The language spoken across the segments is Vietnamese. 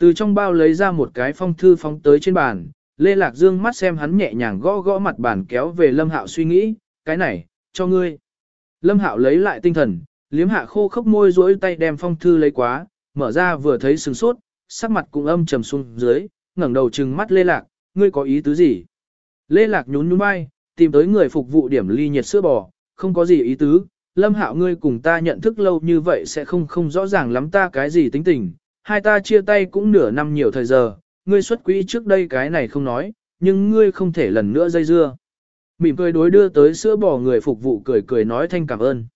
Từ trong bao lấy ra một cái phong thư phóng tới trên bàn, Lê Lạc Dương mắt xem hắn nhẹ nhàng gõ gõ mặt bàn kéo về Lâm Hạo suy nghĩ, cái này, cho ngươi. Lâm Hạo lấy lại tinh thần, liếm hạ khô khốc môi rỗi tay đem phong thư lấy quá, mở ra vừa thấy sừng sốt, sắc mặt cũng âm trầm xuống dưới, ngẩng đầu trừng mắt Lê Lạc, ngươi có ý tứ gì? Lê Lạc nhún nhún vai, tìm tới người phục vụ điểm ly nhiệt sữa bò, không có gì ý tứ, Lâm Hạo ngươi cùng ta nhận thức lâu như vậy sẽ không không rõ ràng lắm ta cái gì tính tình, hai ta chia tay cũng nửa năm nhiều thời giờ, ngươi xuất quỹ trước đây cái này không nói, nhưng ngươi không thể lần nữa dây dưa. Mỉm cười đối đưa tới sữa bò người phục vụ cười cười nói thanh cảm ơn.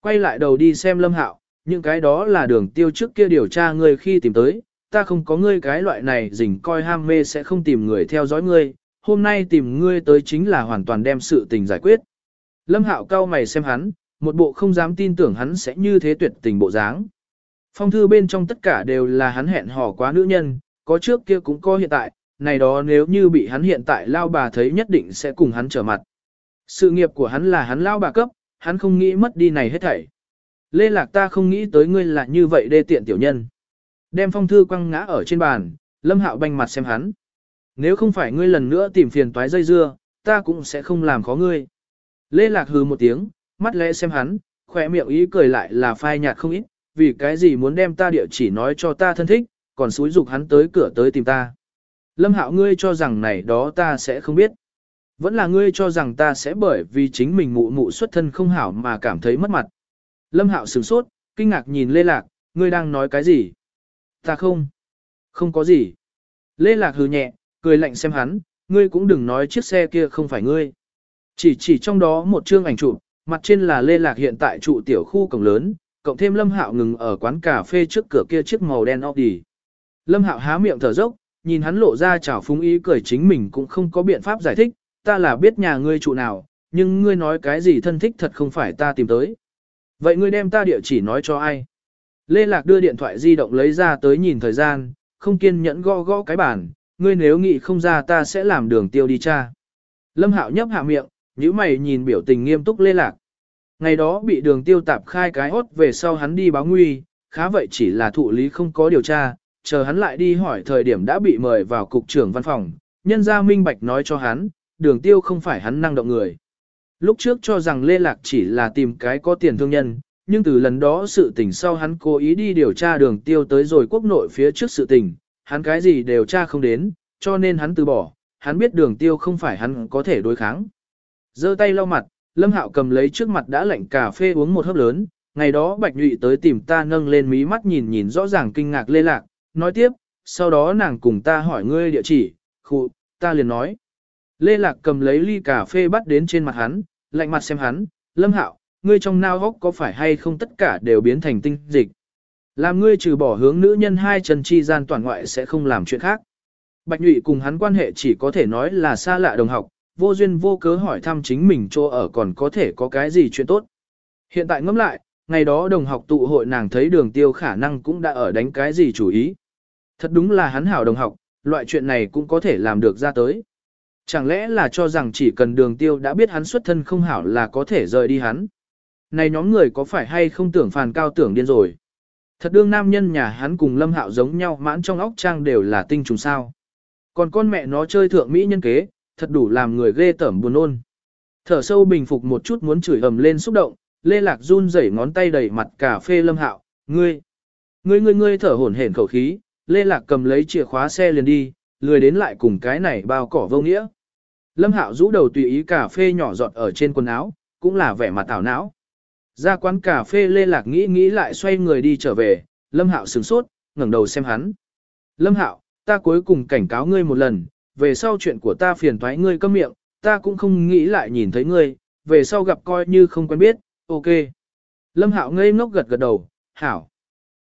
Quay lại đầu đi xem Lâm Hạo, những cái đó là đường tiêu trước kia điều tra ngươi khi tìm tới, ta không có ngươi cái loại này dình coi ham mê sẽ không tìm người theo dõi ngươi, hôm nay tìm ngươi tới chính là hoàn toàn đem sự tình giải quyết. Lâm Hạo cao mày xem hắn, một bộ không dám tin tưởng hắn sẽ như thế tuyệt tình bộ dáng. Phong thư bên trong tất cả đều là hắn hẹn hò quá nữ nhân, có trước kia cũng có hiện tại, này đó nếu như bị hắn hiện tại lao bà thấy nhất định sẽ cùng hắn trở mặt. Sự nghiệp của hắn là hắn lao bà cấp, hắn không nghĩ mất đi này hết thảy. Lê Lạc ta không nghĩ tới ngươi là như vậy đê tiện tiểu nhân. Đem phong thư quăng ngã ở trên bàn, Lâm Hạo banh mặt xem hắn. Nếu không phải ngươi lần nữa tìm phiền toái dây dưa, ta cũng sẽ không làm khó ngươi. Lê Lạc hừ một tiếng, mắt lẽ xem hắn, khỏe miệng ý cười lại là phai nhạt không ít, vì cái gì muốn đem ta địa chỉ nói cho ta thân thích, còn xúi dục hắn tới cửa tới tìm ta. Lâm Hạo ngươi cho rằng này đó ta sẽ không biết. Vẫn là ngươi cho rằng ta sẽ bởi vì chính mình mụ mụ xuất thân không hảo mà cảm thấy mất mặt. Lâm Hạo sửng sốt, kinh ngạc nhìn Lê Lạc, ngươi đang nói cái gì? Ta không. Không có gì. Lê Lạc hừ nhẹ, cười lạnh xem hắn, ngươi cũng đừng nói chiếc xe kia không phải ngươi. Chỉ chỉ trong đó một chương ảnh chụp, mặt trên là Lê Lạc hiện tại trụ tiểu khu cổng lớn, cộng thêm Lâm Hạo ngừng ở quán cà phê trước cửa kia chiếc màu đen Audi. Lâm Hạo há miệng thở dốc, nhìn hắn lộ ra chảo phúng ý cười chính mình cũng không có biện pháp giải thích, ta là biết nhà ngươi trụ nào, nhưng ngươi nói cái gì thân thích thật không phải ta tìm tới. Vậy ngươi đem ta địa chỉ nói cho ai? Lê Lạc đưa điện thoại di động lấy ra tới nhìn thời gian, không kiên nhẫn gõ gõ cái bàn, ngươi nếu nghĩ không ra ta sẽ làm đường tiêu đi cha. Lâm Hạo nhấp hạ miệng, nhíu mày nhìn biểu tình nghiêm túc Lê Lạc. Ngày đó bị đường tiêu tạp khai cái hốt về sau hắn đi báo nguy, khá vậy chỉ là thụ lý không có điều tra, chờ hắn lại đi hỏi thời điểm đã bị mời vào cục trưởng văn phòng, nhân gia minh bạch nói cho hắn, đường tiêu không phải hắn năng động người. Lúc trước cho rằng Lê Lạc chỉ là tìm cái có tiền thương nhân, nhưng từ lần đó sự tình sau hắn cố ý đi điều tra đường tiêu tới rồi quốc nội phía trước sự tình, hắn cái gì đều tra không đến, cho nên hắn từ bỏ, hắn biết đường tiêu không phải hắn có thể đối kháng. giơ tay lau mặt, Lâm Hạo cầm lấy trước mặt đã lạnh cà phê uống một hớp lớn, ngày đó Bạch Nhụy tới tìm ta nâng lên mí mắt nhìn nhìn rõ ràng kinh ngạc lê lạc, nói tiếp, sau đó nàng cùng ta hỏi ngươi địa chỉ, khu, ta liền nói. Lê Lạc cầm lấy ly cà phê bắt đến trên mặt hắn, lạnh mặt xem hắn, Lâm Hạo, ngươi trong nao góc có phải hay không tất cả đều biến thành tinh dịch. Làm ngươi trừ bỏ hướng nữ nhân hai chân chi gian toàn ngoại sẽ không làm chuyện khác. Bạch Nhụy cùng hắn quan hệ chỉ có thể nói là xa lạ đồng học, vô duyên vô cớ hỏi thăm chính mình chỗ ở còn có thể có cái gì chuyện tốt. Hiện tại ngẫm lại, ngày đó đồng học tụ hội nàng thấy đường tiêu khả năng cũng đã ở đánh cái gì chủ ý. Thật đúng là hắn hảo đồng học, loại chuyện này cũng có thể làm được ra tới. Chẳng lẽ là cho rằng chỉ cần đường tiêu đã biết hắn xuất thân không hảo là có thể rời đi hắn. Này nhóm người có phải hay không tưởng phàn cao tưởng điên rồi. Thật đương nam nhân nhà hắn cùng lâm hạo giống nhau mãn trong óc trang đều là tinh trùng sao. Còn con mẹ nó chơi thượng mỹ nhân kế, thật đủ làm người ghê tởm buồn ôn. Thở sâu bình phục một chút muốn chửi ầm lên xúc động, Lê Lạc run rẩy ngón tay đầy mặt cà phê lâm hạo, ngươi, ngươi ngươi ngươi thở hổn hển khẩu khí, Lê Lạc cầm lấy chìa khóa xe liền đi, lười đến lại cùng cái này bao cỏ vô nghĩa. Lâm Hạo rũ đầu tùy ý cà phê nhỏ giọt ở trên quần áo, cũng là vẻ mặt tảo não. Ra quán cà phê Lê Lạc nghĩ nghĩ lại xoay người đi trở về, Lâm Hạo sửng sốt, ngẩng đầu xem hắn. Lâm Hạo, ta cuối cùng cảnh cáo ngươi một lần, về sau chuyện của ta phiền thoái ngươi câm miệng, ta cũng không nghĩ lại nhìn thấy ngươi, về sau gặp coi như không quen biết, ok. Lâm Hạo ngây ngốc gật gật đầu, hảo.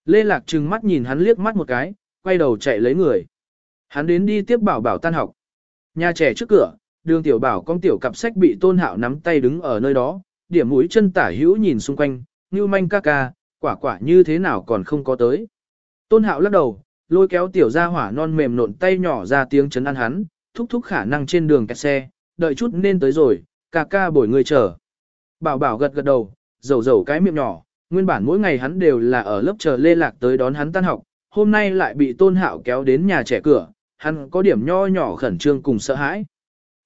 Lê Lạc trừng mắt nhìn hắn liếc mắt một cái, quay đầu chạy lấy người. Hắn đến đi tiếp bảo bảo tan học. Nhà trẻ trước cửa, đường tiểu bảo con tiểu cặp sách bị tôn hạo nắm tay đứng ở nơi đó, điểm mũi chân tả hữu nhìn xung quanh, như manh ca ca, quả quả như thế nào còn không có tới. Tôn hạo lắc đầu, lôi kéo tiểu ra hỏa non mềm nộn tay nhỏ ra tiếng chấn ăn hắn, thúc thúc khả năng trên đường kẹt xe, đợi chút nên tới rồi, ca ca bồi người chờ. Bảo bảo gật gật đầu, dầu dầu cái miệng nhỏ, nguyên bản mỗi ngày hắn đều là ở lớp chờ lê lạc tới đón hắn tan học, hôm nay lại bị tôn hạo kéo đến nhà trẻ cửa, hắn có điểm nho nhỏ khẩn trương cùng sợ hãi.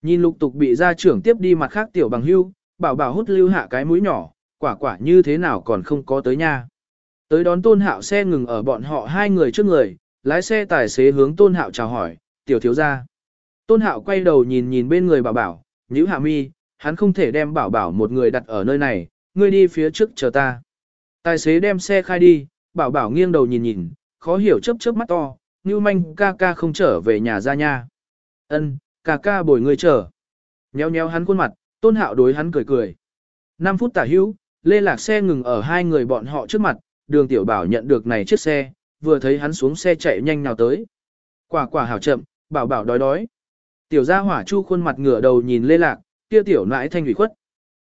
Nhìn lục tục bị gia trưởng tiếp đi mặt khác tiểu bằng hưu, bảo bảo hút lưu hạ cái mũi nhỏ, quả quả như thế nào còn không có tới nhà. Tới đón tôn hạo xe ngừng ở bọn họ hai người trước người, lái xe tài xế hướng tôn hạo chào hỏi, tiểu thiếu gia. Tôn hạo quay đầu nhìn nhìn bên người bảo bảo, nhữ hạ mi, hắn không thể đem bảo bảo một người đặt ở nơi này, ngươi đi phía trước chờ ta. Tài xế đem xe khai đi, bảo bảo nghiêng đầu nhìn nhìn, khó hiểu chớp chớp mắt to, như manh ca ca không trở về nhà ra nha. Ân, ca ca bồi ngươi chờ. Nheo nheo hắn khuôn mặt, tôn hạo đối hắn cười cười. 5 phút tả hữu, lê lạc xe ngừng ở hai người bọn họ trước mặt, đường tiểu bảo nhận được này chiếc xe, vừa thấy hắn xuống xe chạy nhanh nào tới. Quả quả hảo chậm, bảo bảo đói đói. Tiểu gia hỏa chu khuôn mặt ngửa đầu nhìn lê lạc, kia tiểu nãi thanh ủy khuất.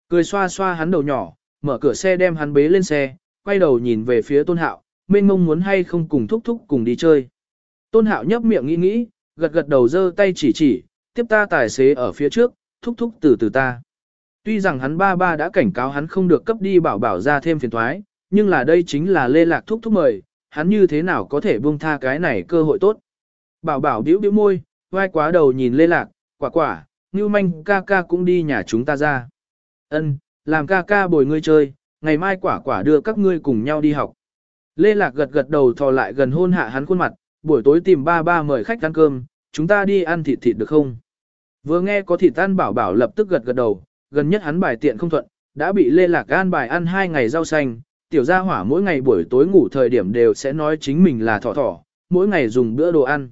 Cười xoa xoa hắn đầu nhỏ, mở cửa xe đem hắn bế lên xe, quay đầu nhìn về phía tôn hạo, mênh mông muốn hay không cùng thúc thúc cùng đi chơi. Tôn hạo nhấp miệng nghĩ nghĩ, gật gật đầu giơ tay chỉ chỉ, tiếp ta tài xế ở phía trước, thúc thúc từ từ ta. Tuy rằng hắn ba ba đã cảnh cáo hắn không được cấp đi bảo bảo ra thêm phiền thoái, nhưng là đây chính là lê lạc thúc thúc mời, hắn như thế nào có thể buông tha cái này cơ hội tốt. Bảo bảo biểu biểu môi, vai quá đầu nhìn lê lạc, quả quả, như manh ca ca cũng đi nhà chúng ta ra. Ân, làm ca ca bồi ngươi chơi, ngày mai quả quả đưa các ngươi cùng nhau đi học. Lê Lạc gật gật đầu thò lại gần hôn hạ hắn khuôn mặt, buổi tối tìm ba ba mời khách ăn cơm, chúng ta đi ăn thịt thịt được không? Vừa nghe có thịt ăn bảo bảo lập tức gật gật đầu, gần nhất hắn bài tiện không thuận, đã bị Lê Lạc an bài ăn hai ngày rau xanh, tiểu gia hỏa mỗi ngày buổi tối ngủ thời điểm đều sẽ nói chính mình là thỏ thỏ, mỗi ngày dùng bữa đồ ăn.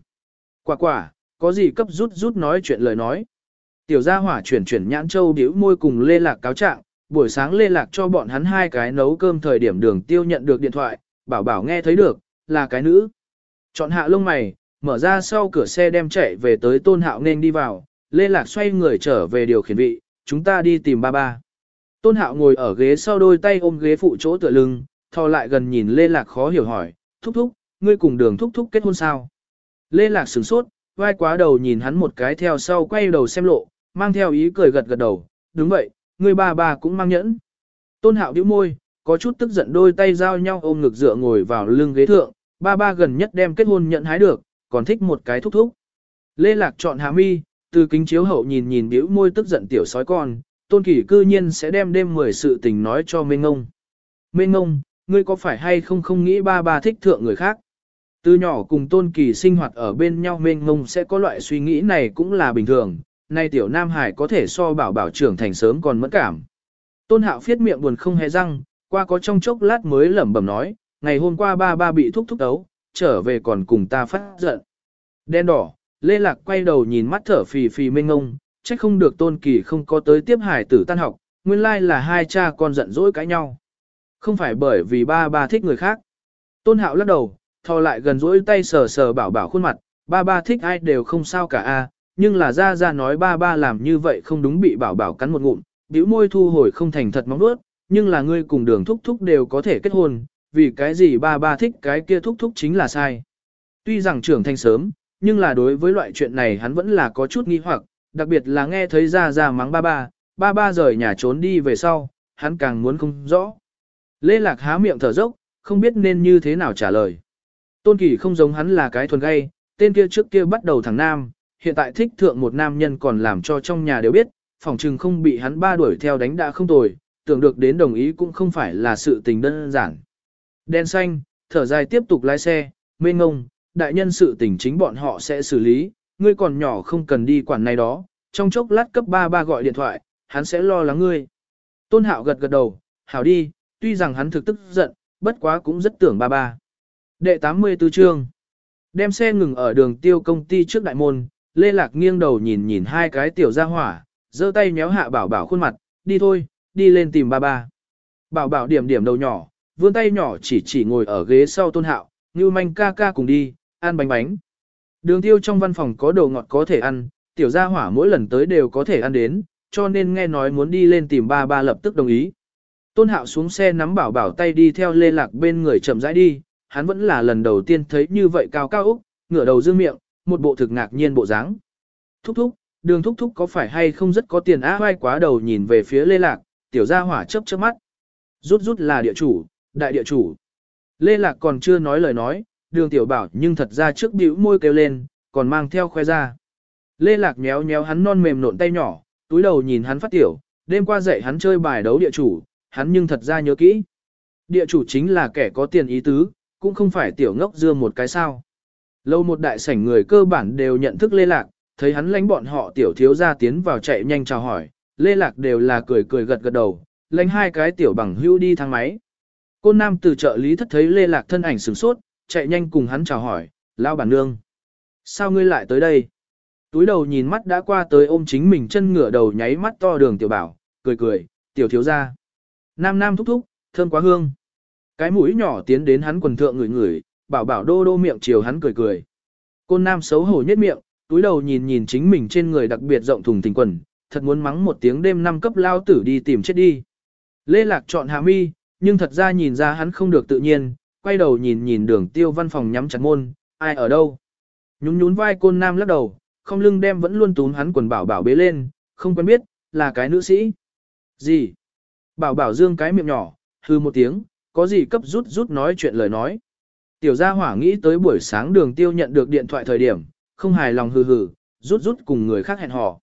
Quả quả, có gì cấp rút rút nói chuyện lời nói. Tiểu gia hỏa chuyển chuyển nhãn châu điếu môi cùng Lê Lạc cáo trạng, buổi sáng Lê Lạc cho bọn hắn hai cái nấu cơm thời điểm đường tiêu nhận được điện thoại, bảo bảo nghe thấy được, là cái nữ. Chọn hạ lông mày, mở ra sau cửa xe đem chạy về tới tôn hạo nên đi vào, Lê Lạc xoay người trở về điều khiển vị, chúng ta đi tìm ba ba. Tôn hạo ngồi ở ghế sau đôi tay ôm ghế phụ chỗ tựa lưng, thò lại gần nhìn Lê Lạc khó hiểu hỏi, thúc thúc, ngươi cùng đường thúc thúc kết hôn sao? Lê Lạc sửng sốt, vai quá đầu nhìn hắn một cái theo sau quay đầu xem lộ, mang theo ý cười gật gật đầu, đúng vậy, ngươi ba ba cũng mang nhẫn. Tôn hạo bĩu môi, có chút tức giận đôi tay giao nhau ôm ngực dựa ngồi vào lưng ghế thượng, ba ba gần nhất đem kết hôn nhận hái được, còn thích một cái thúc thúc. Lê Lạc chọn hạ mi, từ kính chiếu hậu nhìn nhìn bĩu môi tức giận tiểu sói con, tôn kỷ cư nhiên sẽ đem đêm mười sự tình nói cho Mê Ngông. Mê Ngông, ngươi có phải hay không không nghĩ ba ba thích thượng người khác? Từ nhỏ cùng tôn kỳ sinh hoạt ở bên nhau Mê Ngông sẽ có loại suy nghĩ này cũng là bình thường, nay tiểu Nam Hải có thể so bảo bảo trưởng thành sớm còn mẫn cảm. Tôn hạo phiết miệng buồn không hề răng, qua có trong chốc lát mới lẩm bẩm nói, ngày hôm qua ba ba bị thúc thúc đấu, trở về còn cùng ta phát giận. Đen đỏ, Lê Lạc quay đầu nhìn mắt thở phì phì mênh ngông, trách không được tôn kỳ không có tới tiếp hải tử tan học, nguyên lai là hai cha con giận dỗi cãi nhau. Không phải bởi vì ba ba thích người khác. Tôn hạo lắc đầu, thò lại gần dỗi tay sờ sờ bảo bảo khuôn mặt, ba ba thích ai đều không sao cả a nhưng là ra ra nói ba ba làm như vậy không đúng bị bảo bảo cắn một ngụm, bĩu môi thu hồi không thành thật móng nuốt, nhưng là ngươi cùng đường thúc thúc đều có thể kết hôn, vì cái gì ba ba thích cái kia thúc thúc chính là sai. Tuy rằng trưởng thành sớm, nhưng là đối với loại chuyện này hắn vẫn là có chút nghi hoặc, đặc biệt là nghe thấy ra ra mắng ba ba, ba ba rời nhà trốn đi về sau, hắn càng muốn không rõ. Lê Lạc há miệng thở dốc, không biết nên như thế nào trả lời. Tôn Kỳ không giống hắn là cái thuần gay, tên kia trước kia bắt đầu thằng nam, hiện tại thích thượng một nam nhân còn làm cho trong nhà đều biết, phòng trừng không bị hắn ba đuổi theo đánh đã không tồi, tưởng được đến đồng ý cũng không phải là sự tình đơn giản. Đen xanh, thở dài tiếp tục lái xe, mê ngông, đại nhân sự tình chính bọn họ sẽ xử lý, ngươi còn nhỏ không cần đi quản này đó, trong chốc lát cấp ba ba gọi điện thoại, hắn sẽ lo lắng ngươi. Tôn hạo gật gật đầu, hảo đi, tuy rằng hắn thực tức giận, bất quá cũng rất tưởng ba ba. Đệ 84 chương Đem xe ngừng ở đường tiêu công ty trước đại môn, Lê Lạc nghiêng đầu nhìn nhìn hai cái tiểu gia hỏa, giơ tay méo hạ bảo bảo khuôn mặt, đi thôi, đi lên tìm ba ba. Bảo bảo điểm điểm đầu nhỏ, vươn tay nhỏ chỉ chỉ ngồi ở ghế sau tôn hạo, như manh ca ca cùng đi, ăn bánh bánh. Đường tiêu trong văn phòng có đồ ngọt có thể ăn, tiểu gia hỏa mỗi lần tới đều có thể ăn đến, cho nên nghe nói muốn đi lên tìm ba ba lập tức đồng ý. Tôn hạo xuống xe nắm bảo bảo tay đi theo lê lạc bên người chậm rãi đi, hắn vẫn là lần đầu tiên thấy như vậy cao cao Úc, ngửa đầu dương miệng, một bộ thực ngạc nhiên bộ dáng. Thúc thúc, đường thúc thúc có phải hay không rất có tiền á hoai quá đầu nhìn về phía lê lạc, tiểu gia hỏa chớp chớp mắt. Rút rút là địa chủ, đại địa chủ. Lê lạc còn chưa nói lời nói, đường tiểu bảo nhưng thật ra trước bĩu môi kêu lên, còn mang theo khoe ra. Lê Lạc méo méo hắn non mềm nộn tay nhỏ, túi đầu nhìn hắn phát tiểu, đêm qua dạy hắn chơi bài đấu địa chủ, hắn nhưng thật ra nhớ kỹ. Địa chủ chính là kẻ có tiền ý tứ, cũng không phải tiểu ngốc dưa một cái sao. Lâu một đại sảnh người cơ bản đều nhận thức Lê Lạc, thấy hắn lánh bọn họ tiểu thiếu ra tiến vào chạy nhanh chào hỏi, Lê Lạc đều là cười cười gật gật đầu, lánh hai cái tiểu bằng hưu đi thang máy. cô Nam từ trợ lý thất thấy Lê Lạc thân ảnh sửng sốt, chạy nhanh cùng hắn chào hỏi, lao bản nương. Sao ngươi lại tới đây? Túi đầu nhìn mắt đã qua tới ôm chính mình chân ngửa đầu nháy mắt to đường tiểu bảo, cười cười, tiểu thiếu ra. Nam Nam thúc thúc, thơm quá hương. Cái mũi nhỏ tiến đến hắn quần thượng ngửi ngửi, bảo bảo đô đô miệng chiều hắn cười cười. Côn Nam xấu hổ nhất miệng, túi đầu nhìn nhìn chính mình trên người đặc biệt rộng thùng thình quần, thật muốn mắng một tiếng đêm năm cấp lao tử đi tìm chết đi. Lê Lạc chọn hạ mi, nhưng thật ra nhìn ra hắn không được tự nhiên, quay đầu nhìn nhìn đường tiêu văn phòng nhắm chặt môn, ai ở đâu. Nhún nhún vai côn nam lắc đầu, không lưng đem vẫn luôn túm hắn quần bảo bảo bế lên, không quen biết, là cái nữ sĩ. Gì? Bảo bảo dương cái miệng nhỏ, hư một tiếng, có gì cấp rút rút nói chuyện lời nói. Tiểu gia hỏa nghĩ tới buổi sáng đường tiêu nhận được điện thoại thời điểm, không hài lòng hừ hừ, rút rút cùng người khác hẹn hò.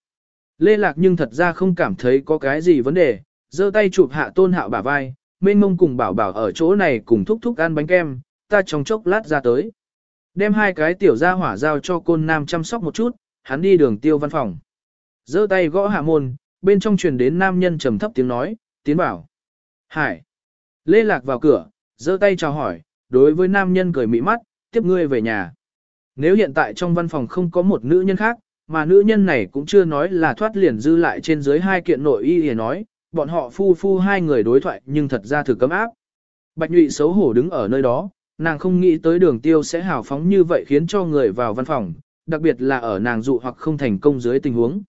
Lê Lạc nhưng thật ra không cảm thấy có cái gì vấn đề, giơ tay chụp hạ tôn hạo bả vai, mênh mông cùng bảo bảo ở chỗ này cùng thúc thúc ăn bánh kem, ta trong chốc lát ra tới. Đem hai cái tiểu gia hỏa giao cho côn nam chăm sóc một chút, hắn đi đường tiêu văn phòng. giơ tay gõ hạ môn, bên trong truyền đến nam nhân trầm thấp tiếng nói, tiến bảo. Hải. Lê Lạc vào cửa, giơ tay chào hỏi, đối với nam nhân cười mỹ mắt, tiếp ngươi về nhà. Nếu hiện tại trong văn phòng không có một nữ nhân khác, mà nữ nhân này cũng chưa nói là thoát liền dư lại trên dưới hai kiện nội y để nói, bọn họ phu phu hai người đối thoại nhưng thật ra thử cấm áp. Bạch nhụy xấu hổ đứng ở nơi đó, nàng không nghĩ tới đường tiêu sẽ hào phóng như vậy khiến cho người vào văn phòng, đặc biệt là ở nàng dụ hoặc không thành công dưới tình huống.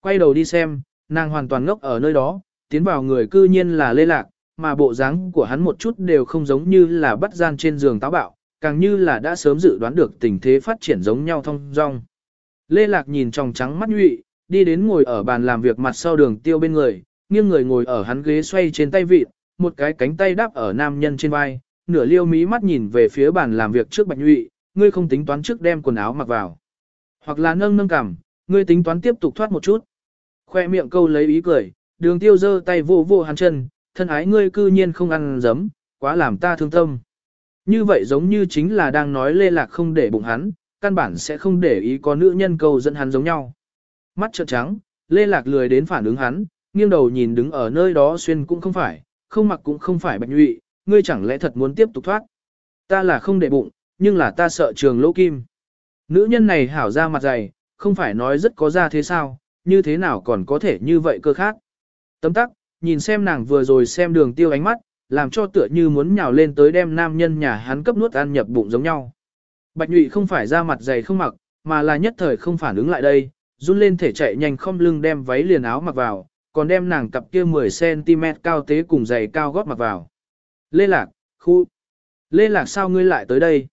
Quay đầu đi xem, nàng hoàn toàn ngốc ở nơi đó, tiến vào người cư nhiên là lê lạc, mà bộ dáng của hắn một chút đều không giống như là bắt gian trên giường táo bạo, càng như là đã sớm dự đoán được tình thế phát triển giống nhau thông dong. Lê Lạc nhìn tròng trắng mắt nhụy, đi đến ngồi ở bàn làm việc mặt sau đường tiêu bên người, nghiêng người ngồi ở hắn ghế xoay trên tay vịt, một cái cánh tay đáp ở nam nhân trên vai, nửa liêu mí mắt nhìn về phía bàn làm việc trước bạch nhụy, ngươi không tính toán trước đem quần áo mặc vào. Hoặc là nâng nâng cằm, ngươi tính toán tiếp tục thoát một chút. Khoe miệng câu lấy ý cười, đường tiêu giơ tay vô vô hắn chân, thân ái ngươi cư nhiên không ăn dấm, quá làm ta thương tâm. Như vậy giống như chính là đang nói lê lạc không để bụng hắn, căn bản sẽ không để ý có nữ nhân câu dẫn hắn giống nhau. Mắt trợn trắng, lê lạc lười đến phản ứng hắn, nghiêng đầu nhìn đứng ở nơi đó xuyên cũng không phải, không mặc cũng không phải bạch nhụy, ngươi chẳng lẽ thật muốn tiếp tục thoát. Ta là không để bụng, nhưng là ta sợ trường lỗ kim. Nữ nhân này hảo ra mặt dày, không phải nói rất có ra thế sao, như thế nào còn có thể như vậy cơ khác. Tấm tắc, nhìn xem nàng vừa rồi xem đường tiêu ánh mắt, làm cho tựa như muốn nhào lên tới đem nam nhân nhà hắn cấp nuốt ăn nhập bụng giống nhau. Bạch nhụy không phải ra mặt dày không mặc, mà là nhất thời không phản ứng lại đây, run lên thể chạy nhanh không lưng đem váy liền áo mặc vào, còn đem nàng cặp kia 10cm cao tế cùng giày cao gót mặc vào. Lê Lạc, khu. Lê Lạc sao ngươi lại tới đây?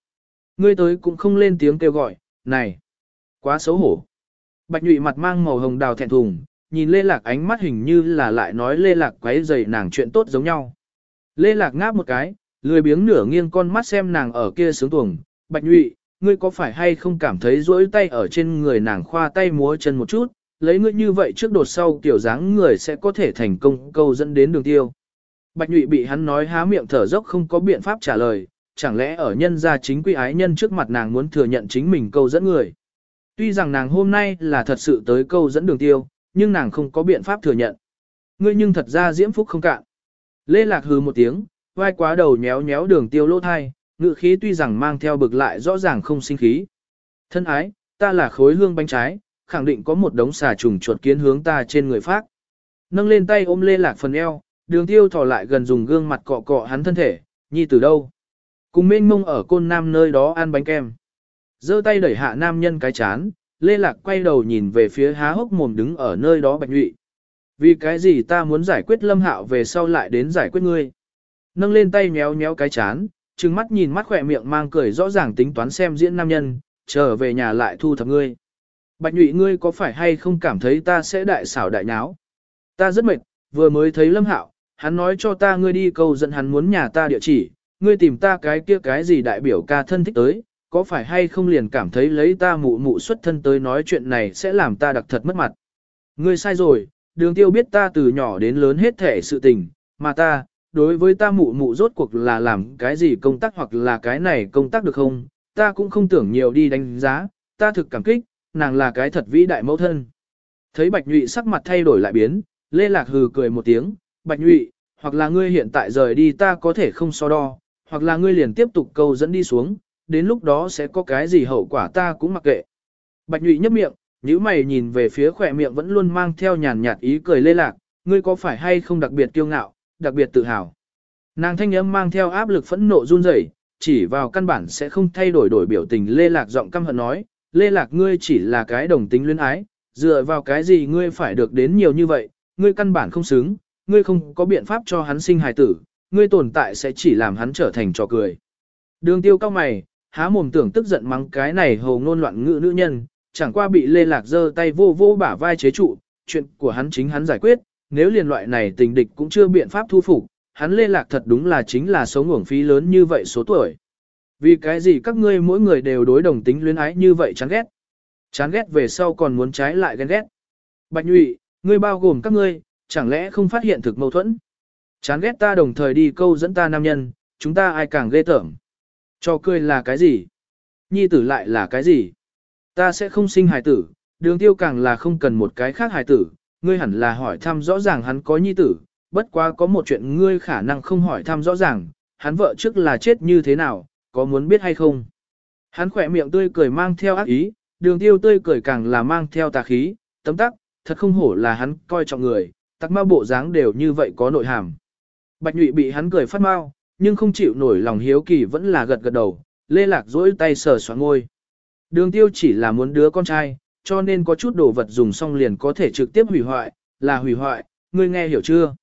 Ngươi tới cũng không lên tiếng kêu gọi, này. Quá xấu hổ. Bạch nhụy mặt mang màu hồng đào thẹn thùng, nhìn Lê Lạc ánh mắt hình như là lại nói Lê Lạc quấy giày nàng chuyện tốt giống nhau. Lê Lạc ngáp một cái, lười biếng nửa nghiêng con mắt xem nàng ở kia sướng tuồng. Bạch nhụy, ngươi có phải hay không cảm thấy rỗi tay ở trên người nàng khoa tay múa chân một chút, lấy ngươi như vậy trước đột sau kiểu dáng người sẽ có thể thành công câu dẫn đến đường tiêu. Bạch nhụy bị hắn nói há miệng thở dốc không có biện pháp trả lời, chẳng lẽ ở nhân gia chính quy ái nhân trước mặt nàng muốn thừa nhận chính mình câu dẫn người. Tuy rằng nàng hôm nay là thật sự tới câu dẫn đường tiêu, nhưng nàng không có biện pháp thừa nhận. Ngươi nhưng thật ra diễm phúc không cạn. Lê Lạc hừ một tiếng, vai quá đầu nhéo nhéo đường tiêu lỗ thai, ngự khí tuy rằng mang theo bực lại rõ ràng không sinh khí. Thân ái, ta là khối hương bánh trái, khẳng định có một đống xà trùng chuột kiến hướng ta trên người phát. Nâng lên tay ôm lê lạc phần eo, đường tiêu thò lại gần dùng gương mặt cọ cọ hắn thân thể, nhi từ đâu. Cùng mênh mông ở côn nam nơi đó ăn bánh kem. giơ tay đẩy hạ nam nhân cái chán, lê lạc quay đầu nhìn về phía há hốc mồm đứng ở nơi đó bạch nhụy. Vì cái gì ta muốn giải quyết lâm hạo về sau lại đến giải quyết ngươi. Nâng lên tay méo méo cái chán, trừng mắt nhìn mắt khỏe miệng mang cười rõ ràng tính toán xem diễn nam nhân, trở về nhà lại thu thập ngươi. Bạch nhụy ngươi có phải hay không cảm thấy ta sẽ đại xảo đại nháo? Ta rất mệt, vừa mới thấy lâm hạo, hắn nói cho ta ngươi đi câu dẫn hắn muốn nhà ta địa chỉ, ngươi tìm ta cái kia cái gì đại biểu ca thân thích tới, có phải hay không liền cảm thấy lấy ta mụ mụ xuất thân tới nói chuyện này sẽ làm ta đặc thật mất mặt. Ngươi sai rồi, đường tiêu biết ta từ nhỏ đến lớn hết thể sự tình, mà ta, đối với ta mụ mụ rốt cuộc là làm cái gì công tác hoặc là cái này công tác được không, ta cũng không tưởng nhiều đi đánh giá, ta thực cảm kích, nàng là cái thật vĩ đại mẫu thân. Thấy Bạch Nhụy sắc mặt thay đổi lại biến, Lê Lạc hừ cười một tiếng, Bạch Nhụy, hoặc là ngươi hiện tại rời đi ta có thể không so đo, hoặc là ngươi liền tiếp tục câu dẫn đi xuống, đến lúc đó sẽ có cái gì hậu quả ta cũng mặc kệ. Bạch Nhụy nhấp miệng, nhíu mày nhìn về phía khỏe miệng vẫn luôn mang theo nhàn nhạt ý cười Lê Lạc, ngươi có phải hay không đặc biệt kiêu ngạo, đặc biệt tự hào. Nàng thanh âm mang theo áp lực phẫn nộ run rẩy, chỉ vào căn bản sẽ không thay đổi đổi biểu tình Lê Lạc giọng căm hận nói, Lê Lạc ngươi chỉ là cái đồng tính luyến ái, dựa vào cái gì ngươi phải được đến nhiều như vậy, ngươi căn bản không xứng, ngươi không có biện pháp cho hắn sinh hài tử, ngươi tồn tại sẽ chỉ làm hắn trở thành trò cười. Đường tiêu cao mày, há mồm tưởng tức giận mắng cái này hồ ngôn loạn ngữ nữ nhân, chẳng qua bị Lê Lạc giơ tay vô vô bả vai chế trụ, chuyện của hắn chính hắn giải quyết, nếu liền loại này tình địch cũng chưa biện pháp thu phục, hắn Lê Lạc thật đúng là chính là sống uổng phí lớn như vậy số tuổi. Vì cái gì các ngươi mỗi người đều đối đồng tính luyến ái như vậy chán ghét. Chán ghét về sau còn muốn trái lại ghen ghét. Bạch nhụy, ngươi bao gồm các ngươi, chẳng lẽ không phát hiện thực mâu thuẫn. Chán ghét ta đồng thời đi câu dẫn ta nam nhân, chúng ta ai càng ghê tởm. Cho cười là cái gì? Nhi tử lại là cái gì? Ta sẽ không sinh hài tử, đường tiêu càng là không cần một cái khác hài tử, ngươi hẳn là hỏi thăm rõ ràng hắn có nhi tử, bất quá có một chuyện ngươi khả năng không hỏi thăm rõ ràng, hắn vợ trước là chết như thế nào, có muốn biết hay không? Hắn khỏe miệng tươi cười mang theo ác ý, đường tiêu tươi cười càng là mang theo tà khí, tấm tắc, thật không hổ là hắn coi trọng người, tắc ma bộ dáng đều như vậy có nội hàm. Bạch nhụy bị hắn cười phát mau, nhưng không chịu nổi lòng hiếu kỳ vẫn là gật gật đầu, lê lạc dỗi tay sờ soạn ngôi. Đường tiêu chỉ là muốn đứa con trai, cho nên có chút đồ vật dùng xong liền có thể trực tiếp hủy hoại, là hủy hoại, ngươi nghe hiểu chưa?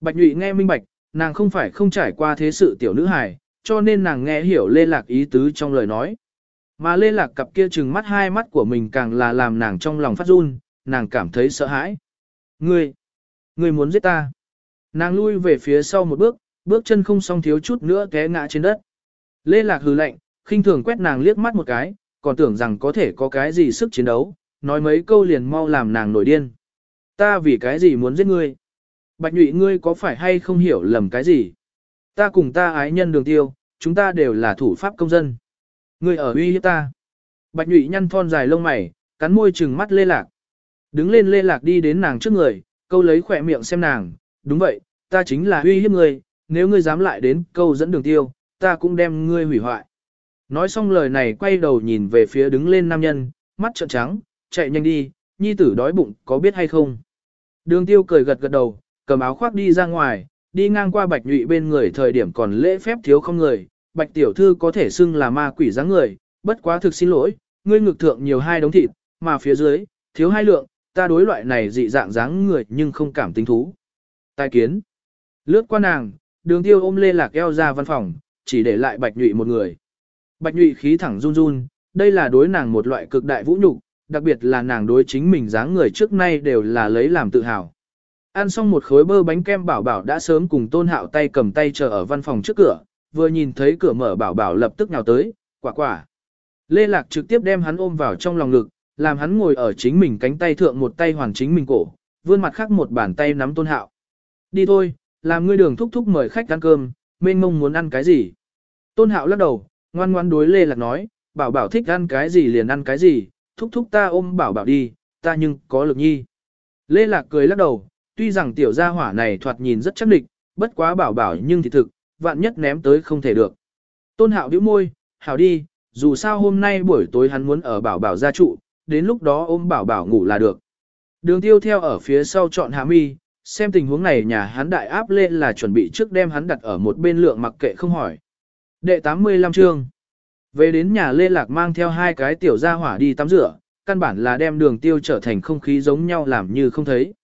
Bạch nhụy nghe minh bạch, nàng không phải không trải qua thế sự tiểu nữ hài, cho nên nàng nghe hiểu lê lạc ý tứ trong lời nói. Mà lê lạc cặp kia trừng mắt hai mắt của mình càng là làm nàng trong lòng phát run, nàng cảm thấy sợ hãi. Ngươi, ngươi muốn giết ta. Nàng lui về phía sau một bước, bước chân không song thiếu chút nữa té ngã trên đất. Lê lạc hừ lạnh, khinh thường quét nàng liếc mắt một cái, còn tưởng rằng có thể có cái gì sức chiến đấu, nói mấy câu liền mau làm nàng nổi điên. Ta vì cái gì muốn giết ngươi? Bạch nhụy ngươi có phải hay không hiểu lầm cái gì? Ta cùng ta ái nhân đường tiêu, chúng ta đều là thủ pháp công dân. Ngươi ở uy hiếp ta. Bạch nhụy nhăn thon dài lông mày, cắn môi trừng mắt lê lạc. Đứng lên lê lạc đi đến nàng trước người, câu lấy khỏe miệng xem nàng, đúng vậy, ta chính là uy hiếp ngươi, nếu ngươi dám lại đến câu dẫn đường tiêu, ta cũng đem ngươi hủy hoại. Nói xong lời này quay đầu nhìn về phía đứng lên nam nhân, mắt trợn trắng, chạy nhanh đi, nhi tử đói bụng có biết hay không. Đường tiêu cười gật gật đầu, cầm áo khoác đi ra ngoài, đi ngang qua bạch nhụy bên người thời điểm còn lễ phép thiếu không người, bạch tiểu thư có thể xưng là ma quỷ dáng người, bất quá thực xin lỗi, ngươi ngực thượng nhiều hai đống thịt, mà phía dưới, thiếu hai lượng, ta đối loại này dị dạng dáng người nhưng không cảm tính thú. Tài kiến. Lướt qua nàng, đường tiêu ôm lê lạc eo ra văn phòng, chỉ để lại bạch nhụy một người. Bạch nhụy khí thẳng run run, đây là đối nàng một loại cực đại vũ nhục, đặc biệt là nàng đối chính mình dáng người trước nay đều là lấy làm tự hào. Ăn xong một khối bơ bánh kem bảo bảo đã sớm cùng tôn hạo tay cầm tay chờ ở văn phòng trước cửa, vừa nhìn thấy cửa mở bảo bảo lập tức nhào tới, quả quả. Lê Lạc trực tiếp đem hắn ôm vào trong lòng ngực, làm hắn ngồi ở chính mình cánh tay thượng một tay hoàn chính mình cổ, vươn mặt khác một bàn tay nắm tôn hạo. Đi thôi, làm ngươi đường thúc thúc mời khách ăn cơm, mênh mông muốn ăn cái gì. Tôn hạo lắc đầu, ngoan ngoan đối Lê Lạc nói, bảo bảo thích ăn cái gì liền ăn cái gì, thúc thúc ta ôm bảo bảo đi, ta nhưng có lực nhi. Lê Lạc cười lắc đầu, tuy rằng tiểu gia hỏa này thoạt nhìn rất chắc địch, bất quá bảo bảo nhưng thì thực, vạn nhất ném tới không thể được. Tôn hạo bĩu môi, hảo đi, dù sao hôm nay buổi tối hắn muốn ở bảo bảo gia trụ, đến lúc đó ôm bảo bảo ngủ là được. Đường tiêu theo ở phía sau chọn hạ mi, xem tình huống này nhà hắn đại áp lên là chuẩn bị trước đem hắn đặt ở một bên lượng mặc kệ không hỏi. Đệ 85 chương Về đến nhà Lê Lạc mang theo hai cái tiểu gia hỏa đi tắm rửa, căn bản là đem đường tiêu trở thành không khí giống nhau làm như không thấy.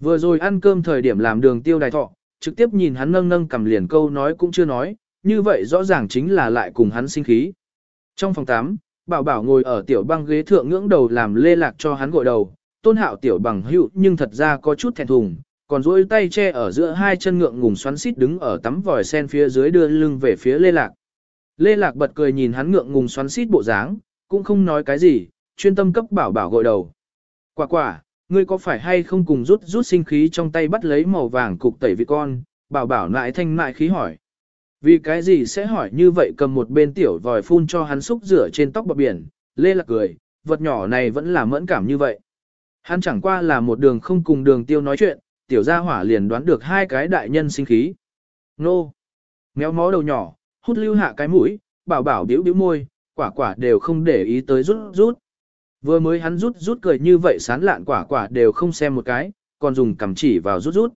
Vừa rồi ăn cơm thời điểm làm đường tiêu đài thọ, trực tiếp nhìn hắn nâng nâng cầm liền câu nói cũng chưa nói, như vậy rõ ràng chính là lại cùng hắn sinh khí. Trong phòng 8, bảo bảo ngồi ở tiểu băng ghế thượng ngưỡng đầu làm lê lạc cho hắn gội đầu, tôn hạo tiểu bằng hữu nhưng thật ra có chút thẹn thùng, còn duỗi tay che ở giữa hai chân ngượng ngùng xoắn xít đứng ở tắm vòi sen phía dưới đưa lưng về phía Lê Lạc. Lê Lạc bật cười nhìn hắn ngượng ngùng xoắn xít bộ dáng, cũng không nói cái gì, chuyên tâm cấp bảo bảo gội đầu. Quả quả, ngươi có phải hay không cùng rút rút sinh khí trong tay bắt lấy màu vàng cục tẩy vị con, bảo bảo lại thanh mại khí hỏi. Vì cái gì sẽ hỏi như vậy cầm một bên tiểu vòi phun cho hắn xúc rửa trên tóc bọc biển, Lê Lạc cười, vật nhỏ này vẫn là mẫn cảm như vậy. Hắn chẳng qua là một đường không cùng đường tiêu nói chuyện, tiểu gia hỏa liền đoán được hai cái đại nhân sinh khí. Nô! Méo mó đầu nhỏ, hút lưu hạ cái mũi, bảo bảo điếu điếu môi, quả quả đều không để ý tới rút rút. Vừa mới hắn rút rút cười như vậy sán lạn quả quả đều không xem một cái, còn dùng cầm chỉ vào rút rút.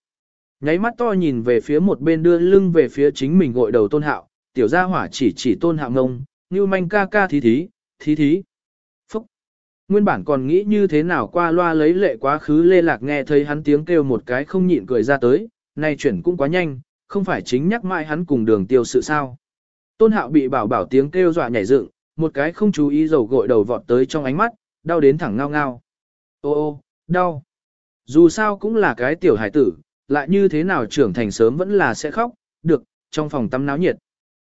Nháy mắt to nhìn về phía một bên đưa lưng về phía chính mình gội đầu tôn hạo, tiểu gia hỏa chỉ chỉ tôn hạo ngông, như manh ca ca thí thí, thí thí. Phúc! Nguyên bản còn nghĩ như thế nào qua loa lấy lệ quá khứ lê lạc nghe thấy hắn tiếng kêu một cái không nhịn cười ra tới, nay chuyển cũng quá nhanh, không phải chính nhắc mãi hắn cùng đường tiêu sự sao. Tôn hạo bị bảo bảo tiếng kêu dọa nhảy dựng, một cái không chú ý dầu gội đầu vọt tới trong ánh mắt, đau đến thẳng ngao ngao. Ô ô, đau. Dù sao cũng là cái tiểu hải tử, lại như thế nào trưởng thành sớm vẫn là sẽ khóc, được, trong phòng tắm náo nhiệt.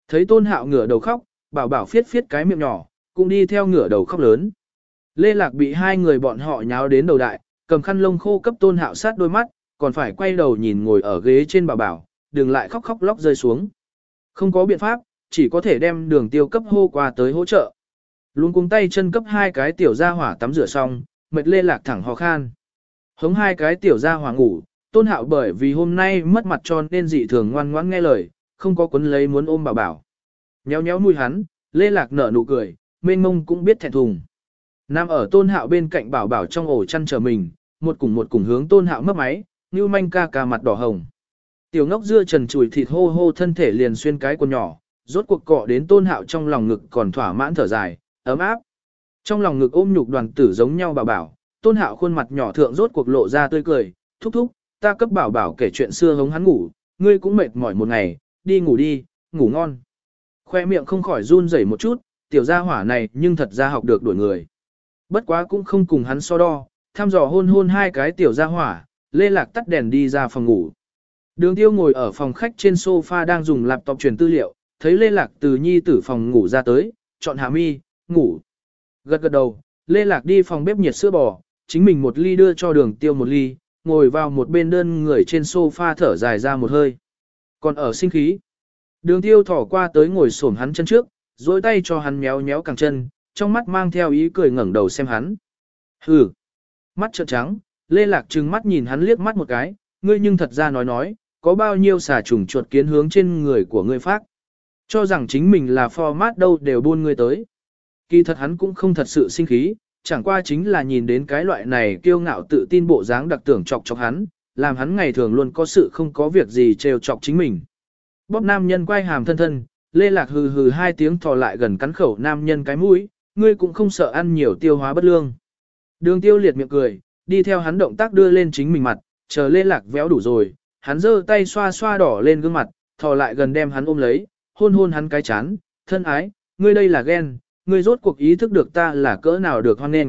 Thấy tôn hạo ngửa đầu khóc, bảo bảo phiết phiết cái miệng nhỏ, cũng đi theo ngửa đầu khóc lớn. Lê Lạc bị hai người bọn họ nháo đến đầu đại, cầm khăn lông khô cấp tôn hạo sát đôi mắt, còn phải quay đầu nhìn ngồi ở ghế trên bảo bảo, đừng lại khóc khóc lóc rơi xuống. Không có biện pháp, chỉ có thể đem đường tiêu cấp hô qua tới hỗ trợ. Luôn cuống tay chân cấp hai cái tiểu gia hỏa tắm rửa xong, mệt lê lạc thẳng ho khan. Hống hai cái tiểu gia hỏa ngủ, tôn hạo bởi vì hôm nay mất mặt tròn nên dị thường ngoan ngoãn nghe lời, không có quấn lấy muốn ôm bảo bảo. Nhéo nhéo nuôi hắn, lê lạc nở nụ cười, mênh mông cũng biết thẹn thùng. Nam ở tôn hạo bên cạnh bảo bảo trong ổ chăn chờ mình, một cùng một cùng hướng tôn hạo mất máy, như manh ca ca mặt đỏ hồng. Tiểu ngốc dưa trần chùi thịt hô hô thân thể liền xuyên cái quần nhỏ, rốt cuộc cọ đến tôn hạo trong lòng ngực còn thỏa mãn thở dài, ấm áp. Trong lòng ngực ôm nhục đoàn tử giống nhau bảo bảo, tôn hạo khuôn mặt nhỏ thượng rốt cuộc lộ ra tươi cười, thúc thúc, ta cấp bảo bảo kể chuyện xưa hống hắn ngủ, ngươi cũng mệt mỏi một ngày, đi ngủ đi, ngủ ngon. Khoe miệng không khỏi run rẩy một chút, tiểu gia hỏa này nhưng thật ra học được đuổi người. Bất quá cũng không cùng hắn so đo, thăm dò hôn hôn hai cái tiểu gia hỏa, lê lạc tắt đèn đi ra phòng ngủ. Đường tiêu ngồi ở phòng khách trên sofa đang dùng laptop truyền tư liệu, thấy lê lạc từ nhi tử phòng ngủ ra tới, chọn hạ mi, ngủ. Gật gật đầu, lê lạc đi phòng bếp nhiệt sữa bò, chính mình một ly đưa cho đường tiêu một ly, ngồi vào một bên đơn người trên sofa thở dài ra một hơi. Còn ở sinh khí, đường tiêu thỏ qua tới ngồi xổm hắn chân trước, dối tay cho hắn méo méo cẳng chân, trong mắt mang theo ý cười ngẩng đầu xem hắn. Hừ, mắt trợn trắng, lê lạc trừng mắt nhìn hắn liếc mắt một cái, ngươi nhưng thật ra nói nói, có bao nhiêu xà trùng chuột kiến hướng trên người của ngươi phát. Cho rằng chính mình là format đâu đều buôn ngươi tới. Kỳ thật hắn cũng không thật sự sinh khí, chẳng qua chính là nhìn đến cái loại này kiêu ngạo tự tin bộ dáng đặc tưởng chọc chọc hắn, làm hắn ngày thường luôn có sự không có việc gì trêu chọc chính mình. Bóp nam nhân quay hàm thân thân, lê lạc hừ hừ hai tiếng thò lại gần cắn khẩu nam nhân cái mũi, ngươi cũng không sợ ăn nhiều tiêu hóa bất lương. Đường tiêu liệt miệng cười, đi theo hắn động tác đưa lên chính mình mặt, chờ lê lạc véo đủ rồi, hắn giơ tay xoa xoa đỏ lên gương mặt, thò lại gần đem hắn ôm lấy, hôn hôn hắn cái chán, thân ái, ngươi đây là ghen, ngươi rốt cuộc ý thức được ta là cỡ nào được hoan nghênh.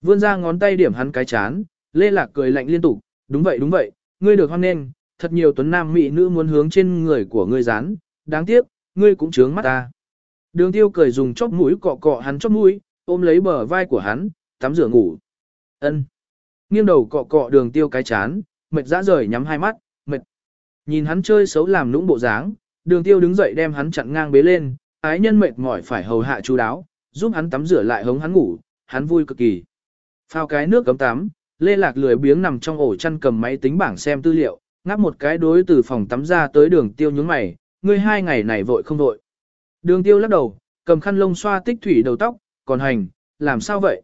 Vươn ra ngón tay điểm hắn cái chán, Lê Lạc cười lạnh liên tục, đúng vậy đúng vậy, ngươi được hoan nghênh, thật nhiều tuấn nam mỹ nữ muốn hướng trên người của ngươi dán, đáng tiếc, ngươi cũng trướng mắt ta. Đường tiêu cười dùng chóp mũi cọ cọ hắn chóp mũi, ôm lấy bờ vai của hắn, tắm rửa ngủ. Ân. Nghiêng đầu cọ cọ đường tiêu cái chán, mệt dã rời nhắm hai mắt, mệt. Nhìn hắn chơi xấu làm nũng bộ dáng, đường tiêu đứng dậy đem hắn chặn ngang bế lên, ái nhân mệt mỏi phải hầu hạ chú đáo, giúp hắn tắm rửa lại hống hắn ngủ, hắn vui cực kỳ. Phao cái nước cấm tắm, Lê Lạc lười biếng nằm trong ổ chăn cầm máy tính bảng xem tư liệu, ngáp một cái đối từ phòng tắm ra tới đường tiêu nhướng mày, ngươi hai ngày này vội không vội. Đường tiêu lắc đầu, cầm khăn lông xoa tích thủy đầu tóc, còn hành, làm sao vậy?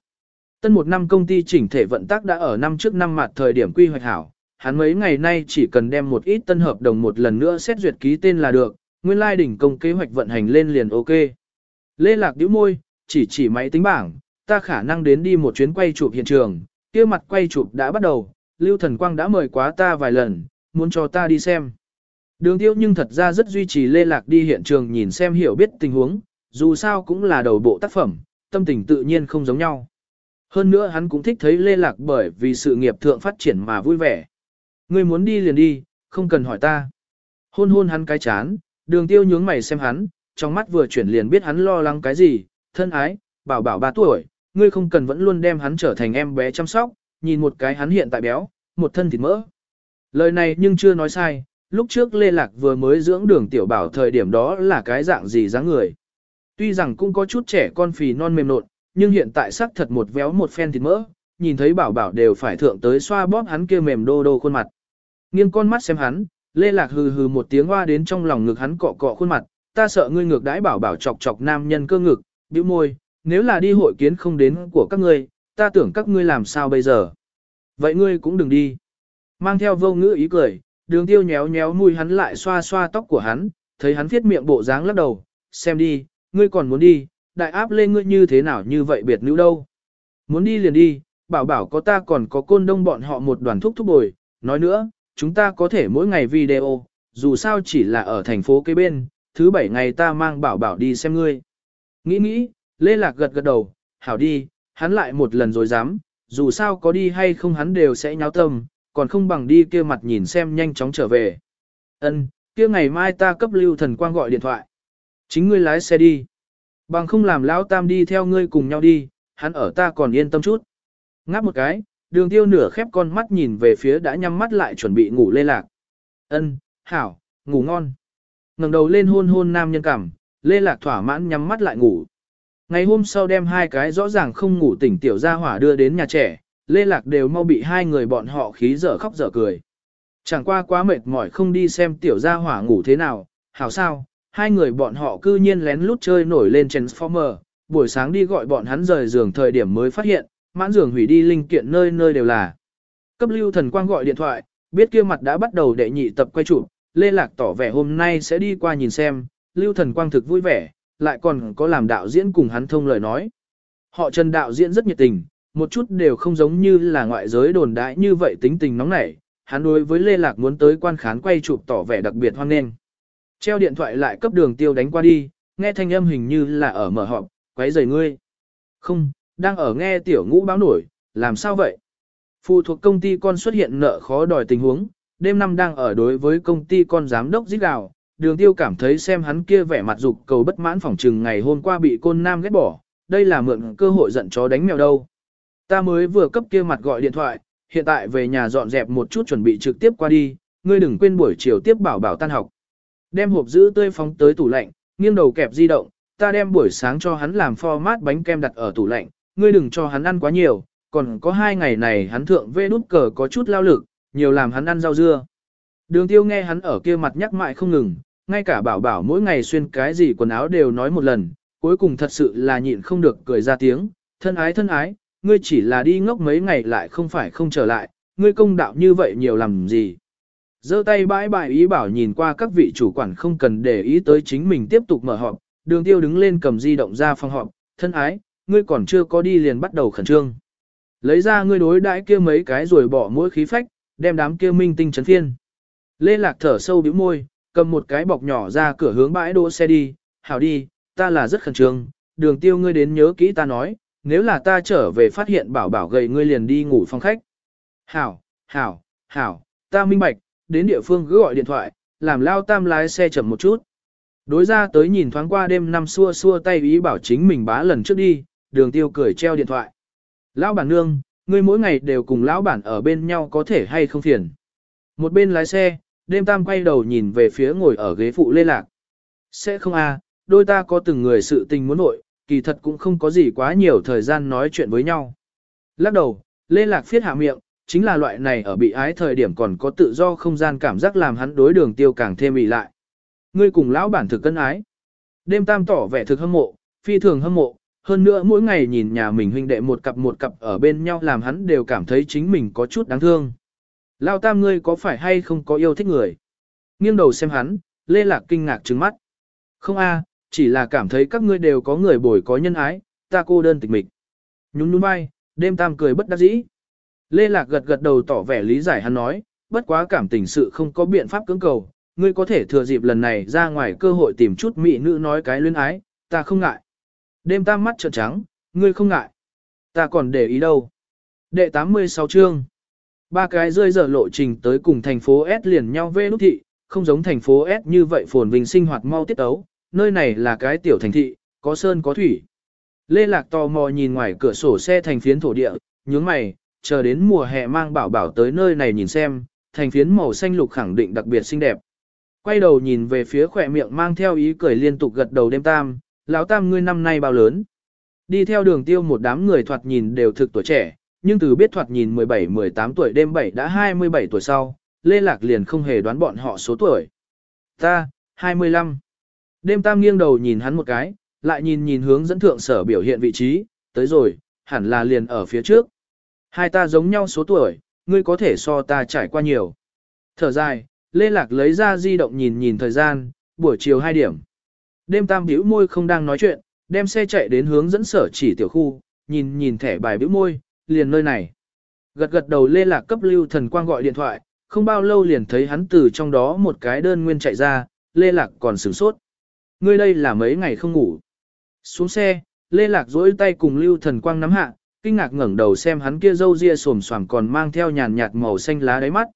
Tân một năm công ty chỉnh thể vận tác đã ở năm trước năm mặt thời điểm quy hoạch hảo, hắn mấy ngày nay chỉ cần đem một ít tân hợp đồng một lần nữa xét duyệt ký tên là được, nguyên lai đỉnh công kế hoạch vận hành lên liền ok. Lê Lạc điếu môi, chỉ chỉ máy tính bảng, ta khả năng đến đi một chuyến quay chụp hiện trường, kia mặt quay chụp đã bắt đầu, Lưu Thần Quang đã mời quá ta vài lần, muốn cho ta đi xem. Đường tiêu nhưng thật ra rất duy trì Lê Lạc đi hiện trường nhìn xem hiểu biết tình huống, dù sao cũng là đầu bộ tác phẩm, tâm tình tự nhiên không giống nhau. Hơn nữa hắn cũng thích thấy Lê Lạc bởi vì sự nghiệp thượng phát triển mà vui vẻ. Ngươi muốn đi liền đi, không cần hỏi ta. Hôn hôn hắn cái chán, đường tiêu nhướng mày xem hắn, trong mắt vừa chuyển liền biết hắn lo lắng cái gì, thân ái, bảo bảo ba tuổi, ngươi không cần vẫn luôn đem hắn trở thành em bé chăm sóc, nhìn một cái hắn hiện tại béo, một thân thịt mỡ. Lời này nhưng chưa nói sai, lúc trước Lê Lạc vừa mới dưỡng đường tiểu bảo thời điểm đó là cái dạng gì dáng người. Tuy rằng cũng có chút trẻ con phì non mềm nộn, nhưng hiện tại sắc thật một véo một phen thịt mỡ, nhìn thấy bảo bảo đều phải thượng tới xoa bóp hắn kia mềm đô đô khuôn mặt. Nghiêng con mắt xem hắn, Lê Lạc hừ hừ một tiếng hoa đến trong lòng ngực hắn cọ cọ khuôn mặt, ta sợ ngươi ngược đãi bảo bảo chọc chọc nam nhân cơ ngực, bĩu môi, nếu là đi hội kiến không đến của các ngươi, ta tưởng các ngươi làm sao bây giờ. Vậy ngươi cũng đừng đi. Mang theo vô ngữ ý cười, đường tiêu nhéo nhéo mùi hắn lại xoa xoa tóc của hắn, thấy hắn viết miệng bộ dáng lắc đầu, xem đi, ngươi còn muốn đi, đại áp lên ngươi như thế nào như vậy biệt nữ đâu. Muốn đi liền đi, bảo bảo có ta còn có côn đông bọn họ một đoàn thúc thúc bồi, nói nữa, chúng ta có thể mỗi ngày video, dù sao chỉ là ở thành phố kế bên, thứ bảy ngày ta mang bảo bảo đi xem ngươi. Nghĩ nghĩ, Lê Lạc gật gật đầu, hảo đi, hắn lại một lần rồi dám, dù sao có đi hay không hắn đều sẽ nháo tâm, còn không bằng đi kia mặt nhìn xem nhanh chóng trở về. Ân, kia ngày mai ta cấp lưu thần quang gọi điện thoại. Chính ngươi lái xe đi. Bằng không làm lão tam đi theo ngươi cùng nhau đi, hắn ở ta còn yên tâm chút. Ngáp một cái, đường tiêu nửa khép con mắt nhìn về phía đã nhắm mắt lại chuẩn bị ngủ lê lạc. Ân, hảo, ngủ ngon. ngẩng đầu lên hôn hôn nam nhân cảm, lê lạc thỏa mãn nhắm mắt lại ngủ. Ngày hôm sau đem hai cái rõ ràng không ngủ tỉnh tiểu gia hỏa đưa đến nhà trẻ, lê lạc đều mau bị hai người bọn họ khí dở khóc dở cười. Chẳng qua quá mệt mỏi không đi xem tiểu gia hỏa ngủ thế nào, hảo sao, hai người bọn họ cư nhiên lén lút chơi nổi lên Transformer, buổi sáng đi gọi bọn hắn rời giường thời điểm mới phát hiện, mãn giường hủy đi linh kiện nơi nơi đều là. Cấp lưu thần quang gọi điện thoại, biết kia mặt đã bắt đầu đệ nhị tập quay chụp, Lê Lạc tỏ vẻ hôm nay sẽ đi qua nhìn xem, lưu thần quang thực vui vẻ, lại còn có làm đạo diễn cùng hắn thông lời nói. Họ trần đạo diễn rất nhiệt tình, một chút đều không giống như là ngoại giới đồn đại như vậy tính tình nóng nảy, hắn đối với Lê Lạc muốn tới quan khán quay chụp tỏ vẻ đặc biệt hoan nghênh. Treo điện thoại lại cấp đường tiêu đánh qua đi, nghe thanh âm hình như là ở mở họp, quấy rầy ngươi. Không, đang ở nghe tiểu ngũ báo nổi, làm sao vậy? Phụ thuộc công ty con xuất hiện nợ khó đòi tình huống, đêm năm đang ở đối với công ty con giám đốc giết gào, đường tiêu cảm thấy xem hắn kia vẻ mặt dục cầu bất mãn phỏng trừng ngày hôm qua bị côn nam ghét bỏ, đây là mượn cơ hội giận chó đánh mèo đâu. Ta mới vừa cấp kia mặt gọi điện thoại, hiện tại về nhà dọn dẹp một chút chuẩn bị trực tiếp qua đi, ngươi đừng quên buổi chiều tiếp bảo bảo tan học. Đem hộp giữ tươi phóng tới tủ lạnh, nghiêng đầu kẹp di động, ta đem buổi sáng cho hắn làm format bánh kem đặt ở tủ lạnh, ngươi đừng cho hắn ăn quá nhiều, còn có hai ngày này hắn thượng vê đút cờ có chút lao lực, nhiều làm hắn ăn rau dưa. Đường tiêu nghe hắn ở kia mặt nhắc mãi không ngừng, ngay cả bảo bảo mỗi ngày xuyên cái gì quần áo đều nói một lần, cuối cùng thật sự là nhịn không được cười ra tiếng, thân ái thân ái, ngươi chỉ là đi ngốc mấy ngày lại không phải không trở lại, ngươi công đạo như vậy nhiều làm gì. giơ tay bãi bãi ý bảo nhìn qua các vị chủ quản không cần để ý tới chính mình tiếp tục mở họp, đường tiêu đứng lên cầm di động ra phòng họp, thân ái, ngươi còn chưa có đi liền bắt đầu khẩn trương. Lấy ra ngươi đối đãi kia mấy cái rồi bỏ mỗi khí phách, đem đám kia minh tinh chấn phiên. Lê Lạc thở sâu bĩu môi, cầm một cái bọc nhỏ ra cửa hướng bãi đỗ xe đi, hảo đi, ta là rất khẩn trương, đường tiêu ngươi đến nhớ kỹ ta nói, nếu là ta trở về phát hiện bảo bảo gầy ngươi liền đi ngủ phòng khách. Hảo, hảo, hảo, ta minh bạch, đến địa phương cứ gọi điện thoại, làm lao tam lái xe chậm một chút. Đối ra tới nhìn thoáng qua đêm năm xua xua tay ý bảo chính mình bá lần trước đi, đường tiêu cười treo điện thoại. Lão bản nương, ngươi mỗi ngày đều cùng lão bản ở bên nhau có thể hay không phiền. Một bên lái xe, đêm tam quay đầu nhìn về phía ngồi ở ghế phụ lê lạc. Sẽ không à, đôi ta có từng người sự tình muốn nội, kỳ thật cũng không có gì quá nhiều thời gian nói chuyện với nhau. Lắc đầu, lê lạc phiết hạ miệng, chính là loại này ở bị ái thời điểm còn có tự do không gian cảm giác làm hắn đối đường tiêu càng thêm bị lại. Ngươi cùng lão bản thực cân ái. Đêm tam tỏ vẻ thực hâm mộ, phi thường hâm mộ, hơn nữa mỗi ngày nhìn nhà mình huynh đệ một cặp một cặp ở bên nhau làm hắn đều cảm thấy chính mình có chút đáng thương. Lao tam ngươi có phải hay không có yêu thích người? Nghiêng đầu xem hắn, lê lạc kinh ngạc trừng mắt. Không a, chỉ là cảm thấy các ngươi đều có người bồi có nhân ái, ta cô đơn tịch mịch. Nhún nhún vai, đêm tam cười bất đắc dĩ. Lê lạc gật gật đầu tỏ vẻ lý giải hắn nói, bất quá cảm tình sự không có biện pháp cưỡng cầu, ngươi có thể thừa dịp lần này ra ngoài cơ hội tìm chút mỹ nữ nói cái luyến ái, ta không ngại. Đêm tam mắt trợn trắng, ngươi không ngại. Ta còn để ý đâu. Đệ 86 chương. ba cái rơi dở lộ trình tới cùng thành phố S liền nhau về nút thị, không giống thành phố S như vậy phồn vinh sinh hoạt mau tiết ấu, nơi này là cái tiểu thành thị, có sơn có thủy. Lê Lạc tò mò nhìn ngoài cửa sổ xe thành phiến thổ địa, nhướng mày, chờ đến mùa hè mang bảo bảo tới nơi này nhìn xem, thành phiến màu xanh lục khẳng định đặc biệt xinh đẹp. Quay đầu nhìn về phía khỏe miệng mang theo ý cười liên tục gật đầu đêm tam, lão tam ngươi năm nay bao lớn. Đi theo đường tiêu một đám người thoạt nhìn đều thực tuổi trẻ, nhưng từ biết thoạt nhìn 17-18 tuổi đêm 7 đã 27 tuổi sau, Lê Lạc liền không hề đoán bọn họ số tuổi. Ta, 25. Đêm tam nghiêng đầu nhìn hắn một cái, lại nhìn nhìn hướng dẫn thượng sở biểu hiện vị trí, tới rồi, hẳn là liền ở phía trước. Hai ta giống nhau số tuổi, ngươi có thể so ta trải qua nhiều. Thở dài, Lê Lạc lấy ra di động nhìn nhìn thời gian, buổi chiều 2 điểm. Đêm tam bĩu môi không đang nói chuyện, đem xe chạy đến hướng dẫn sở chỉ tiểu khu, nhìn nhìn thẻ bài bĩu môi, liền nơi này. Gật gật đầu Lê Lạc cấp lưu thần quang gọi điện thoại, không bao lâu liền thấy hắn từ trong đó một cái đơn nguyên chạy ra, Lê Lạc còn sửng sốt. Ngươi đây là mấy ngày không ngủ. Xuống xe, Lê Lạc duỗi tay cùng lưu thần quang nắm hạ, kinh ngạc ngẩng đầu xem hắn kia râu ria xồm xoàm còn mang theo nhàn nhạt màu xanh lá đáy mắt.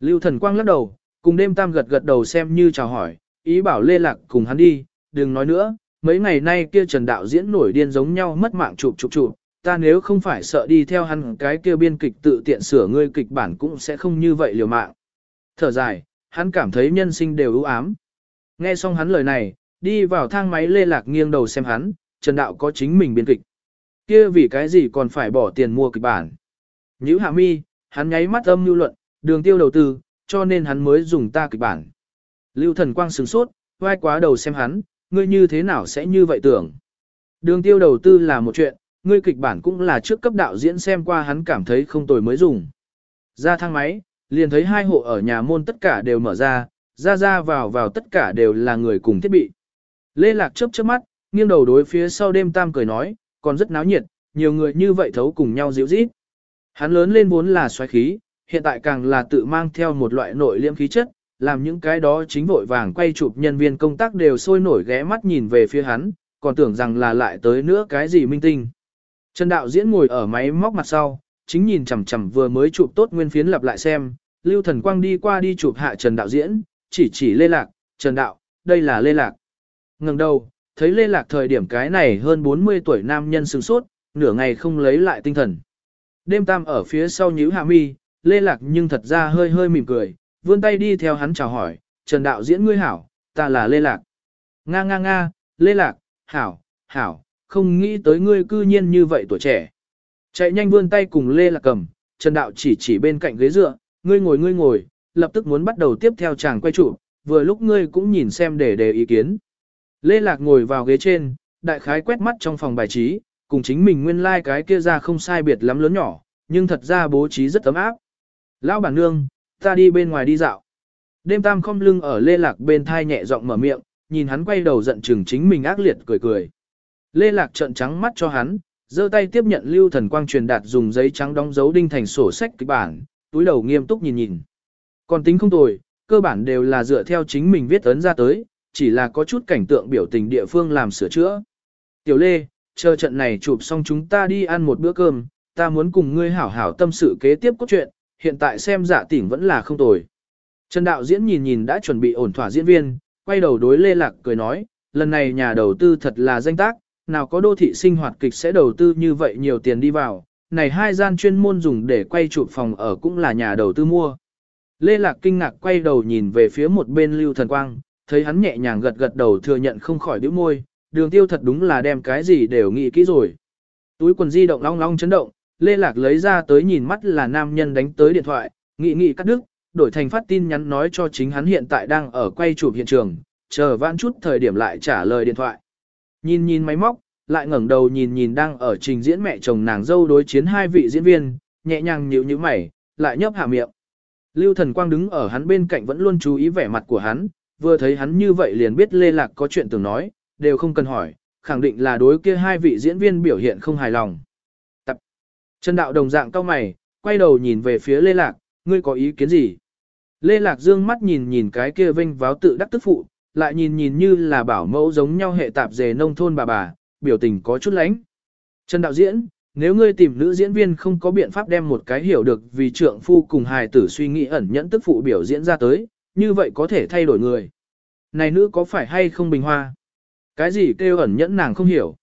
Lưu thần quang lắc đầu, cùng đêm tam gật gật đầu xem như chào hỏi, ý bảo Lê Lạc cùng hắn đi, đừng nói nữa, mấy ngày nay kia Trần Đạo diễn nổi điên giống nhau mất mạng chụp chụp chụp, ta nếu không phải sợ đi theo hắn cái kia biên kịch tự tiện sửa ngươi kịch bản cũng sẽ không như vậy liều mạng. Thở dài, hắn cảm thấy nhân sinh đều ưu ám. Nghe xong hắn lời này, đi vào thang máy Lê Lạc nghiêng đầu xem hắn, Trần Đạo có chính mình biên kịch. Kia vì cái gì còn phải bỏ tiền mua kịch bản. Nhữ hạ mi, hắn nháy mắt âm lưu luận, đường tiêu đầu tư, cho nên hắn mới dùng ta kịch bản. Lưu thần quang sửng sốt, vai quá đầu xem hắn, ngươi như thế nào sẽ như vậy tưởng. Đường tiêu đầu tư là một chuyện, ngươi kịch bản cũng là trước cấp đạo diễn xem qua hắn cảm thấy không tồi mới dùng. Ra thang máy, liền thấy hai hộ ở nhà môn tất cả đều mở ra, ra ra vào vào tất cả đều là người cùng thiết bị. Lê Lạc chớp chớp mắt, nghiêng đầu đối phía sau đêm tam cười nói, còn rất náo nhiệt, nhiều người như vậy thấu cùng nhau dịu rít. Hắn lớn lên vốn là xoáy khí, hiện tại càng là tự mang theo một loại nội liêm khí chất, làm những cái đó chính vội vàng quay chụp nhân viên công tác đều sôi nổi ghé mắt nhìn về phía hắn, còn tưởng rằng là lại tới nữa cái gì minh tinh. Trần đạo diễn ngồi ở máy móc mặt sau, chính nhìn chằm chằm vừa mới chụp tốt nguyên phiến lặp lại xem, Lưu Thần Quang đi qua đi chụp hạ Trần đạo diễn, chỉ chỉ Lê Lạc, Trần đạo, đây là Lê Lạc. Ngừng đầu, thấy Lê Lạc thời điểm cái này hơn 40 tuổi nam nhân sừng sốt, nửa ngày không lấy lại tinh thần. Đêm tam ở phía sau nhíu hạ mi, Lê Lạc nhưng thật ra hơi hơi mỉm cười, vươn tay đi theo hắn chào hỏi, Trần đạo diễn ngươi hảo, ta là Lê Lạc. Nga nga nga, Lê Lạc, hảo, hảo, không nghĩ tới ngươi cư nhiên như vậy tuổi trẻ. Chạy nhanh vươn tay cùng Lê Lạc cầm, Trần đạo chỉ chỉ bên cạnh ghế dựa, ngươi ngồi ngươi ngồi, lập tức muốn bắt đầu tiếp theo chàng quay trụ, vừa lúc ngươi cũng nhìn xem để đề ý kiến. Lê Lạc ngồi vào ghế trên, đại khái quét mắt trong phòng bài trí, cùng chính mình nguyên lai like cái kia ra không sai biệt lắm lớn nhỏ, nhưng thật ra bố trí rất ấm áp. Lão bản nương, ta đi bên ngoài đi dạo. Đêm tam không lưng ở Lê Lạc bên thai nhẹ giọng mở miệng, nhìn hắn quay đầu giận chừng chính mình ác liệt cười cười. Lê Lạc trợn trắng mắt cho hắn, giơ tay tiếp nhận lưu thần quang truyền đạt dùng giấy trắng đóng dấu đinh thành sổ sách kịch bản, túi đầu nghiêm túc nhìn nhìn. Còn tính không tồi, cơ bản đều là dựa theo chính mình viết ấn ra tới, chỉ là có chút cảnh tượng biểu tình địa phương làm sửa chữa. Tiểu Lê, chờ trận này chụp xong chúng ta đi ăn một bữa cơm, ta muốn cùng ngươi hảo hảo tâm sự kế tiếp cốt truyện, hiện tại xem giả tỉnh vẫn là không tồi. Trần đạo diễn nhìn nhìn đã chuẩn bị ổn thỏa diễn viên, quay đầu đối Lê Lạc cười nói, lần này nhà đầu tư thật là danh tác, nào có đô thị sinh hoạt kịch sẽ đầu tư như vậy nhiều tiền đi vào, này hai gian chuyên môn dùng để quay chụp phòng ở cũng là nhà đầu tư mua. Lê Lạc kinh ngạc quay đầu nhìn về phía một bên Lưu Thần Quang, thấy hắn nhẹ nhàng gật gật đầu thừa nhận không khỏi đứa môi, đường tiêu thật đúng là đem cái gì đều nghĩ kỹ rồi. Túi quần di động long long chấn động, Lê Lạc lấy ra tới nhìn mắt là nam nhân đánh tới điện thoại, nghị nghị cắt đứt, đổi thành phát tin nhắn nói cho chính hắn hiện tại đang ở quay chụp hiện trường, chờ vãn chút thời điểm lại trả lời điện thoại. Nhìn nhìn máy móc, lại ngẩng đầu nhìn nhìn đang ở trình diễn mẹ chồng nàng dâu đối chiến hai vị diễn viên, nhẹ nhàng nhíu nhíu mày, lại nhấp hạ miệng. Lưu Thần Quang đứng ở hắn bên cạnh vẫn luôn chú ý vẻ mặt của hắn, vừa thấy hắn như vậy liền biết Lê Lạc có chuyện tưởng nói, đều không cần hỏi, khẳng định là đối kia hai vị diễn viên biểu hiện không hài lòng. Trần Đạo đồng dạng cao mày, quay đầu nhìn về phía Lê Lạc, ngươi có ý kiến gì? Lê Lạc dương mắt nhìn nhìn cái kia vinh váo tự đắc tức phụ, lại nhìn nhìn như là bảo mẫu giống nhau hệ tạp dề nông thôn bà bà, biểu tình có chút lánh. Trần đạo diễn, Nếu ngươi tìm nữ diễn viên không có biện pháp đem một cái hiểu được vì trượng phu cùng hài tử suy nghĩ ẩn nhẫn tức phụ biểu diễn ra tới, như vậy có thể thay đổi người. Này nữ có phải hay không bình hoa? Cái gì kêu ẩn nhẫn nàng không hiểu.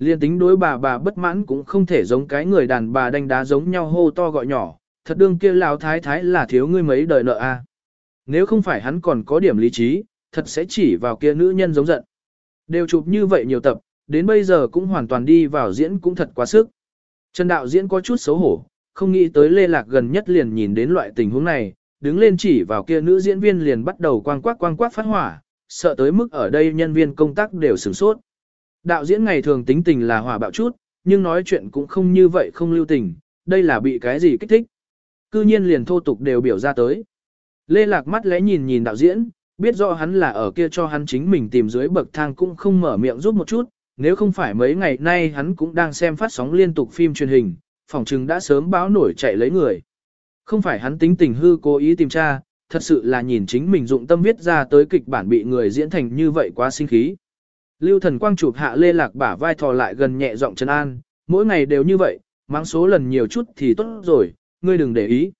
Liên tính đối bà bà bất mãn cũng không thể giống cái người đàn bà đánh đá giống nhau hô to gọi nhỏ, thật đương kia lão thái thái là thiếu ngươi mấy đời nợ a. À. Nếu không phải hắn còn có điểm lý trí, thật sẽ chỉ vào kia nữ nhân giống giận. Đều chụp như vậy nhiều tập, đến bây giờ cũng hoàn toàn đi vào diễn cũng thật quá sức. Trần đạo diễn có chút xấu hổ, không nghĩ tới Lê Lạc gần nhất liền nhìn đến loại tình huống này, đứng lên chỉ vào kia nữ diễn viên liền bắt đầu quang quắc quang quắc phát hỏa, sợ tới mức ở đây nhân viên công tác đều sửng sốt. Đạo diễn ngày thường tính tình là hòa bạo chút, nhưng nói chuyện cũng không như vậy không lưu tình, đây là bị cái gì kích thích. Cư nhiên liền thô tục đều biểu ra tới. Lê Lạc mắt lẽ nhìn nhìn đạo diễn, biết rõ hắn là ở kia cho hắn chính mình tìm dưới bậc thang cũng không mở miệng giúp một chút, nếu không phải mấy ngày nay hắn cũng đang xem phát sóng liên tục phim truyền hình, phòng trừng đã sớm báo nổi chạy lấy người. Không phải hắn tính tình hư cố ý tìm tra, thật sự là nhìn chính mình dụng tâm viết ra tới kịch bản bị người diễn thành như vậy quá sinh khí. Lưu thần quang chụp hạ lê lạc bả vai thò lại gần nhẹ giọng trấn an, mỗi ngày đều như vậy, mang số lần nhiều chút thì tốt rồi, ngươi đừng để ý.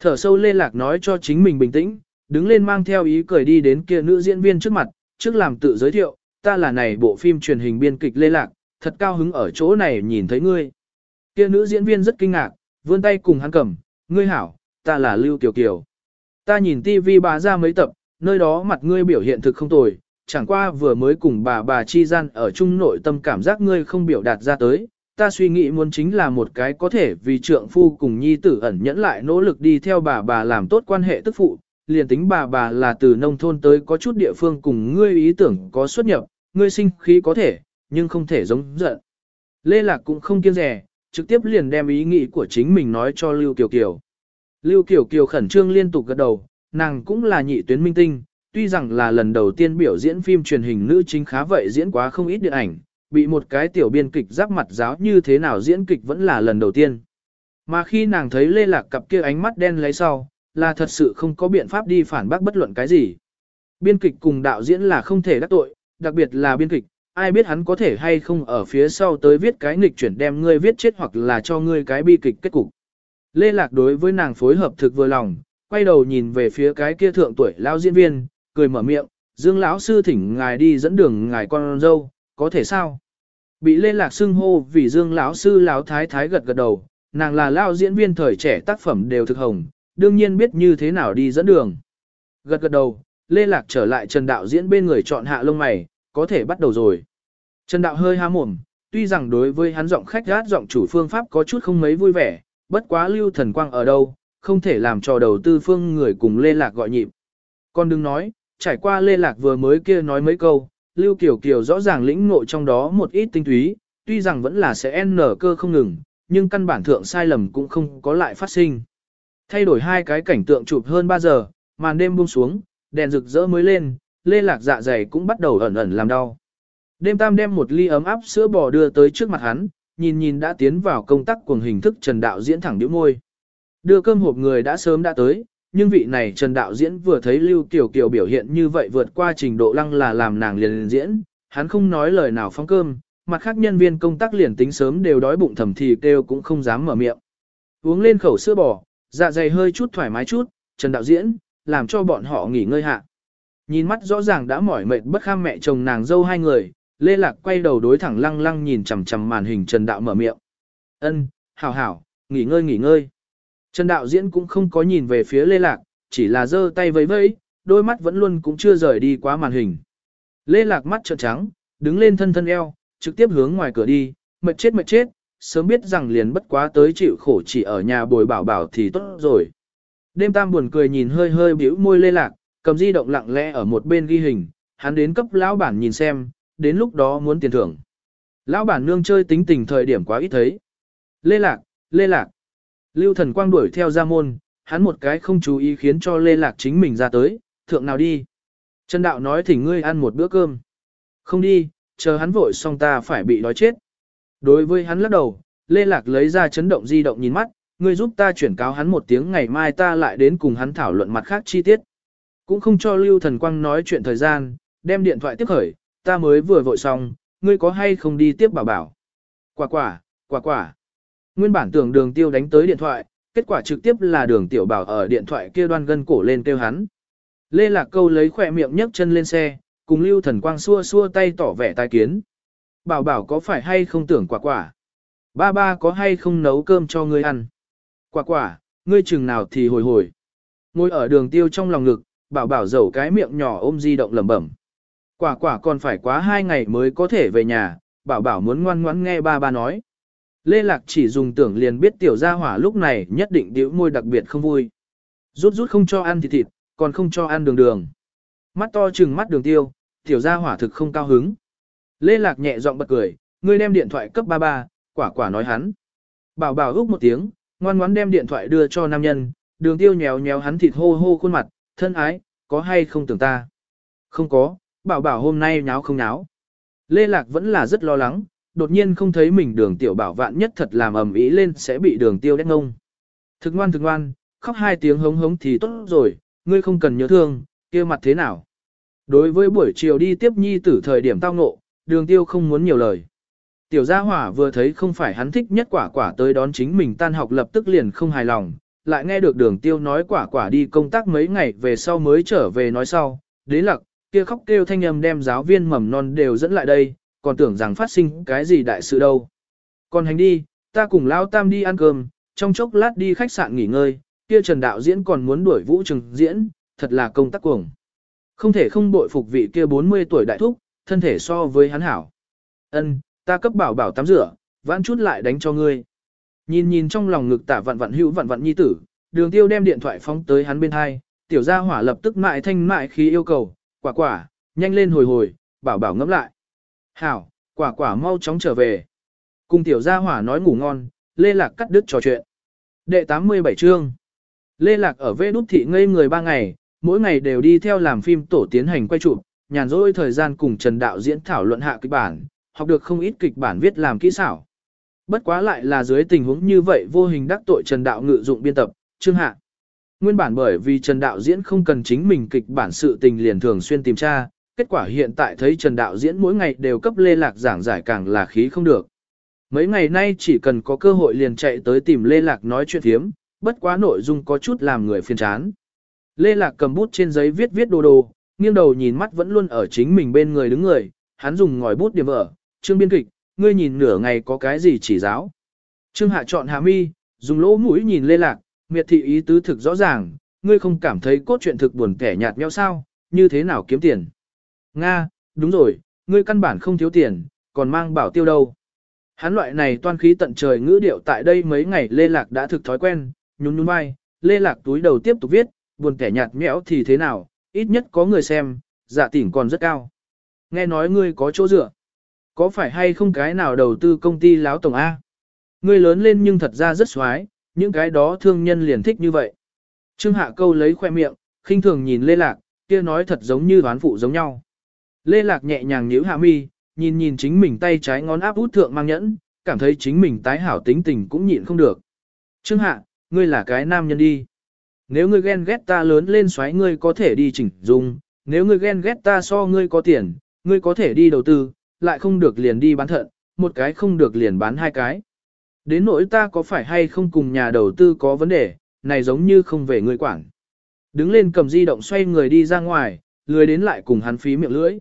Thở sâu lê lạc nói cho chính mình bình tĩnh, đứng lên mang theo ý cười đi đến kia nữ diễn viên trước mặt, trước làm tự giới thiệu, ta là này bộ phim truyền hình biên kịch lê lạc, thật cao hứng ở chỗ này nhìn thấy ngươi. Kia nữ diễn viên rất kinh ngạc, vươn tay cùng hắn cầm, ngươi hảo, ta là Lưu Kiều Kiều. Ta nhìn TV bà ra mấy tập, nơi đó mặt ngươi biểu hiện thực không tồi, chẳng qua vừa mới cùng bà bà chi gian ở chung nội tâm cảm giác ngươi không biểu đạt ra tới. Ta suy nghĩ muốn chính là một cái có thể vì trượng phu cùng nhi tử ẩn nhẫn lại nỗ lực đi theo bà bà làm tốt quan hệ tức phụ, liền tính bà bà là từ nông thôn tới có chút địa phương cùng ngươi ý tưởng có xuất nhập, ngươi sinh khí có thể, nhưng không thể giống giận. Lê Lạc cũng không kiêng rẻ, trực tiếp liền đem ý nghĩ của chính mình nói cho Lưu Kiều Kiều. Lưu Kiều Kiều khẩn trương liên tục gật đầu, nàng cũng là nhị tuyến minh tinh, tuy rằng là lần đầu tiên biểu diễn phim truyền hình nữ chính khá vậy diễn quá không ít điện ảnh, bị một cái tiểu biên kịch giáp mặt giáo như thế nào diễn kịch vẫn là lần đầu tiên. Mà khi nàng thấy Lê Lạc cặp kia ánh mắt đen lấy sau, là thật sự không có biện pháp đi phản bác bất luận cái gì. Biên kịch cùng đạo diễn là không thể đắc tội, đặc biệt là biên kịch, ai biết hắn có thể hay không ở phía sau tới viết cái nghịch chuyển đem ngươi viết chết hoặc là cho ngươi cái bi kịch kết cục. Lê Lạc đối với nàng phối hợp thực vừa lòng, quay đầu nhìn về phía cái kia thượng tuổi lao diễn viên, cười mở miệng, Dương lão sư thỉnh ngài đi dẫn đường ngài con dâu, có thể sao? Bị Lê Lạc xưng hô vì Dương lão sư lão thái thái gật gật đầu, nàng là lao diễn viên thời trẻ tác phẩm đều thực hồng, đương nhiên biết như thế nào đi dẫn đường. Gật gật đầu, Lê Lạc trở lại Trần Đạo diễn bên người chọn hạ lông mày, có thể bắt đầu rồi. Trần Đạo hơi há mồm, tuy rằng đối với hắn giọng khách gát giọng chủ phương pháp có chút không mấy vui vẻ, bất quá lưu thần quang ở đâu, không thể làm cho đầu tư phương người cùng Lê Lạc gọi nhịp. Còn đừng nói, trải qua Lê Lạc vừa mới kia nói mấy câu, Lưu Kiều Kiều rõ ràng lĩnh ngộ trong đó một ít tinh túy, tuy rằng vẫn là sẽ nở cơ không ngừng, nhưng căn bản thượng sai lầm cũng không có lại phát sinh. Thay đổi hai cái cảnh tượng chụp hơn 3 giờ, màn đêm buông xuống, đèn rực rỡ mới lên, Lê Lạc dạ dày cũng bắt đầu ẩn ẩn làm đau. Đêm tam đem một ly ấm áp sữa bò đưa tới trước mặt hắn, nhìn nhìn đã tiến vào công tác cuồng hình thức Trần Đạo diễn thẳng điếu môi. Đưa cơm hộp người đã sớm đã tới, nhưng vị này Trần Đạo diễn vừa thấy Lưu Kiều Kiều biểu hiện như vậy vượt qua trình độ lăng là làm nàng liền, liền diễn, hắn không nói lời nào phóng cơm, mặt khác nhân viên công tác liền tính sớm đều đói bụng thầm thì kêu cũng không dám mở miệng. Uống lên khẩu sữa bò, dạ dày hơi chút thoải mái chút, Trần Đạo diễn, làm cho bọn họ nghỉ ngơi hạ. Nhìn mắt rõ ràng đã mỏi mệt bất kham mẹ chồng nàng dâu hai người, Lê Lạc quay đầu đối thẳng lăng lăng nhìn chằm chằm màn hình Trần Đạo mở miệng. Ân, hảo hảo, nghỉ ngơi nghỉ ngơi. Trần Đạo diễn cũng không có nhìn về phía Lê Lạc, chỉ là giơ tay vẫy vẫy, đôi mắt vẫn luôn cũng chưa rời đi quá màn hình. Lê Lạc mắt trợn trắng, đứng lên thân thân eo, trực tiếp hướng ngoài cửa đi, mệt chết mệt chết, sớm biết rằng liền bất quá tới chịu khổ chỉ ở nhà bồi bảo bảo thì tốt rồi. Đêm tam buồn cười nhìn hơi hơi bĩu môi Lê Lạc, cầm di động lặng lẽ ở một bên ghi hình, hắn đến cấp lão bản nhìn xem, đến lúc đó muốn tiền thưởng. Lão bản nương chơi tính tình thời điểm quá ít thấy. Lê Lạc, Lê Lạc. Lưu thần quang đuổi theo ra môn, hắn một cái không chú ý khiến cho Lê Lạc chính mình ra tới, thượng nào đi. Trần Đạo nói thỉnh ngươi ăn một bữa cơm. Không đi, chờ hắn vội xong ta phải bị đói chết. Đối với hắn lắc đầu, Lê Lạc lấy ra chấn động di động nhìn mắt, ngươi giúp ta chuyển cáo hắn một tiếng ngày mai ta lại đến cùng hắn thảo luận mặt khác chi tiết. Cũng không cho Lưu Thần Quang nói chuyện thời gian, đem điện thoại tiếp khởi, ta mới vừa vội xong, ngươi có hay không đi tiếp bảo bảo. Quả quả, quả quả. Nguyên bản tưởng đường tiêu đánh tới điện thoại, kết quả trực tiếp là đường tiểu bảo ở điện thoại kia đoan gân cổ lên kêu hắn. Lê Lạc Câu lấy khỏe miệng nhấc chân lên xe, cùng Lưu Thần Quang xua xua tay tỏ vẻ tai kiến. Bảo bảo có phải hay không tưởng quả quả? Ba ba có hay không nấu cơm cho ngươi ăn? Quả quả, ngươi chừng nào thì hồi hồi. Ngồi ở đường tiêu trong lòng ngực, bảo bảo dầu cái miệng nhỏ ôm di động lẩm bẩm. Quả quả còn phải quá hai ngày mới có thể về nhà, bảo bảo muốn ngoan ngoãn nghe ba ba nói. Lê Lạc chỉ dùng tưởng liền biết tiểu gia hỏa lúc này nhất định điếu môi đặc biệt không vui. Rút rút không cho ăn thịt thịt, còn không cho ăn đường đường. Mắt to chừng mắt đường tiêu, tiểu gia hỏa thực không cao hứng. Lê Lạc nhẹ giọng bật cười, ngươi đem điện thoại cấp ba ba, quả quả nói hắn. Bảo bảo úc một tiếng, ngoan ngoãn đem điện thoại đưa cho nam nhân, đường tiêu nhéo nhéo hắn thịt hô hô khuôn mặt, thân ái, có hay không tưởng ta? Không có, bảo bảo hôm nay nháo không nháo. Lê Lạc vẫn là rất lo lắng, đột nhiên không thấy mình đường tiểu bảo vạn nhất thật làm ầm ĩ lên sẽ bị đường tiêu đét ngông. Thực ngoan thực ngoan, khóc hai tiếng hống hống thì tốt rồi, ngươi không cần nhớ thương, kia mặt thế nào. Đối với buổi chiều đi tiếp nhi tử thời điểm tao ngộ, đường tiêu không muốn nhiều lời. Tiểu gia hỏa vừa thấy không phải hắn thích nhất quả quả tới đón chính mình tan học lập tức liền không hài lòng, lại nghe được đường tiêu nói quả quả đi công tác mấy ngày về sau mới trở về nói sau, đế lặc, kia khóc kêu thanh âm đem giáo viên mầm non đều dẫn lại đây, còn tưởng rằng phát sinh cái gì đại sự đâu. Còn hành đi, ta cùng Lao Tam đi ăn cơm, trong chốc lát đi khách sạn nghỉ ngơi, kia Trần Đạo Diễn còn muốn đuổi vũ trường diễn, thật là công tác cuồng. Không thể không bội phục vị kia 40 tuổi đại thúc, thân thể so với hắn hảo. Ân, ta cấp bảo bảo tắm rửa, vãn chút lại đánh cho ngươi. Nhìn nhìn trong lòng ngực tả vặn vặn hữu vặn vặn nhi tử, đường tiêu đem điện thoại phóng tới hắn bên hai, tiểu gia hỏa lập tức mại thanh mại khí yêu cầu, quả quả, nhanh lên hồi hồi, bảo bảo ngẫm lại. Hảo, quả quả mau chóng trở về. Cùng tiểu gia hỏa nói ngủ ngon, Lê Lạc cắt đứt trò chuyện. Đệ 87 chương. Lê Lạc ở vê đút thị ngây người ba ngày, mỗi ngày đều đi theo làm phim tổ tiến hành quay chụp, nhàn rỗi thời gian cùng Trần Đạo diễn thảo luận hạ kịch bản, học được không ít kịch bản viết làm kỹ xảo. Bất quá lại là dưới tình huống như vậy vô hình đắc tội Trần Đạo ngự dụng biên tập, chương hạ. Nguyên bản bởi vì Trần Đạo diễn không cần chính mình kịch bản sự tình liền thường xuyên tìm tra, kết quả hiện tại thấy Trần Đạo diễn mỗi ngày đều cấp Lê Lạc giảng giải càng là khí không được. Mấy ngày nay chỉ cần có cơ hội liền chạy tới tìm Lê Lạc nói chuyện thiếm, bất quá nội dung có chút làm người phiền chán. Lê Lạc cầm bút trên giấy viết viết đồ đồ, nghiêng đầu nhìn mắt vẫn luôn ở chính mình bên người đứng người, hắn dùng ngòi bút điểm ở, trương biên kịch, ngươi nhìn nửa ngày có cái gì chỉ giáo. Trương Hạ chọn hạ mi, dùng lỗ mũi nhìn Lê Lạc, miệt thị ý tứ thực rõ ràng, ngươi không cảm thấy cốt truyện thực buồn kẻ nhạt nhau sao, như thế nào kiếm tiền. Nga, đúng rồi, ngươi căn bản không thiếu tiền, còn mang bảo tiêu đâu. Hắn loại này toan khí tận trời ngữ điệu tại đây mấy ngày Lê Lạc đã thực thói quen, nhún nhún vai, Lê Lạc túi đầu tiếp tục viết, buồn kẻ nhạt nhẽo thì thế nào, ít nhất có người xem, dạ tỉnh còn rất cao. Nghe nói ngươi có chỗ dựa. Có phải hay không cái nào đầu tư công ty láo tổng A? Ngươi lớn lên nhưng thật ra rất xoái, những cái đó thương nhân liền thích như vậy. Trương Hạ Câu lấy khoe miệng, khinh thường nhìn Lê Lạc, kia nói thật giống như đoán phụ giống nhau. Lê Lạc nhẹ nhàng nhíu hạ mi, nhìn nhìn chính mình tay trái ngón áp út thượng mang nhẫn, cảm thấy chính mình tái hảo tính tình cũng nhịn không được. Trương Hạ, ngươi là cái nam nhân đi. Nếu ngươi ghen ghét ta lớn lên xoáy ngươi có thể đi chỉnh dung, nếu ngươi ghen ghét ta so ngươi có tiền, ngươi có thể đi đầu tư, lại không được liền đi bán thận, một cái không được liền bán hai cái. Đến nỗi ta có phải hay không cùng nhà đầu tư có vấn đề, này giống như không về ngươi quản. Đứng lên cầm di động xoay người đi ra ngoài, lười đến lại cùng hắn phí miệng lưỡi.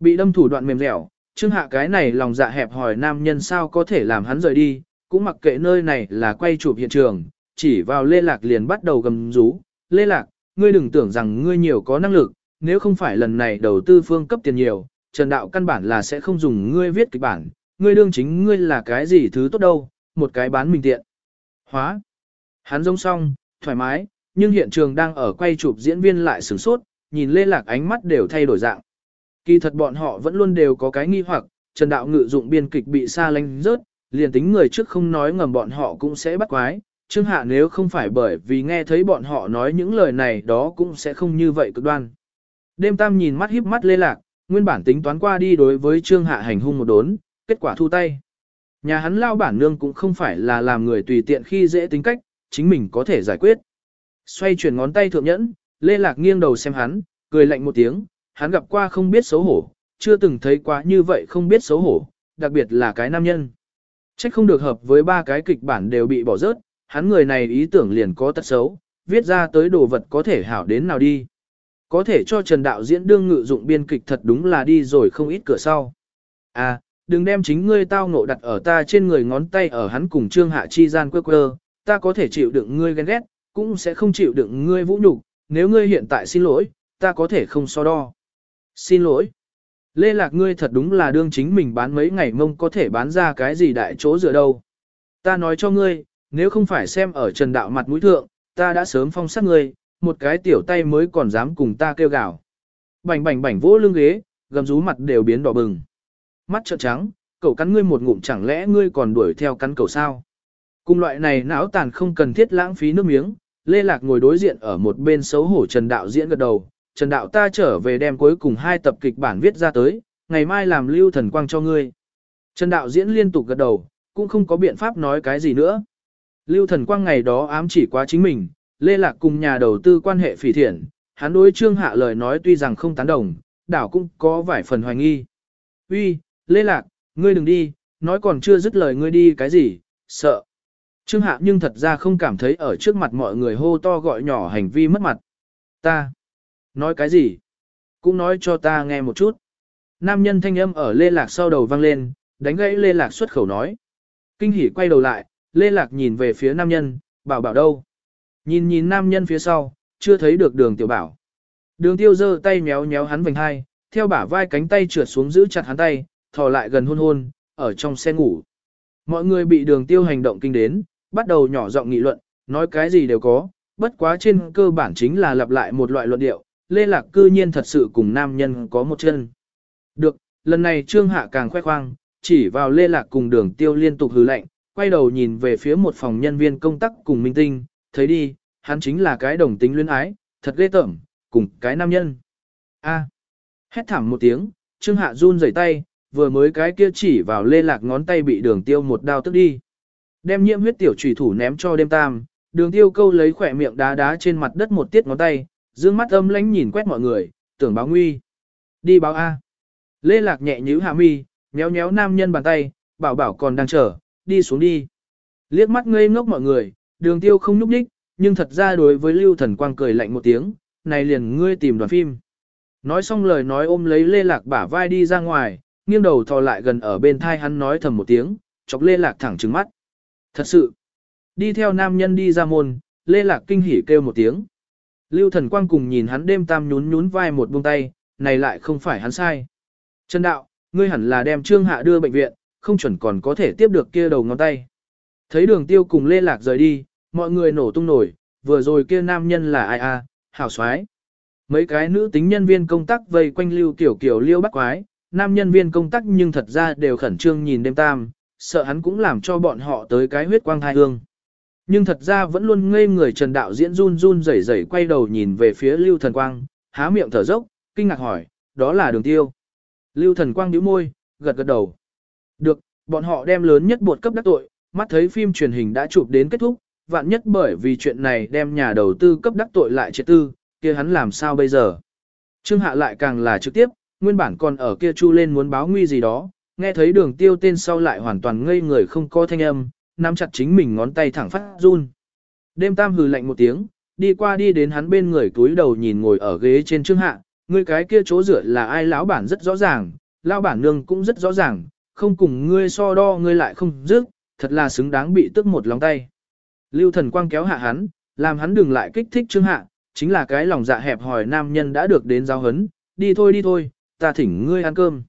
Bị đâm thủ đoạn mềm dẻo, Trương Hạ cái này lòng dạ hẹp hỏi nam nhân sao có thể làm hắn rời đi, cũng mặc kệ nơi này là quay chụp hiện trường, chỉ vào Lê Lạc liền bắt đầu gầm rú. Lê Lạc, ngươi đừng tưởng rằng ngươi nhiều có năng lực, nếu không phải lần này đầu tư phương cấp tiền nhiều, Trần Đạo căn bản là sẽ không dùng ngươi viết kịch bản, ngươi đương chính ngươi là cái gì thứ tốt đâu, một cái bán mình tiện. Hóa. Hắn giống xong, thoải mái, nhưng hiện trường đang ở quay chụp diễn viên lại sửng sốt, nhìn Lê Lạc ánh mắt đều thay đổi dạng. Kỳ thật bọn họ vẫn luôn đều có cái nghi hoặc, Trần Đạo ngự dụng biên kịch bị xa lánh rớt, liền tính người trước không nói ngầm bọn họ cũng sẽ bắt quái. Trương Hạ nếu không phải bởi vì nghe thấy bọn họ nói những lời này đó cũng sẽ không như vậy cực đoan. Đêm tam nhìn mắt híp mắt lê lạc, nguyên bản tính toán qua đi đối với Trương Hạ hành hung một đốn, kết quả thu tay. Nhà hắn lao bản nương cũng không phải là làm người tùy tiện khi dễ tính cách, chính mình có thể giải quyết. Xoay chuyển ngón tay thượng nhẫn, lê lạc nghiêng đầu xem hắn, cười lạnh một tiếng, hắn gặp qua không biết xấu hổ, chưa từng thấy quá như vậy không biết xấu hổ, đặc biệt là cái nam nhân. Trách không được hợp với ba cái kịch bản đều bị bỏ rớt, hắn người này ý tưởng liền có tật xấu, viết ra tới đồ vật có thể hảo đến nào đi. Có thể cho Trần Đạo diễn đương ngự dụng biên kịch thật đúng là đi rồi không ít cửa sau. À, đừng đem chính ngươi tao ngộ đặt ở ta trên người ngón tay ở hắn cùng Trương Hạ chi gian quơ quơ, ta có thể chịu đựng ngươi ghen ghét, cũng sẽ không chịu đựng ngươi vũ nhục, nếu ngươi hiện tại xin lỗi, ta có thể không so đo. Xin lỗi. Lê Lạc ngươi thật đúng là đương chính mình bán mấy ngày mông có thể bán ra cái gì đại chỗ dựa đâu. Ta nói cho ngươi, nếu không phải xem ở trần đạo mặt mũi thượng, ta đã sớm phong sát ngươi, một cái tiểu tay mới còn dám cùng ta kêu gào. bảnh bảnh bảnh vỗ lưng ghế, gầm rú mặt đều biến đỏ bừng. Mắt trợn trắng, cậu cắn ngươi một ngụm chẳng lẽ ngươi còn đuổi theo cắn cậu sao? Cùng loại này não tàn không cần thiết lãng phí nước miếng, Lê Lạc ngồi đối diện ở một bên xấu hổ Trần Đạo diễn gật đầu, Trần Đạo ta trở về đem cuối cùng hai tập kịch bản viết ra tới, ngày mai làm lưu thần quang cho ngươi. Trần Đạo diễn liên tục gật đầu, cũng không có biện pháp nói cái gì nữa. Lưu thần quang ngày đó ám chỉ quá chính mình, Lê Lạc cùng nhà đầu tư quan hệ phỉ thiện, hắn đối trương hạ lời nói tuy rằng không tán đồng, đảo cũng có vài phần hoài nghi. Uy, Lê Lạc, ngươi đừng đi, nói còn chưa dứt lời ngươi đi cái gì, sợ. Trương hạ nhưng thật ra không cảm thấy ở trước mặt mọi người hô to gọi nhỏ hành vi mất mặt. Ta, nói cái gì? Cũng nói cho ta nghe một chút. Nam nhân thanh âm ở Lê Lạc sau đầu vang lên, đánh gãy Lê Lạc xuất khẩu nói. Kinh hỉ quay đầu lại, Lê Lạc nhìn về phía nam nhân, bảo bảo đâu. Nhìn nhìn nam nhân phía sau, chưa thấy được đường tiểu bảo. Đường tiêu giơ tay méo méo hắn vành hai, theo bả vai cánh tay trượt xuống giữ chặt hắn tay, thò lại gần hôn hôn, ở trong xe ngủ. Mọi người bị đường tiêu hành động kinh đến, bắt đầu nhỏ giọng nghị luận, nói cái gì đều có, bất quá trên cơ bản chính là lặp lại một loại luận điệu, Lê Lạc cư nhiên thật sự cùng nam nhân có một chân. Được, lần này Trương Hạ càng khoe khoang, chỉ vào Lê Lạc cùng đường tiêu liên tục hứ lệnh, quay đầu nhìn về phía một phòng nhân viên công tác cùng minh tinh, thấy đi, hắn chính là cái đồng tính luyến ái, thật ghê tởm, cùng cái nam nhân. A. Hét thảm một tiếng, Trương Hạ run rẩy tay, vừa mới cái kia chỉ vào lê lạc ngón tay bị đường tiêu một đao tức đi. Đem nhiễm huyết tiểu trùy thủ ném cho đêm tam, đường tiêu câu lấy khỏe miệng đá đá trên mặt đất một tiết ngón tay, dương mắt âm lánh nhìn quét mọi người, tưởng báo nguy. Đi báo A. Lê lạc nhẹ nhíu hạ mi, nhéo nhéo nam nhân bàn tay, bảo bảo còn đang chờ, đi xuống đi. Liếc mắt ngây ngốc mọi người, đường tiêu không nhúc nhích, nhưng thật ra đối với Lưu Thần Quang cười lạnh một tiếng, này liền ngươi tìm đoàn phim. Nói xong lời nói ôm lấy Lê Lạc bả vai đi ra ngoài, nghiêng đầu thò lại gần ở bên thai hắn nói thầm một tiếng, chọc Lê Lạc thẳng trừng mắt. Thật sự, đi theo nam nhân đi ra môn, Lê Lạc kinh hỉ kêu một tiếng. Lưu Thần Quang cùng nhìn hắn đêm tam nhún nhún vai một buông tay, này lại không phải hắn sai. Trần Đạo, ngươi hẳn là đem Trương Hạ đưa bệnh viện, không chuẩn còn có thể tiếp được kia đầu ngón tay. Thấy đường tiêu cùng Lê Lạc rời đi, mọi người nổ tung nổi, vừa rồi kia nam nhân là ai à, hảo xoái. Mấy cái nữ tính nhân viên công tác vây quanh lưu kiểu kiểu liêu bắt quái, nam nhân viên công tác nhưng thật ra đều khẩn trương nhìn đêm tam, sợ hắn cũng làm cho bọn họ tới cái huyết quang thai hương. Nhưng thật ra vẫn luôn ngây người trần đạo diễn run run rẩy rẩy quay đầu nhìn về phía lưu thần quang, há miệng thở dốc, kinh ngạc hỏi, đó là đường tiêu. Lưu thần quang nhíu môi, gật gật đầu. Được, bọn họ đem lớn nhất bột cấp đắc tội, mắt thấy phim truyền hình đã chụp đến kết thúc, vạn nhất bởi vì chuyện này đem nhà đầu tư cấp đắc tội lại chết tư, kia hắn làm sao bây giờ. Trương Hạ lại càng là trực tiếp, nguyên bản còn ở kia chu lên muốn báo nguy gì đó, nghe thấy đường tiêu tên sau lại hoàn toàn ngây người không có thanh âm, nắm chặt chính mình ngón tay thẳng phát run. Đêm tam hừ lạnh một tiếng, đi qua đi đến hắn bên người túi đầu nhìn ngồi ở ghế trên Trương Hạ, ngươi cái kia chỗ rửa là ai lão bản rất rõ ràng, lão bản nương cũng rất rõ ràng, không cùng ngươi so đo ngươi lại không dứt, thật là xứng đáng bị tức một lòng tay. Lưu thần quang kéo hạ hắn, làm hắn đừng lại kích thích trương hạ, chính là cái lòng dạ hẹp hòi nam nhân đã được đến giao hấn, đi thôi đi thôi, ta thỉnh ngươi ăn cơm.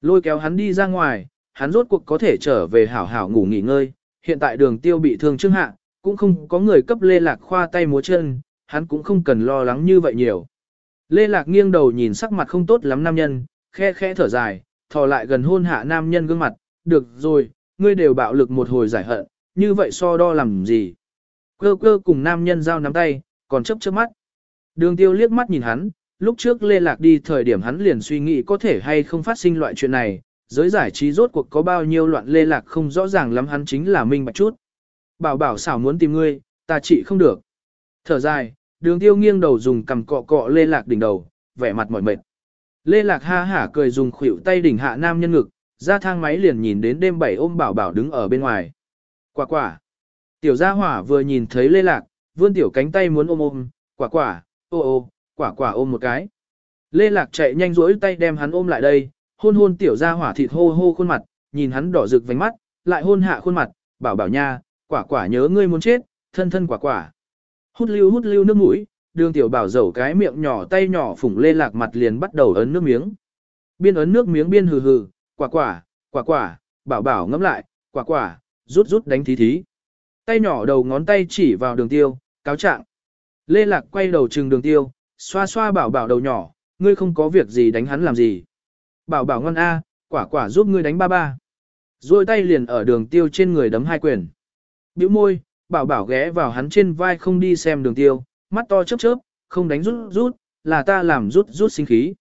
Lôi kéo hắn đi ra ngoài, hắn rốt cuộc có thể trở về hảo hảo ngủ nghỉ ngơi, hiện tại đường tiêu bị thương trương hạ, cũng không có người cấp lê lạc khoa tay múa chân, hắn cũng không cần lo lắng như vậy nhiều. Lê lạc nghiêng đầu nhìn sắc mặt không tốt lắm nam nhân, khe khẽ thở dài, thò lại gần hôn hạ nam nhân gương mặt, được rồi, ngươi đều bạo lực một hồi giải hận, như vậy so đo làm gì. Cơ cơ cùng nam nhân giao nắm tay, còn chấp chớp mắt. Đường tiêu liếc mắt nhìn hắn, lúc trước lê lạc đi thời điểm hắn liền suy nghĩ có thể hay không phát sinh loại chuyện này, giới giải trí rốt cuộc có bao nhiêu loạn lê lạc không rõ ràng lắm hắn chính là minh bạch chút. Bảo bảo xảo muốn tìm ngươi, ta trị không được. Thở dài, đường tiêu nghiêng đầu dùng cầm cọ cọ lê lạc đỉnh đầu, vẻ mặt mỏi mệt. Lê lạc ha hả cười dùng khuỷu tay đỉnh hạ nam nhân ngực, ra thang máy liền nhìn đến đêm bảy ôm bảo bảo đứng ở bên ngoài. Quả quả. Tiểu gia hỏa vừa nhìn thấy lê lạc, vươn tiểu cánh tay muốn ôm ôm, quả quả, ô ô, quả quả ôm một cái. Lê lạc chạy nhanh rỗi tay đem hắn ôm lại đây, hôn hôn tiểu gia hỏa thịt hô hô khuôn mặt, nhìn hắn đỏ rực vành mắt, lại hôn hạ khuôn mặt, bảo bảo nha, quả quả nhớ ngươi muốn chết, thân thân quả quả. Hút lưu hút lưu nước mũi, đường tiểu bảo dầu cái miệng nhỏ tay nhỏ phủng lê lạc mặt liền bắt đầu ấn nước miếng. Biên ấn nước miếng biên hừ hừ, quả quả, quả quả, bảo bảo ngẫm lại, quả quả, rút rút đánh thí thí. Tay nhỏ đầu ngón tay chỉ vào đường tiêu, cáo trạng. Lê lạc quay đầu trừng đường tiêu, xoa xoa bảo bảo đầu nhỏ, ngươi không có việc gì đánh hắn làm gì. Bảo bảo ngon a, quả quả giúp ngươi đánh ba ba. Rồi tay liền ở đường tiêu trên người đấm hai quyền. Biểu môi, bảo bảo ghé vào hắn trên vai không đi xem đường tiêu, mắt to chớp chớp, không đánh rút rút, là ta làm rút rút sinh khí.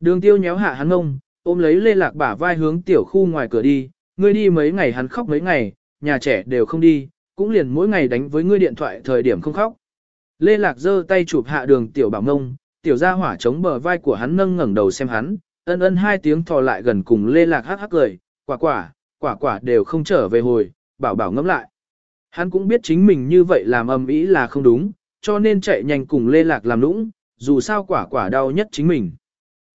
Đường tiêu nhéo hạ hắn ngông, ôm lấy lê lạc bả vai hướng tiểu khu ngoài cửa đi, ngươi đi mấy ngày hắn khóc mấy ngày, nhà trẻ đều không đi, cũng liền mỗi ngày đánh với ngươi điện thoại thời điểm không khóc. Lê lạc giơ tay chụp hạ đường tiểu bảo ngông, tiểu gia hỏa chống bờ vai của hắn nâng ngẩng đầu xem hắn, ân ân hai tiếng thò lại gần cùng lê lạc hắc hắc cười, quả quả, quả quả đều không trở về hồi, bảo bảo ngẫm lại. Hắn cũng biết chính mình như vậy làm âm ý là không đúng, cho nên chạy nhanh cùng Lê Lạc làm lũng. dù sao quả quả đau nhất chính mình.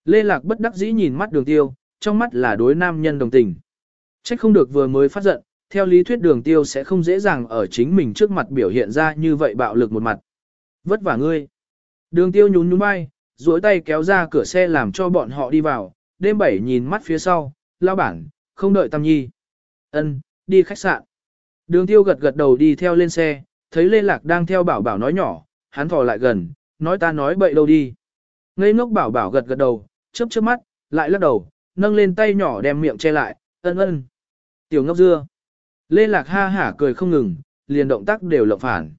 Lê Lạc bất đắc dĩ nhìn mắt đường tiêu, trong mắt là đối nam nhân đồng tình. Trách không được vừa mới phát giận, theo lý thuyết đường tiêu sẽ không dễ dàng ở chính mình trước mặt biểu hiện ra như vậy bạo lực một mặt. Vất vả ngươi. Đường tiêu nhún nhún vai, duỗi tay kéo ra cửa xe làm cho bọn họ đi vào, đêm bảy nhìn mắt phía sau, lao bản, không đợi Tam Nhi. ân đi khách sạn. Đường tiêu gật gật đầu đi theo lên xe, thấy Lê Lạc đang theo bảo bảo nói nhỏ, hắn thò lại gần, nói ta nói bậy đâu đi. Ngây ngốc bảo bảo gật gật đầu, chớp chớp mắt, lại lắc đầu, nâng lên tay nhỏ đem miệng che lại, ân ân. Tiểu ngốc dưa. Lê Lạc ha hả cười không ngừng, liền động tác đều lộng phản.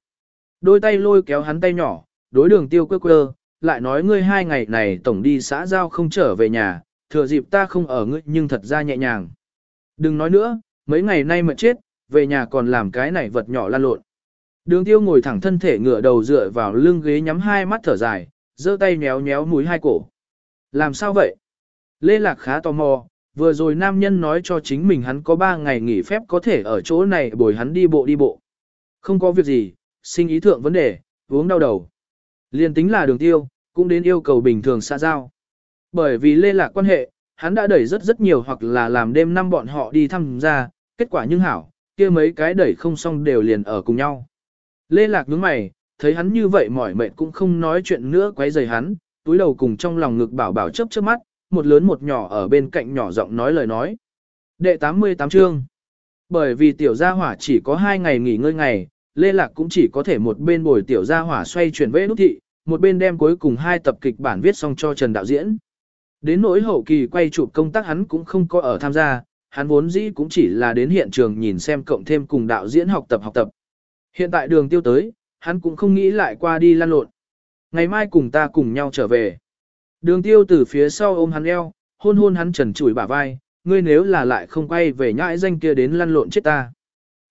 Đôi tay lôi kéo hắn tay nhỏ, đối đường tiêu quơ quơ, lại nói ngươi hai ngày này tổng đi xã giao không trở về nhà, thừa dịp ta không ở ngươi nhưng thật ra nhẹ nhàng. Đừng nói nữa, mấy ngày nay mệt chết, về nhà còn làm cái này vật nhỏ lan lộn. Đường tiêu ngồi thẳng thân thể ngửa đầu dựa vào lưng ghế nhắm hai mắt thở dài, giơ tay nhéo nhéo mũi hai cổ. Làm sao vậy? Lê Lạc khá tò mò, vừa rồi nam nhân nói cho chính mình hắn có ba ngày nghỉ phép có thể ở chỗ này bồi hắn đi bộ đi bộ. Không có việc gì, sinh ý thượng vấn đề, uống đau đầu. Liên tính là đường tiêu, cũng đến yêu cầu bình thường xa giao. Bởi vì Lê Lạc quan hệ, hắn đã đẩy rất rất nhiều hoặc là làm đêm năm bọn họ đi thăm ra, kết quả nhưng hảo, kia mấy cái đẩy không xong đều liền ở cùng nhau. Lê Lạc nhướng mày, thấy hắn như vậy mỏi mệt cũng không nói chuyện nữa quấy rầy hắn, túi đầu cùng trong lòng ngực bảo bảo chớp chớp mắt, một lớn một nhỏ ở bên cạnh nhỏ giọng nói lời nói. Đệ 88 chương. Bởi vì tiểu gia hỏa chỉ có 2 ngày nghỉ ngơi ngày, Lê Lạc cũng chỉ có thể một bên bồi tiểu gia hỏa xoay chuyển vế nút thị, một bên đem cuối cùng hai tập kịch bản viết xong cho Trần đạo diễn. Đến nỗi hậu kỳ quay chụp công tác hắn cũng không có ở tham gia, hắn vốn dĩ cũng chỉ là đến hiện trường nhìn xem cộng thêm cùng đạo diễn học tập học tập. Hiện tại đường tiêu tới, hắn cũng không nghĩ lại qua đi lăn lộn. Ngày mai cùng ta cùng nhau trở về. Đường tiêu từ phía sau ôm hắn eo, hôn hôn hắn trần chủi bả vai, ngươi nếu là lại không quay về nhãi danh kia đến lăn lộn chết ta.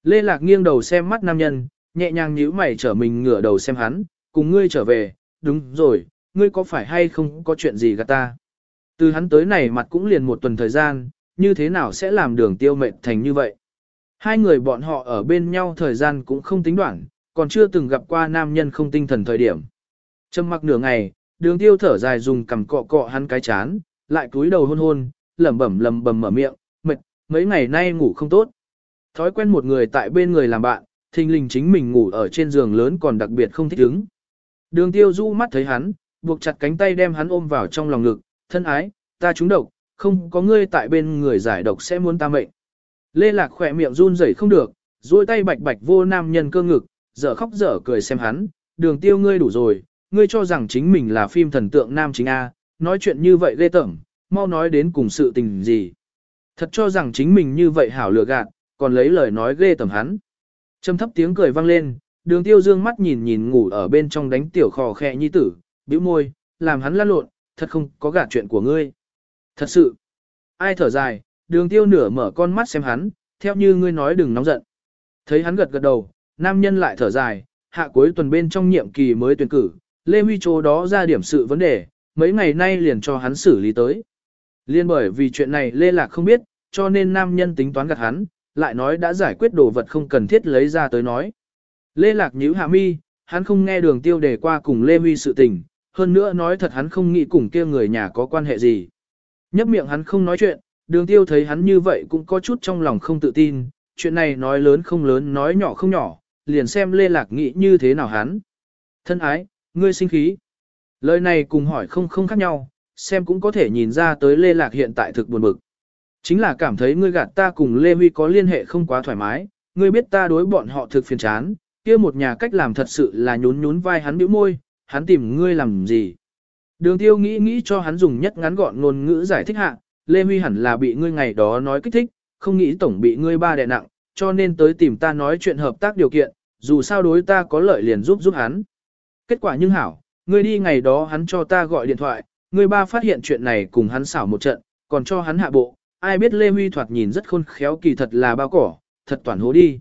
Lê Lạc nghiêng đầu xem mắt nam nhân, nhẹ nhàng nhíu mày trở mình ngửa đầu xem hắn, cùng ngươi trở về, đúng rồi, ngươi có phải hay không có chuyện gì gạt ta. Từ hắn tới này mặt cũng liền một tuần thời gian, như thế nào sẽ làm đường tiêu mệt thành như vậy. Hai người bọn họ ở bên nhau thời gian cũng không tính đoạn, còn chưa từng gặp qua nam nhân không tinh thần thời điểm. Trầm mặc nửa ngày, đường tiêu thở dài dùng cầm cọ cọ hắn cái chán, lại cúi đầu hôn hôn, lẩm bẩm lẩm bẩm mở miệng, mệt, mấy ngày nay ngủ không tốt. Thói quen một người tại bên người làm bạn, thình lình chính mình ngủ ở trên giường lớn còn đặc biệt không thích ứng. Đường tiêu du mắt thấy hắn, buộc chặt cánh tay đem hắn ôm vào trong lòng ngực, thân ái, ta trúng độc, không có ngươi tại bên người giải độc sẽ muốn ta mệnh. Lê Lạc khỏe miệng run rẩy không được, duỗi tay bạch bạch vô nam nhân cơ ngực, dở khóc dở cười xem hắn, đường tiêu ngươi đủ rồi, ngươi cho rằng chính mình là phim thần tượng nam chính A, nói chuyện như vậy ghê tởm, mau nói đến cùng sự tình gì. Thật cho rằng chính mình như vậy hảo lừa gạt, còn lấy lời nói ghê tởm hắn. Trầm thấp tiếng cười vang lên, đường tiêu dương mắt nhìn nhìn ngủ ở bên trong đánh tiểu khò khẽ nhi tử, bĩu môi, làm hắn lăn lộn, thật không có gạt chuyện của ngươi. Thật sự, ai thở dài, đường tiêu nửa mở con mắt xem hắn, theo như ngươi nói đừng nóng giận. Thấy hắn gật gật đầu, nam nhân lại thở dài, hạ cuối tuần bên trong nhiệm kỳ mới tuyển cử, Lê Huy Chô đó ra điểm sự vấn đề, mấy ngày nay liền cho hắn xử lý tới. Liên bởi vì chuyện này Lê Lạc không biết, cho nên nam nhân tính toán gạt hắn, lại nói đã giải quyết đồ vật không cần thiết lấy ra tới nói. Lê Lạc nhíu hạ mi, hắn không nghe đường tiêu đề qua cùng Lê Huy sự tình, hơn nữa nói thật hắn không nghĩ cùng kia người nhà có quan hệ gì. Nhấp miệng hắn không nói chuyện, đường tiêu thấy hắn như vậy cũng có chút trong lòng không tự tin, chuyện này nói lớn không lớn nói nhỏ không nhỏ, liền xem Lê Lạc nghĩ như thế nào hắn. Thân ái, ngươi sinh khí. Lời này cùng hỏi không không khác nhau, xem cũng có thể nhìn ra tới Lê Lạc hiện tại thực buồn bực. Chính là cảm thấy ngươi gạt ta cùng Lê Huy có liên hệ không quá thoải mái, ngươi biết ta đối bọn họ thực phiền chán, kia một nhà cách làm thật sự là nhún nhún vai hắn bĩu môi, hắn tìm ngươi làm gì. Đường tiêu nghĩ nghĩ cho hắn dùng nhất ngắn gọn ngôn ngữ giải thích hạ, Lê Huy hẳn là bị ngươi ngày đó nói kích thích, không nghĩ tổng bị ngươi ba đè nặng, cho nên tới tìm ta nói chuyện hợp tác điều kiện, dù sao đối ta có lợi liền giúp giúp hắn. Kết quả nhưng hảo, ngươi đi ngày đó hắn cho ta gọi điện thoại, ngươi ba phát hiện chuyện này cùng hắn xảo một trận, còn cho hắn hạ bộ, ai biết Lê Huy thoạt nhìn rất khôn khéo kỳ thật là bao cỏ, thật toàn hố đi.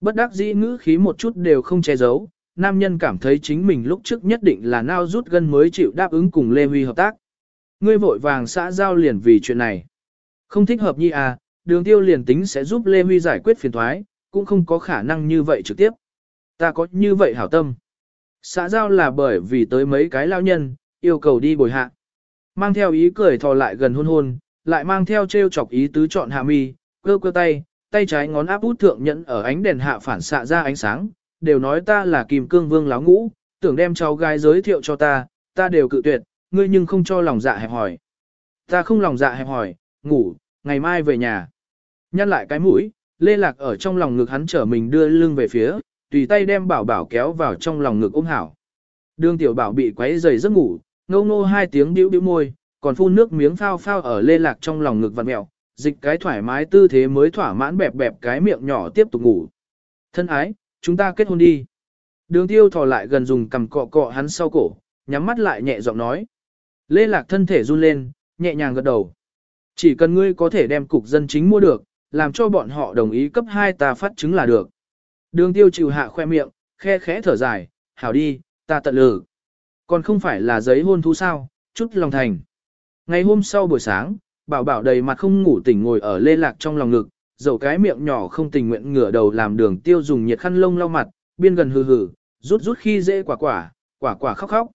Bất đắc dĩ ngữ khí một chút đều không che giấu, nam nhân cảm thấy chính mình lúc trước nhất định là nao rút gân mới chịu đáp ứng cùng Lê Huy hợp tác. Ngươi vội vàng xã giao liền vì chuyện này. Không thích hợp nhi à, đường tiêu liền tính sẽ giúp Lê Huy giải quyết phiền thoái, cũng không có khả năng như vậy trực tiếp. Ta có như vậy hảo tâm. Xã giao là bởi vì tới mấy cái lao nhân, yêu cầu đi bồi hạ. Mang theo ý cười thò lại gần hôn hôn, lại mang theo treo chọc ý tứ chọn hạ mi, cơ cơ tay, tay trái ngón áp út thượng nhẫn ở ánh đèn hạ phản xạ ra ánh sáng, đều nói ta là kim cương vương láo ngũ, tưởng đem cháu gái giới thiệu cho ta, ta đều cự tuyệt, ngươi nhưng không cho lòng dạ hẹp hỏi. Ta không lòng dạ hẹp hỏi, ngủ, ngày mai về nhà. Nhăn lại cái mũi, lê lạc ở trong lòng ngực hắn trở mình đưa lưng về phía, tùy tay đem bảo bảo kéo vào trong lòng ngực ôm hảo. Đường tiểu bảo bị quấy giày giấc ngủ, ngâu ngô hai tiếng điếu điếu môi, còn phun nước miếng phao phao ở lê lạc trong lòng ngực vặn mẹo, dịch cái thoải mái tư thế mới thỏa mãn bẹp bẹp cái miệng nhỏ tiếp tục ngủ. Thân ái, chúng ta kết hôn đi. Đường tiêu thò lại gần dùng cầm cọ cọ hắn sau cổ, nhắm mắt lại nhẹ giọng nói. Lê lạc thân thể run lên, nhẹ nhàng gật đầu. Chỉ cần ngươi có thể đem cục dân chính mua được, làm cho bọn họ đồng ý cấp 2 ta phát chứng là được. Đường tiêu chịu hạ khoe miệng, khe khẽ thở dài, hảo đi, ta tận lử. Còn không phải là giấy hôn thú sao, chút lòng thành. Ngày hôm sau buổi sáng, bảo bảo đầy mặt không ngủ tỉnh ngồi ở lê lạc trong lòng ngực, dầu cái miệng nhỏ không tình nguyện ngửa đầu làm đường tiêu dùng nhiệt khăn lông lau mặt, biên gần hừ hừ, rút rút khi dễ quả quả, quả quả khóc khóc.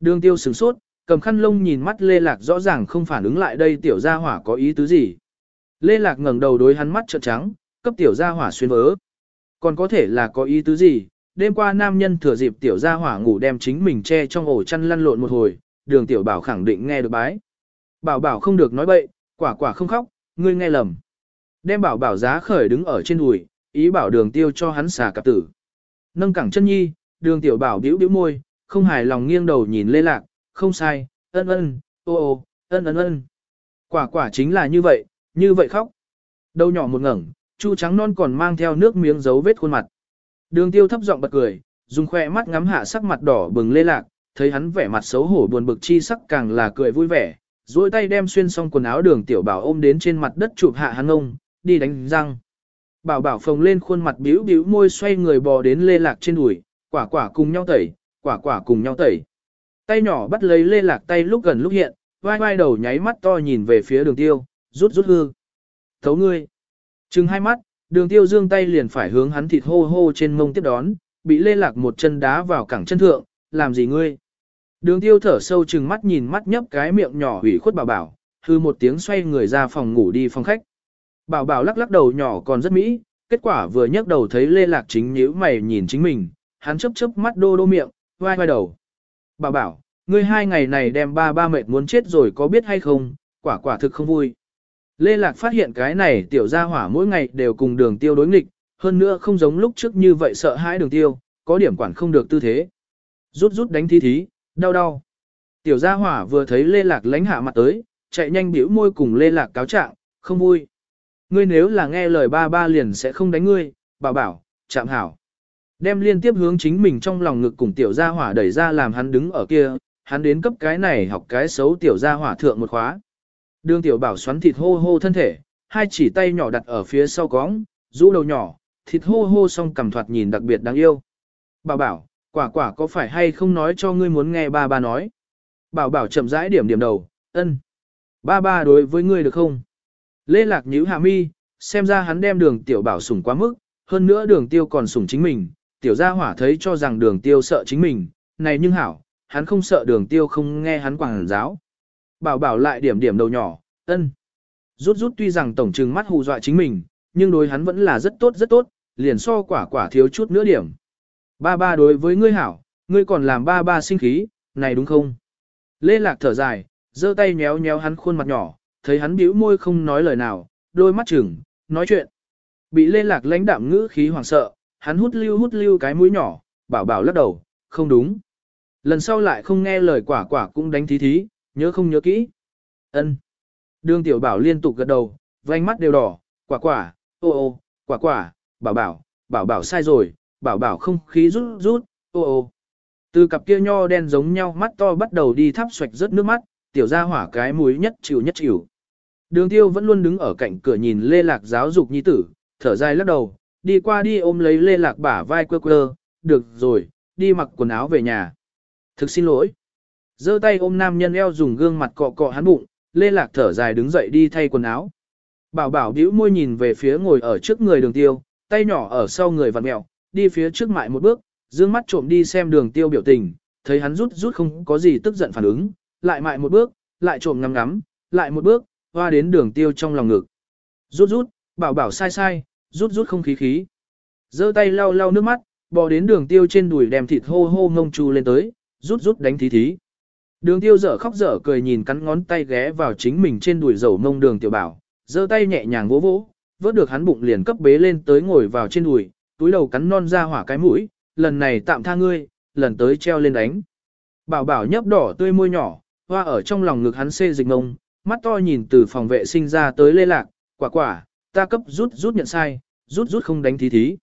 Đường tiêu sửng sốt, cầm khăn lông nhìn mắt lê lạc rõ ràng không phản ứng lại đây tiểu gia hỏa có ý tứ gì. Lê lạc ngẩng đầu đối hắn mắt trợn trắng, cấp tiểu gia hỏa xuyên vỡ. Còn có thể là có ý tứ gì, đêm qua nam nhân thừa dịp tiểu gia hỏa ngủ đem chính mình che trong ổ chăn lăn lộn một hồi, đường tiểu bảo khẳng định nghe được bái. Bảo bảo không được nói bậy, quả quả không khóc, ngươi nghe lầm. Đem bảo bảo giá khởi đứng ở trên đùi, ý bảo đường tiêu cho hắn xả cặp tử. Nâng cẳng chân nhi, đường tiểu bảo bĩu bĩu môi, không hài lòng nghiêng đầu nhìn lê lạc, không sai, ân ân, ô ô, ân ân ân. Quả quả chính là như vậy, như vậy khóc. Đầu nhỏ một ngẩng, chu trắng non còn mang theo nước miếng dấu vết khuôn mặt. Đường tiêu thấp giọng bật cười, dùng khoe mắt ngắm hạ sắc mặt đỏ bừng lê lạc, thấy hắn vẻ mặt xấu hổ buồn bực chi sắc càng là cười vui vẻ, duỗi tay đem xuyên xong quần áo đường tiểu bảo ôm đến trên mặt đất chụp hạ hắn ông, đi đánh răng. Bảo bảo phồng lên khuôn mặt bĩu bĩu môi xoay người bò đến lê lạc trên đùi, quả quả cùng nhau tẩy, quả quả cùng nhau tẩy. Tay nhỏ bắt lấy lê lạc tay lúc gần lúc hiện, vai vai đầu nháy mắt to nhìn về phía đường tiêu, rút rút hư. Thấu ngươi. Trừng hai mắt, đường tiêu dương tay liền phải hướng hắn thịt hô hô trên mông tiếp đón, bị lê lạc một chân đá vào cẳng chân thượng, làm gì ngươi? Đường tiêu thở sâu chừng mắt nhìn mắt nhấp cái miệng nhỏ hủy khuất bảo bảo, hư một tiếng xoay người ra phòng ngủ đi phòng khách. Bảo bảo lắc lắc đầu nhỏ còn rất mỹ, kết quả vừa nhấc đầu thấy lê lạc chính nhíu mày nhìn chính mình, hắn chớp chớp mắt đô đô miệng, vai vai đầu. Bảo bảo, ngươi hai ngày này đem ba ba mệt muốn chết rồi có biết hay không, quả quả thực không vui. Lê Lạc phát hiện cái này tiểu gia hỏa mỗi ngày đều cùng đường tiêu đối nghịch, hơn nữa không giống lúc trước như vậy sợ hãi đường tiêu, có điểm quản không được tư thế. Rút rút đánh thí thí, đau đau. Tiểu gia hỏa vừa thấy Lê Lạc lánh hạ mặt tới, chạy nhanh biểu môi cùng Lê Lạc cáo trạng, không vui. Ngươi nếu là nghe lời ba ba liền sẽ không đánh ngươi, bảo bảo, chạm hảo. Đem liên tiếp hướng chính mình trong lòng ngực cùng tiểu gia hỏa đẩy ra làm hắn đứng ở kia, hắn đến cấp cái này học cái xấu tiểu gia hỏa thượng một khóa. Đường tiểu bảo xoắn thịt hô hô thân thể, hai chỉ tay nhỏ đặt ở phía sau cóng, rũ đầu nhỏ, thịt hô hô xong cầm thoạt nhìn đặc biệt đáng yêu. Bảo bảo, quả quả có phải hay không nói cho ngươi muốn nghe ba ba nói? Bảo bảo chậm rãi điểm điểm đầu, ân. Ba ba đối với ngươi được không? Lê Lạc nhíu hạ mi, xem ra hắn đem đường tiểu bảo sủng quá mức, hơn nữa đường tiêu còn sủng chính mình, tiểu gia hỏa thấy cho rằng đường tiêu sợ chính mình, này nhưng hảo, hắn không sợ đường tiêu không nghe hắn quảng giáo. Bảo bảo lại điểm điểm đầu nhỏ, ân. Rút rút tuy rằng tổng trừng mắt hù dọa chính mình, nhưng đối hắn vẫn là rất tốt rất tốt, liền so quả quả thiếu chút nữa điểm. Ba ba đối với ngươi hảo, ngươi còn làm ba ba sinh khí, này đúng không? Lê Lạc thở dài, giơ tay nhéo nhéo hắn khuôn mặt nhỏ, thấy hắn bĩu môi không nói lời nào, đôi mắt chừng, nói chuyện. Bị Lê Lạc lãnh đạm ngữ khí hoảng sợ, hắn hút lưu hút lưu cái mũi nhỏ, bảo bảo lắc đầu, không đúng. Lần sau lại không nghe lời quả quả cũng đánh thí thí, nhớ không nhớ kỹ. ân Đường tiểu bảo liên tục gật đầu, vành mắt đều đỏ, quả quả, ô ô, quả quả, bảo bảo, bảo bảo sai rồi, bảo bảo không khí rút rút, ô ô. Từ cặp kia nho đen giống nhau mắt to bắt đầu đi thắp xoạch rớt nước mắt, tiểu ra hỏa cái mũi nhất chịu nhất chịu. Đường tiêu vẫn luôn đứng ở cạnh cửa nhìn lê lạc giáo dục nhi tử, thở dài lắc đầu, đi qua đi ôm lấy lê lạc bả vai quơ quơ, được rồi, đi mặc quần áo về nhà. Thực xin lỗi. giơ tay ôm nam nhân eo dùng gương mặt cọ cọ hắn bụng, lê lạc thở dài đứng dậy đi thay quần áo. Bảo bảo bĩu môi nhìn về phía ngồi ở trước người đường tiêu, tay nhỏ ở sau người vặn mẹo, đi phía trước mại một bước, dương mắt trộm đi xem đường tiêu biểu tình, thấy hắn rút rút không có gì tức giận phản ứng, lại mại một bước, lại trộm ngắm ngắm, lại một bước, hoa đến đường tiêu trong lòng ngực. Rút rút, bảo bảo sai sai, rút rút không khí khí. giơ tay lau lau nước mắt, bò đến đường tiêu trên đùi đem thịt hô hô ngông chu lên tới, rút rút đánh thí thí. Đường tiêu dở khóc dở cười nhìn cắn ngón tay ghé vào chính mình trên đùi dầu ngông đường tiểu bảo, giơ tay nhẹ nhàng vỗ vỗ, vớt được hắn bụng liền cấp bế lên tới ngồi vào trên đùi, túi đầu cắn non ra hỏa cái mũi, lần này tạm tha ngươi, lần tới treo lên đánh. Bảo bảo nhấp đỏ tươi môi nhỏ, hoa ở trong lòng ngực hắn xê dịch ngông, mắt to nhìn từ phòng vệ sinh ra tới lê lạc, quả quả, ta cấp rút rút nhận sai, rút rút không đánh thí thí.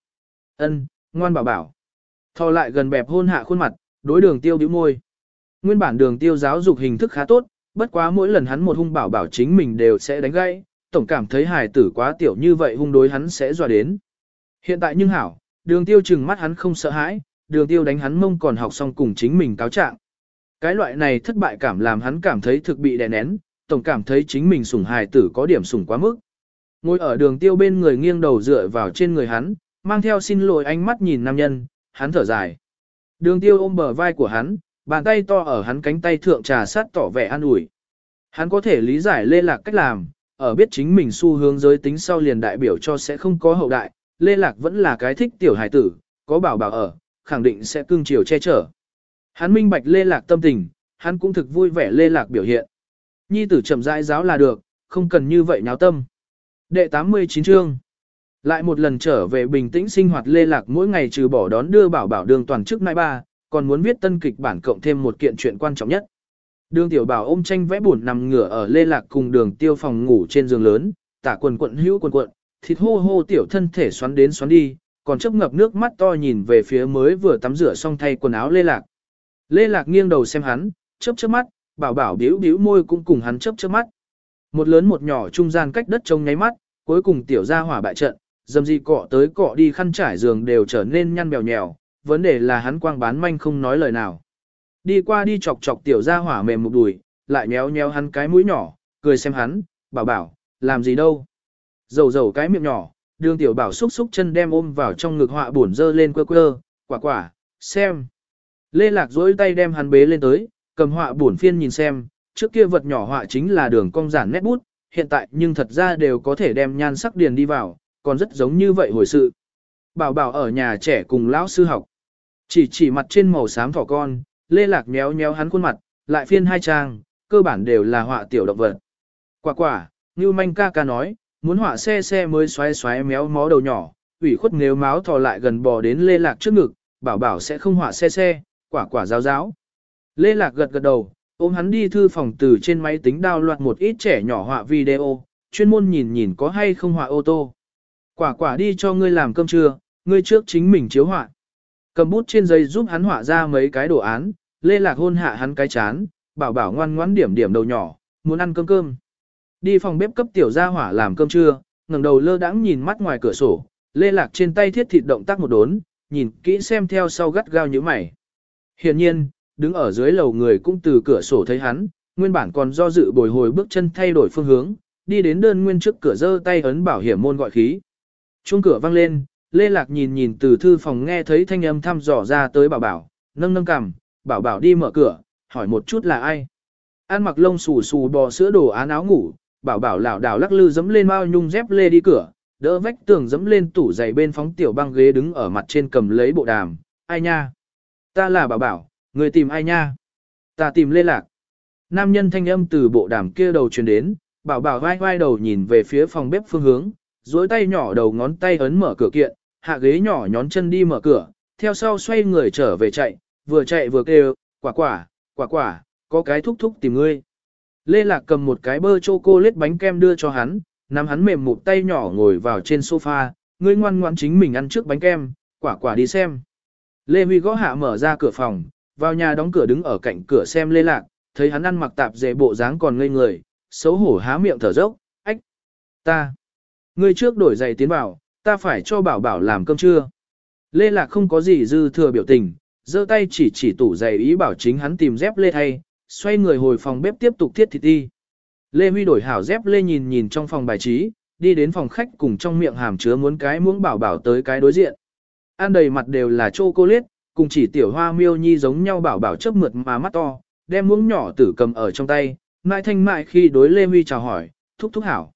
Ân, ngoan bảo bảo. Thò lại gần bẹp hôn hạ khuôn mặt, đối đường tiêu bĩu môi. Nguyên bản đường tiêu giáo dục hình thức khá tốt, bất quá mỗi lần hắn một hung bảo bảo chính mình đều sẽ đánh gãy, tổng cảm thấy hài tử quá tiểu như vậy hung đối hắn sẽ dọa đến. Hiện tại nhưng hảo, đường tiêu chừng mắt hắn không sợ hãi, đường tiêu đánh hắn mông còn học xong cùng chính mình cáo trạng. Cái loại này thất bại cảm làm hắn cảm thấy thực bị đè nén, tổng cảm thấy chính mình sủng hài tử có điểm sủng quá mức. Ngồi ở đường tiêu bên người nghiêng đầu dựa vào trên người hắn, mang theo xin lỗi ánh mắt nhìn nam nhân, hắn thở dài. Đường tiêu ôm bờ vai của hắn, bàn tay to ở hắn cánh tay thượng trà sát tỏ vẻ an ủi. Hắn có thể lý giải lê lạc cách làm, ở biết chính mình xu hướng giới tính sau liền đại biểu cho sẽ không có hậu đại, lê lạc vẫn là cái thích tiểu hài tử, có bảo bảo ở, khẳng định sẽ cưng chiều che chở. Hắn minh bạch lê lạc tâm tình, hắn cũng thực vui vẻ lê lạc biểu hiện. Nhi tử chậm rãi giáo là được, không cần như vậy nháo tâm. Đệ 89 chương Lại một lần trở về bình tĩnh sinh hoạt lê lạc mỗi ngày trừ bỏ đón đưa bảo bảo đường toàn chức nai ba, còn muốn viết tân kịch bản cộng thêm một kiện chuyện quan trọng nhất. Đường tiểu bảo ôm tranh vẽ buồn nằm ngửa ở lê lạc cùng đường tiêu phòng ngủ trên giường lớn, tả quần quận hữu quần quận, thịt hô hô tiểu thân thể xoắn đến xoắn đi, còn chấp ngập nước mắt to nhìn về phía mới vừa tắm rửa xong thay quần áo lê lạc. Lê lạc nghiêng đầu xem hắn, chớp chớp mắt, bảo bảo biểu biểu môi cũng cùng hắn chớp chớp mắt. Một lớn một nhỏ trung gian cách đất trông nháy mắt, cuối cùng tiểu ra hỏa bại trận, dầm gì cọ tới cọ đi khăn trải giường đều trở nên nhăn bèo nhèo, vấn đề là hắn quang bán manh không nói lời nào. Đi qua đi chọc chọc tiểu ra hỏa mềm một đùi, lại nhéo nhéo hắn cái mũi nhỏ, cười xem hắn, bảo bảo, làm gì đâu. Dầu dầu cái miệng nhỏ, đường tiểu bảo xúc xúc chân đem ôm vào trong ngực họa buồn dơ lên quơ quơ, quả quả, xem. Lê Lạc dối tay đem hắn bế lên tới, cầm họa buồn phiên nhìn xem, trước kia vật nhỏ họa chính là đường cong giản nét bút, hiện tại nhưng thật ra đều có thể đem nhan sắc điền đi vào, còn rất giống như vậy hồi sự. Bảo bảo ở nhà trẻ cùng lão sư học. Chỉ chỉ mặt trên màu xám thỏ con, lê lạc méo méo hắn khuôn mặt, lại phiên hai trang, cơ bản đều là họa tiểu động vật. Quả quả, như manh ca ca nói, muốn họa xe xe mới xoáy xoáy méo mó đầu nhỏ, ủy khuất nếu máu thò lại gần bò đến lê lạc trước ngực, bảo bảo sẽ không họa xe xe, quả quả giáo giáo. Lê lạc gật gật đầu, ôm hắn đi thư phòng từ trên máy tính đao loạt một ít trẻ nhỏ họa video, chuyên môn nhìn nhìn có hay không họa ô tô. Quả quả đi cho ngươi làm cơm trưa, ngươi trước chính mình chiếu họa. Cầm bút trên giấy giúp hắn họa ra mấy cái đồ án, lê lạc hôn hạ hắn cái chán, bảo bảo ngoan ngoãn điểm điểm đầu nhỏ, muốn ăn cơm cơm. Đi phòng bếp cấp tiểu gia hỏa làm cơm trưa, ngẩng đầu lơ đãng nhìn mắt ngoài cửa sổ, lê lạc trên tay thiết thịt động tác một đốn, nhìn kỹ xem theo sau gắt gao như mày. Hiển nhiên, đứng ở dưới lầu người cũng từ cửa sổ thấy hắn, nguyên bản còn do dự bồi hồi bước chân thay đổi phương hướng, đi đến đơn nguyên trước cửa giơ tay ấn bảo hiểm môn gọi khí. Chuông cửa vang lên, Lê Lạc nhìn nhìn từ thư phòng nghe thấy thanh âm thăm dò ra tới bảo bảo, nâng nâng cằm, bảo bảo đi mở cửa, hỏi một chút là ai. An mặc lông xù xù bò sữa đồ án áo ngủ, bảo bảo lảo đảo lắc lư dẫm lên bao nhung dép lê đi cửa, đỡ vách tường dẫm lên tủ giày bên phóng tiểu băng ghế đứng ở mặt trên cầm lấy bộ đàm, ai nha? Ta là bảo bảo, người tìm ai nha? Ta tìm Lê Lạc. Nam nhân thanh âm từ bộ đàm kia đầu truyền đến, bảo bảo vai vai đầu nhìn về phía phòng bếp phương hướng, duỗi tay nhỏ đầu ngón tay ấn mở cửa kiện, hạ ghế nhỏ nhón chân đi mở cửa, theo sau xoay người trở về chạy, vừa chạy vừa kêu, quả quả, quả quả, có cái thúc thúc tìm ngươi. Lê Lạc cầm một cái bơ chocolate bánh kem đưa cho hắn, nắm hắn mềm một tay nhỏ ngồi vào trên sofa, ngươi ngoan ngoãn chính mình ăn trước bánh kem, quả quả đi xem. Lê Huy gõ hạ mở ra cửa phòng, vào nhà đóng cửa đứng ở cạnh cửa xem Lê Lạc, thấy hắn ăn mặc tạp dề bộ dáng còn ngây người, xấu hổ há miệng thở dốc, ách, ta, ngươi trước đổi giày tiến vào, ta phải cho bảo bảo làm cơm trưa. Lê Lạc không có gì dư thừa biểu tình, giơ tay chỉ chỉ tủ giày ý bảo chính hắn tìm dép lê thay, xoay người hồi phòng bếp tiếp tục thiết thịt đi. Lê Huy đổi hảo dép lê nhìn nhìn trong phòng bài trí, đi đến phòng khách cùng trong miệng hàm chứa muốn cái muỗng bảo bảo tới cái đối diện. Ăn đầy mặt đều là chocolate, cùng chỉ tiểu hoa miêu nhi giống nhau bảo bảo chớp mượt mà mắt to, đem muỗng nhỏ tử cầm ở trong tay, mãi thanh mại khi đối Lê Huy chào hỏi, thúc thúc hảo.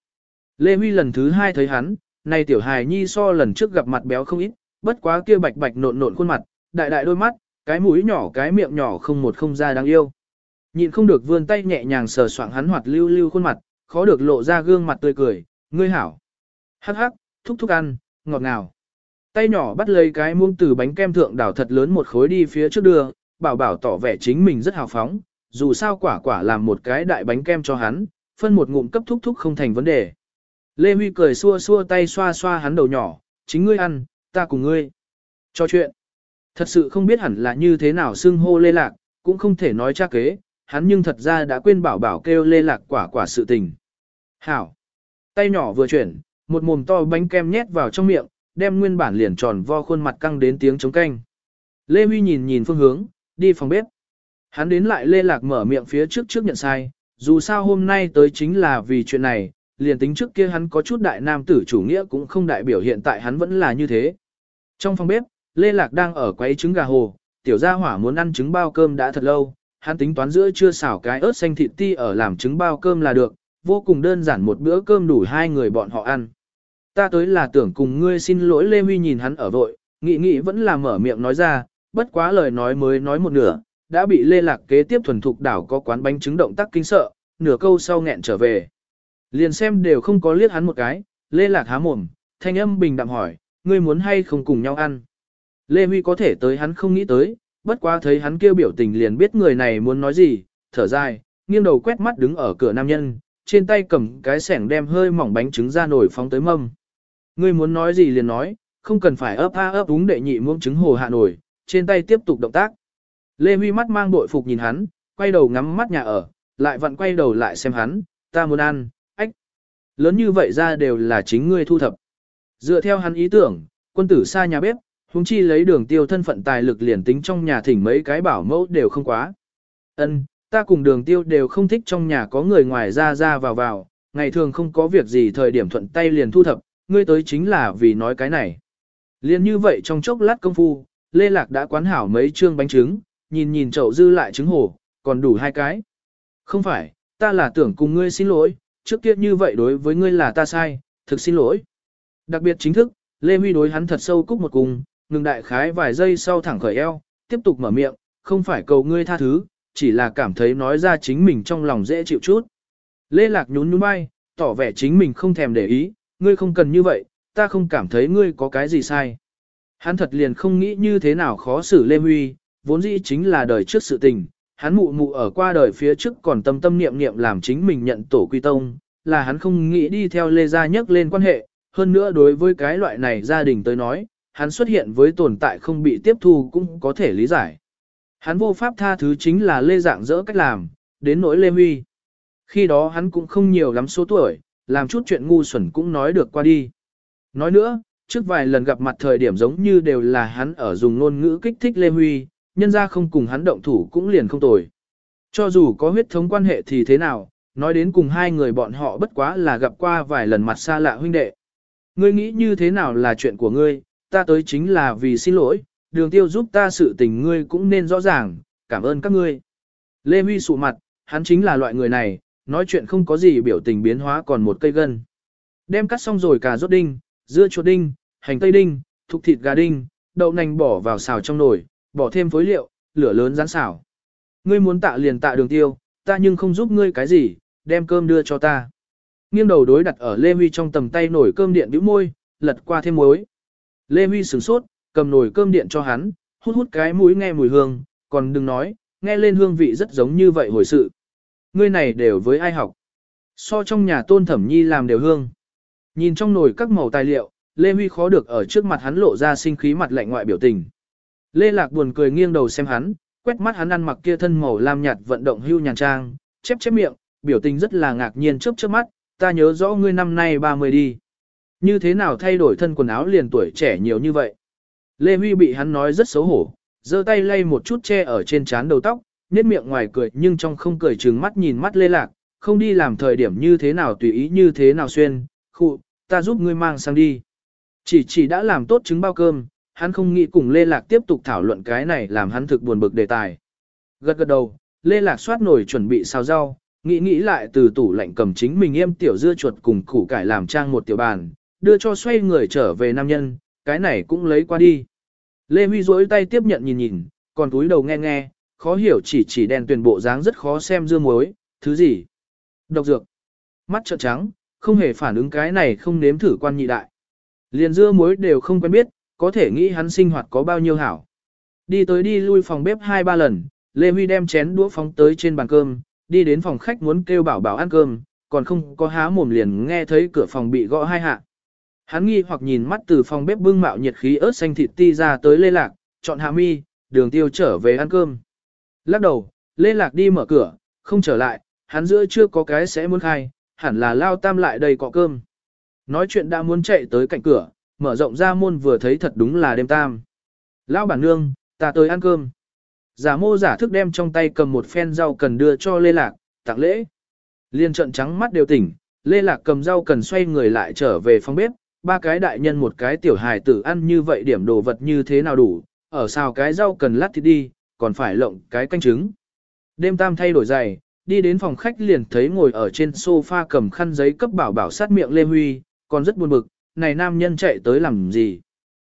Lê Huy lần thứ hai thấy hắn, nay tiểu hài nhi so lần trước gặp mặt béo không ít, bất quá kia bạch bạch nộn nộn khuôn mặt, đại đại đôi mắt, cái mũi nhỏ cái miệng nhỏ không một không ra đáng yêu. Nhịn không được vươn tay nhẹ nhàng sờ soạng hắn hoạt lưu lưu khuôn mặt, khó được lộ ra gương mặt tươi cười, ngươi hảo. Hắc hắc, thúc thúc ăn, ngọt ngào. Tay nhỏ bắt lấy cái muông từ bánh kem thượng đảo thật lớn một khối đi phía trước đưa, bảo bảo tỏ vẻ chính mình rất hào phóng, dù sao quả quả làm một cái đại bánh kem cho hắn, phân một ngụm cấp thúc thúc không thành vấn đề. Lê Huy cười xua xua tay xoa xoa hắn đầu nhỏ, chính ngươi ăn, ta cùng ngươi. Cho chuyện. Thật sự không biết hẳn là như thế nào xưng hô lê lạc, cũng không thể nói cha kế, hắn nhưng thật ra đã quên bảo bảo kêu lê lạc quả quả sự tình. Hảo. Tay nhỏ vừa chuyển, một mồm to bánh kem nhét vào trong miệng, đem nguyên bản liền tròn vo khuôn mặt căng đến tiếng chống canh. Lê Huy nhìn nhìn phương hướng, đi phòng bếp. Hắn đến lại lê lạc mở miệng phía trước trước nhận sai, dù sao hôm nay tới chính là vì chuyện này, liền tính trước kia hắn có chút đại nam tử chủ nghĩa cũng không đại biểu hiện tại hắn vẫn là như thế. Trong phòng bếp, Lê Lạc đang ở quấy trứng gà hồ, tiểu gia hỏa muốn ăn trứng bao cơm đã thật lâu, hắn tính toán giữa chưa xào cái ớt xanh thịt ti ở làm trứng bao cơm là được, vô cùng đơn giản một bữa cơm đủ hai người bọn họ ăn. Ta tới là tưởng cùng ngươi xin lỗi Lê Huy nhìn hắn ở vội, nghĩ nghĩ vẫn là mở miệng nói ra, bất quá lời nói mới nói một nửa, đã bị Lê Lạc kế tiếp thuần thục đảo có quán bánh trứng động tác kinh sợ, nửa câu sau nghẹn trở về. Liền xem đều không có liếc hắn một cái, Lê Lạc há mồm, thanh âm bình đạm hỏi, ngươi muốn hay không cùng nhau ăn. Lê Huy có thể tới hắn không nghĩ tới, bất quá thấy hắn kêu biểu tình liền biết người này muốn nói gì, thở dài, nghiêng đầu quét mắt đứng ở cửa nam nhân, trên tay cầm cái sẻng đem hơi mỏng bánh trứng ra nổi phóng tới mâm. Ngươi muốn nói gì liền nói, không cần phải ấp a ấp đúng đệ nhị muỗng trứng hồ hạ nổi, trên tay tiếp tục động tác. Lê Huy mắt mang bội phục nhìn hắn, quay đầu ngắm mắt nhà ở, lại vặn quay đầu lại xem hắn, ta muốn ăn, ách. Lớn như vậy ra đều là chính ngươi thu thập. Dựa theo hắn ý tưởng, quân tử xa nhà bếp, huống chi lấy đường tiêu thân phận tài lực liền tính trong nhà thỉnh mấy cái bảo mẫu đều không quá. Ân, ta cùng đường tiêu đều không thích trong nhà có người ngoài ra ra vào vào, ngày thường không có việc gì thời điểm thuận tay liền thu thập, ngươi tới chính là vì nói cái này. Liên như vậy trong chốc lát công phu, Lê Lạc đã quán hảo mấy trương bánh trứng, nhìn nhìn chậu dư lại trứng hổ còn đủ hai cái. Không phải, ta là tưởng cùng ngươi xin lỗi, trước kia như vậy đối với ngươi là ta sai, thực xin lỗi. Đặc biệt chính thức, Lê Huy đối hắn thật sâu cúc một cùng, ngừng đại khái vài giây sau thẳng khởi eo, tiếp tục mở miệng, không phải cầu ngươi tha thứ, chỉ là cảm thấy nói ra chính mình trong lòng dễ chịu chút. Lê Lạc nhún nhún vai, tỏ vẻ chính mình không thèm để ý, ngươi không cần như vậy, ta không cảm thấy ngươi có cái gì sai. Hắn thật liền không nghĩ như thế nào khó xử Lê Huy, vốn dĩ chính là đời trước sự tình, hắn mụ mụ ở qua đời phía trước còn tâm tâm niệm niệm làm chính mình nhận tổ quy tông, là hắn không nghĩ đi theo Lê Gia nhắc lên quan hệ, hơn nữa đối với cái loại này gia đình tới nói, hắn xuất hiện với tồn tại không bị tiếp thu cũng có thể lý giải. Hắn vô pháp tha thứ chính là Lê Dạng dỡ cách làm, đến nỗi Lê Huy. Khi đó hắn cũng không nhiều lắm số tuổi, làm chút chuyện ngu xuẩn cũng nói được qua đi. Nói nữa, trước vài lần gặp mặt thời điểm giống như đều là hắn ở dùng ngôn ngữ kích thích Lê Huy, nhân ra không cùng hắn động thủ cũng liền không tồi. Cho dù có huyết thống quan hệ thì thế nào, Nói đến cùng hai người bọn họ bất quá là gặp qua vài lần mặt xa lạ huynh đệ. Ngươi nghĩ như thế nào là chuyện của ngươi, ta tới chính là vì xin lỗi, đường tiêu giúp ta sự tình ngươi cũng nên rõ ràng, cảm ơn các ngươi. Lê Huy sụ mặt, hắn chính là loại người này, nói chuyện không có gì biểu tình biến hóa còn một cây gân. Đem cắt xong rồi cà rốt đinh, dưa chuột đinh, hành tây đinh, thục thịt gà đinh, đậu nành bỏ vào xào trong nồi, bỏ thêm phối liệu, lửa lớn rán xào. Ngươi muốn tạ liền tạ đường tiêu, ta nhưng không giúp ngươi cái gì, đem cơm đưa cho ta. Nghiêng đầu đối đặt ở Lê Huy trong tầm tay nổi cơm điện bĩu môi, lật qua thêm muối. Lê Huy sửng sốt, cầm nồi cơm điện cho hắn, hút hút cái mũi nghe mùi hương, còn đừng nói, nghe lên hương vị rất giống như vậy hồi sự. Ngươi này đều với ai học? So trong nhà tôn thẩm nhi làm đều hương. Nhìn trong nồi các màu tài liệu, Lê Huy khó được ở trước mặt hắn lộ ra sinh khí mặt lạnh ngoại biểu tình. Lê Lạc buồn cười nghiêng đầu xem hắn, quét mắt hắn ăn mặc kia thân màu lam nhạt vận động hưu nhàn trang, chép chép miệng, biểu tình rất là ngạc nhiên chớp chớp mắt, ta nhớ rõ ngươi năm nay 30 đi. Như thế nào thay đổi thân quần áo liền tuổi trẻ nhiều như vậy? Lê Huy bị hắn nói rất xấu hổ, giơ tay lay một chút che ở trên trán đầu tóc, nét miệng ngoài cười nhưng trong không cười trừng mắt nhìn mắt Lê Lạc, không đi làm thời điểm như thế nào tùy ý như thế nào xuyên, khu, ta giúp ngươi mang sang đi. Chỉ chỉ đã làm tốt trứng bao cơm, hắn không nghĩ cùng Lê Lạc tiếp tục thảo luận cái này làm hắn thực buồn bực đề tài. Gật gật đầu, Lê Lạc xoát nổi chuẩn bị xào rau, nghĩ nghĩ lại từ tủ lạnh cầm chính mình em tiểu dưa chuột cùng củ cải làm trang một tiểu bàn, đưa cho xoay người trở về nam nhân, cái này cũng lấy qua đi. Lê Huy rỗi tay tiếp nhận nhìn nhìn, còn túi đầu nghe nghe, khó hiểu chỉ chỉ đèn tuyển bộ dáng rất khó xem dưa muối, thứ gì? Độc dược. Mắt trợn trắng, không hề phản ứng cái này không nếm thử quan nhị đại. Liền dưa muối đều không quen biết, có thể nghĩ hắn sinh hoạt có bao nhiêu hảo. Đi tới đi lui phòng bếp hai ba lần, Lê Huy đem chén đũa phóng tới trên bàn cơm, đi đến phòng khách muốn kêu bảo bảo ăn cơm, còn không có há mồm liền nghe thấy cửa phòng bị gõ hai hạ. Hắn nghi hoặc nhìn mắt từ phòng bếp bưng mạo nhiệt khí ớt xanh thịt ti ra tới Lê Lạc, chọn hạ mi, đường tiêu trở về ăn cơm. Lắc đầu, Lê Lạc đi mở cửa, không trở lại, hắn giữa chưa có cái sẽ muốn khai, hẳn là lao tam lại đầy cọ cơm. Nói chuyện đã muốn chạy tới cạnh cửa, mở rộng ra môn vừa thấy thật đúng là đêm tam. Lão bản nương, ta tới ăn cơm. Giả mô giả thức đem trong tay cầm một phen rau cần đưa cho Lê Lạc, tặng lễ. Liên trận trắng mắt đều tỉnh, Lê Lạc cầm rau cần xoay người lại trở về phòng bếp, ba cái đại nhân một cái tiểu hài tử ăn như vậy điểm đồ vật như thế nào đủ, ở sao cái rau cần lát thì đi, còn phải lộng cái canh trứng. Đêm tam thay đổi giày, đi đến phòng khách liền thấy ngồi ở trên sofa cầm khăn giấy cấp bảo bảo sát miệng Lê Huy, còn rất buồn bực, này nam nhân chạy tới làm gì.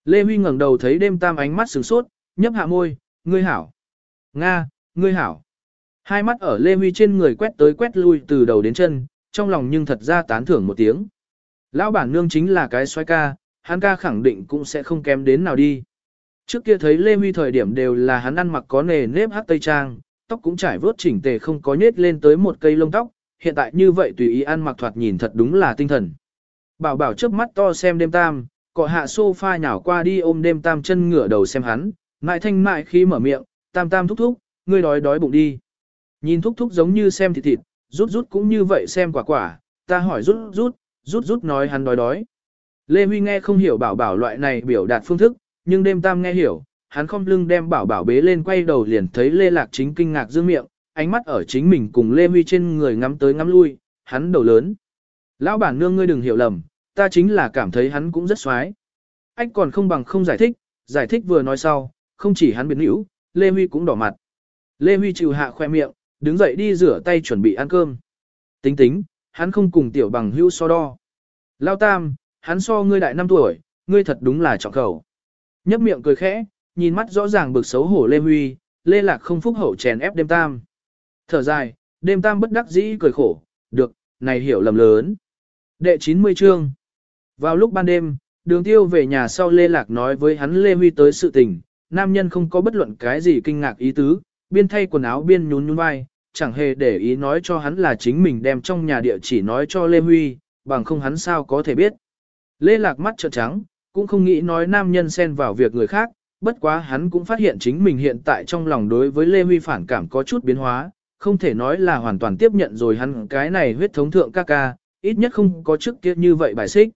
Lê Huy ngẩng đầu thấy đêm tam ánh mắt sửng sốt, nhấp hạ môi, ngươi hảo. Nga, ngươi hảo. Hai mắt ở Lê Huy trên người quét tới quét lui từ đầu đến chân, trong lòng nhưng thật ra tán thưởng một tiếng. Lão bản nương chính là cái xoay ca, hắn ca khẳng định cũng sẽ không kém đến nào đi. Trước kia thấy Lê Huy thời điểm đều là hắn ăn mặc có nề nếp hát tây trang, tóc cũng trải vớt chỉnh tề không có nhết lên tới một cây lông tóc, hiện tại như vậy tùy ý ăn mặc thoạt nhìn thật đúng là tinh thần. Bảo bảo trước mắt to xem đêm tam, cọ hạ sofa nhào qua đi ôm đêm tam chân ngửa đầu xem hắn, mại thanh mại khi mở miệng, tam tam thúc thúc, ngươi đói đói bụng đi. Nhìn thúc thúc giống như xem thịt thịt, rút rút cũng như vậy xem quả quả, ta hỏi rút rút, rút rút nói hắn đói đói. Lê Huy nghe không hiểu bảo bảo loại này biểu đạt phương thức, nhưng đêm tam nghe hiểu, hắn không lưng đem bảo bảo bế lên quay đầu liền thấy Lê Lạc chính kinh ngạc dương miệng, ánh mắt ở chính mình cùng Lê Huy trên người ngắm tới ngắm lui, hắn đầu lớn. Lão bản nương ngươi đừng hiểu lầm, ta chính là cảm thấy hắn cũng rất xoái. Anh còn không bằng không giải thích, giải thích vừa nói sau, không chỉ hắn biến hữu, Lê Huy cũng đỏ mặt. Lê Huy chịu hạ khoe miệng, đứng dậy đi rửa tay chuẩn bị ăn cơm. Tính tính, hắn không cùng tiểu bằng hữu so đo. Lao tam, hắn so ngươi đại năm tuổi, ngươi thật đúng là trọng khẩu. Nhấp miệng cười khẽ, nhìn mắt rõ ràng bực xấu hổ Lê Huy, Lê Lạc không phúc hậu chèn ép đêm tam. Thở dài, đêm tam bất đắc dĩ cười khổ, được, này hiểu lầm lớn. Đệ 90 chương. Vào lúc ban đêm, đường tiêu về nhà sau Lê Lạc nói với hắn Lê Huy tới sự tình, nam nhân không có bất luận cái gì kinh ngạc ý tứ, biên thay quần áo biên nhún nhún vai, chẳng hề để ý nói cho hắn là chính mình đem trong nhà địa chỉ nói cho Lê Huy, bằng không hắn sao có thể biết. Lê Lạc mắt trợn trắng, cũng không nghĩ nói nam nhân xen vào việc người khác, bất quá hắn cũng phát hiện chính mình hiện tại trong lòng đối với Lê Huy phản cảm có chút biến hóa, không thể nói là hoàn toàn tiếp nhận rồi hắn cái này huyết thống thượng ca ca, ít nhất không có trước kia như vậy bài xích.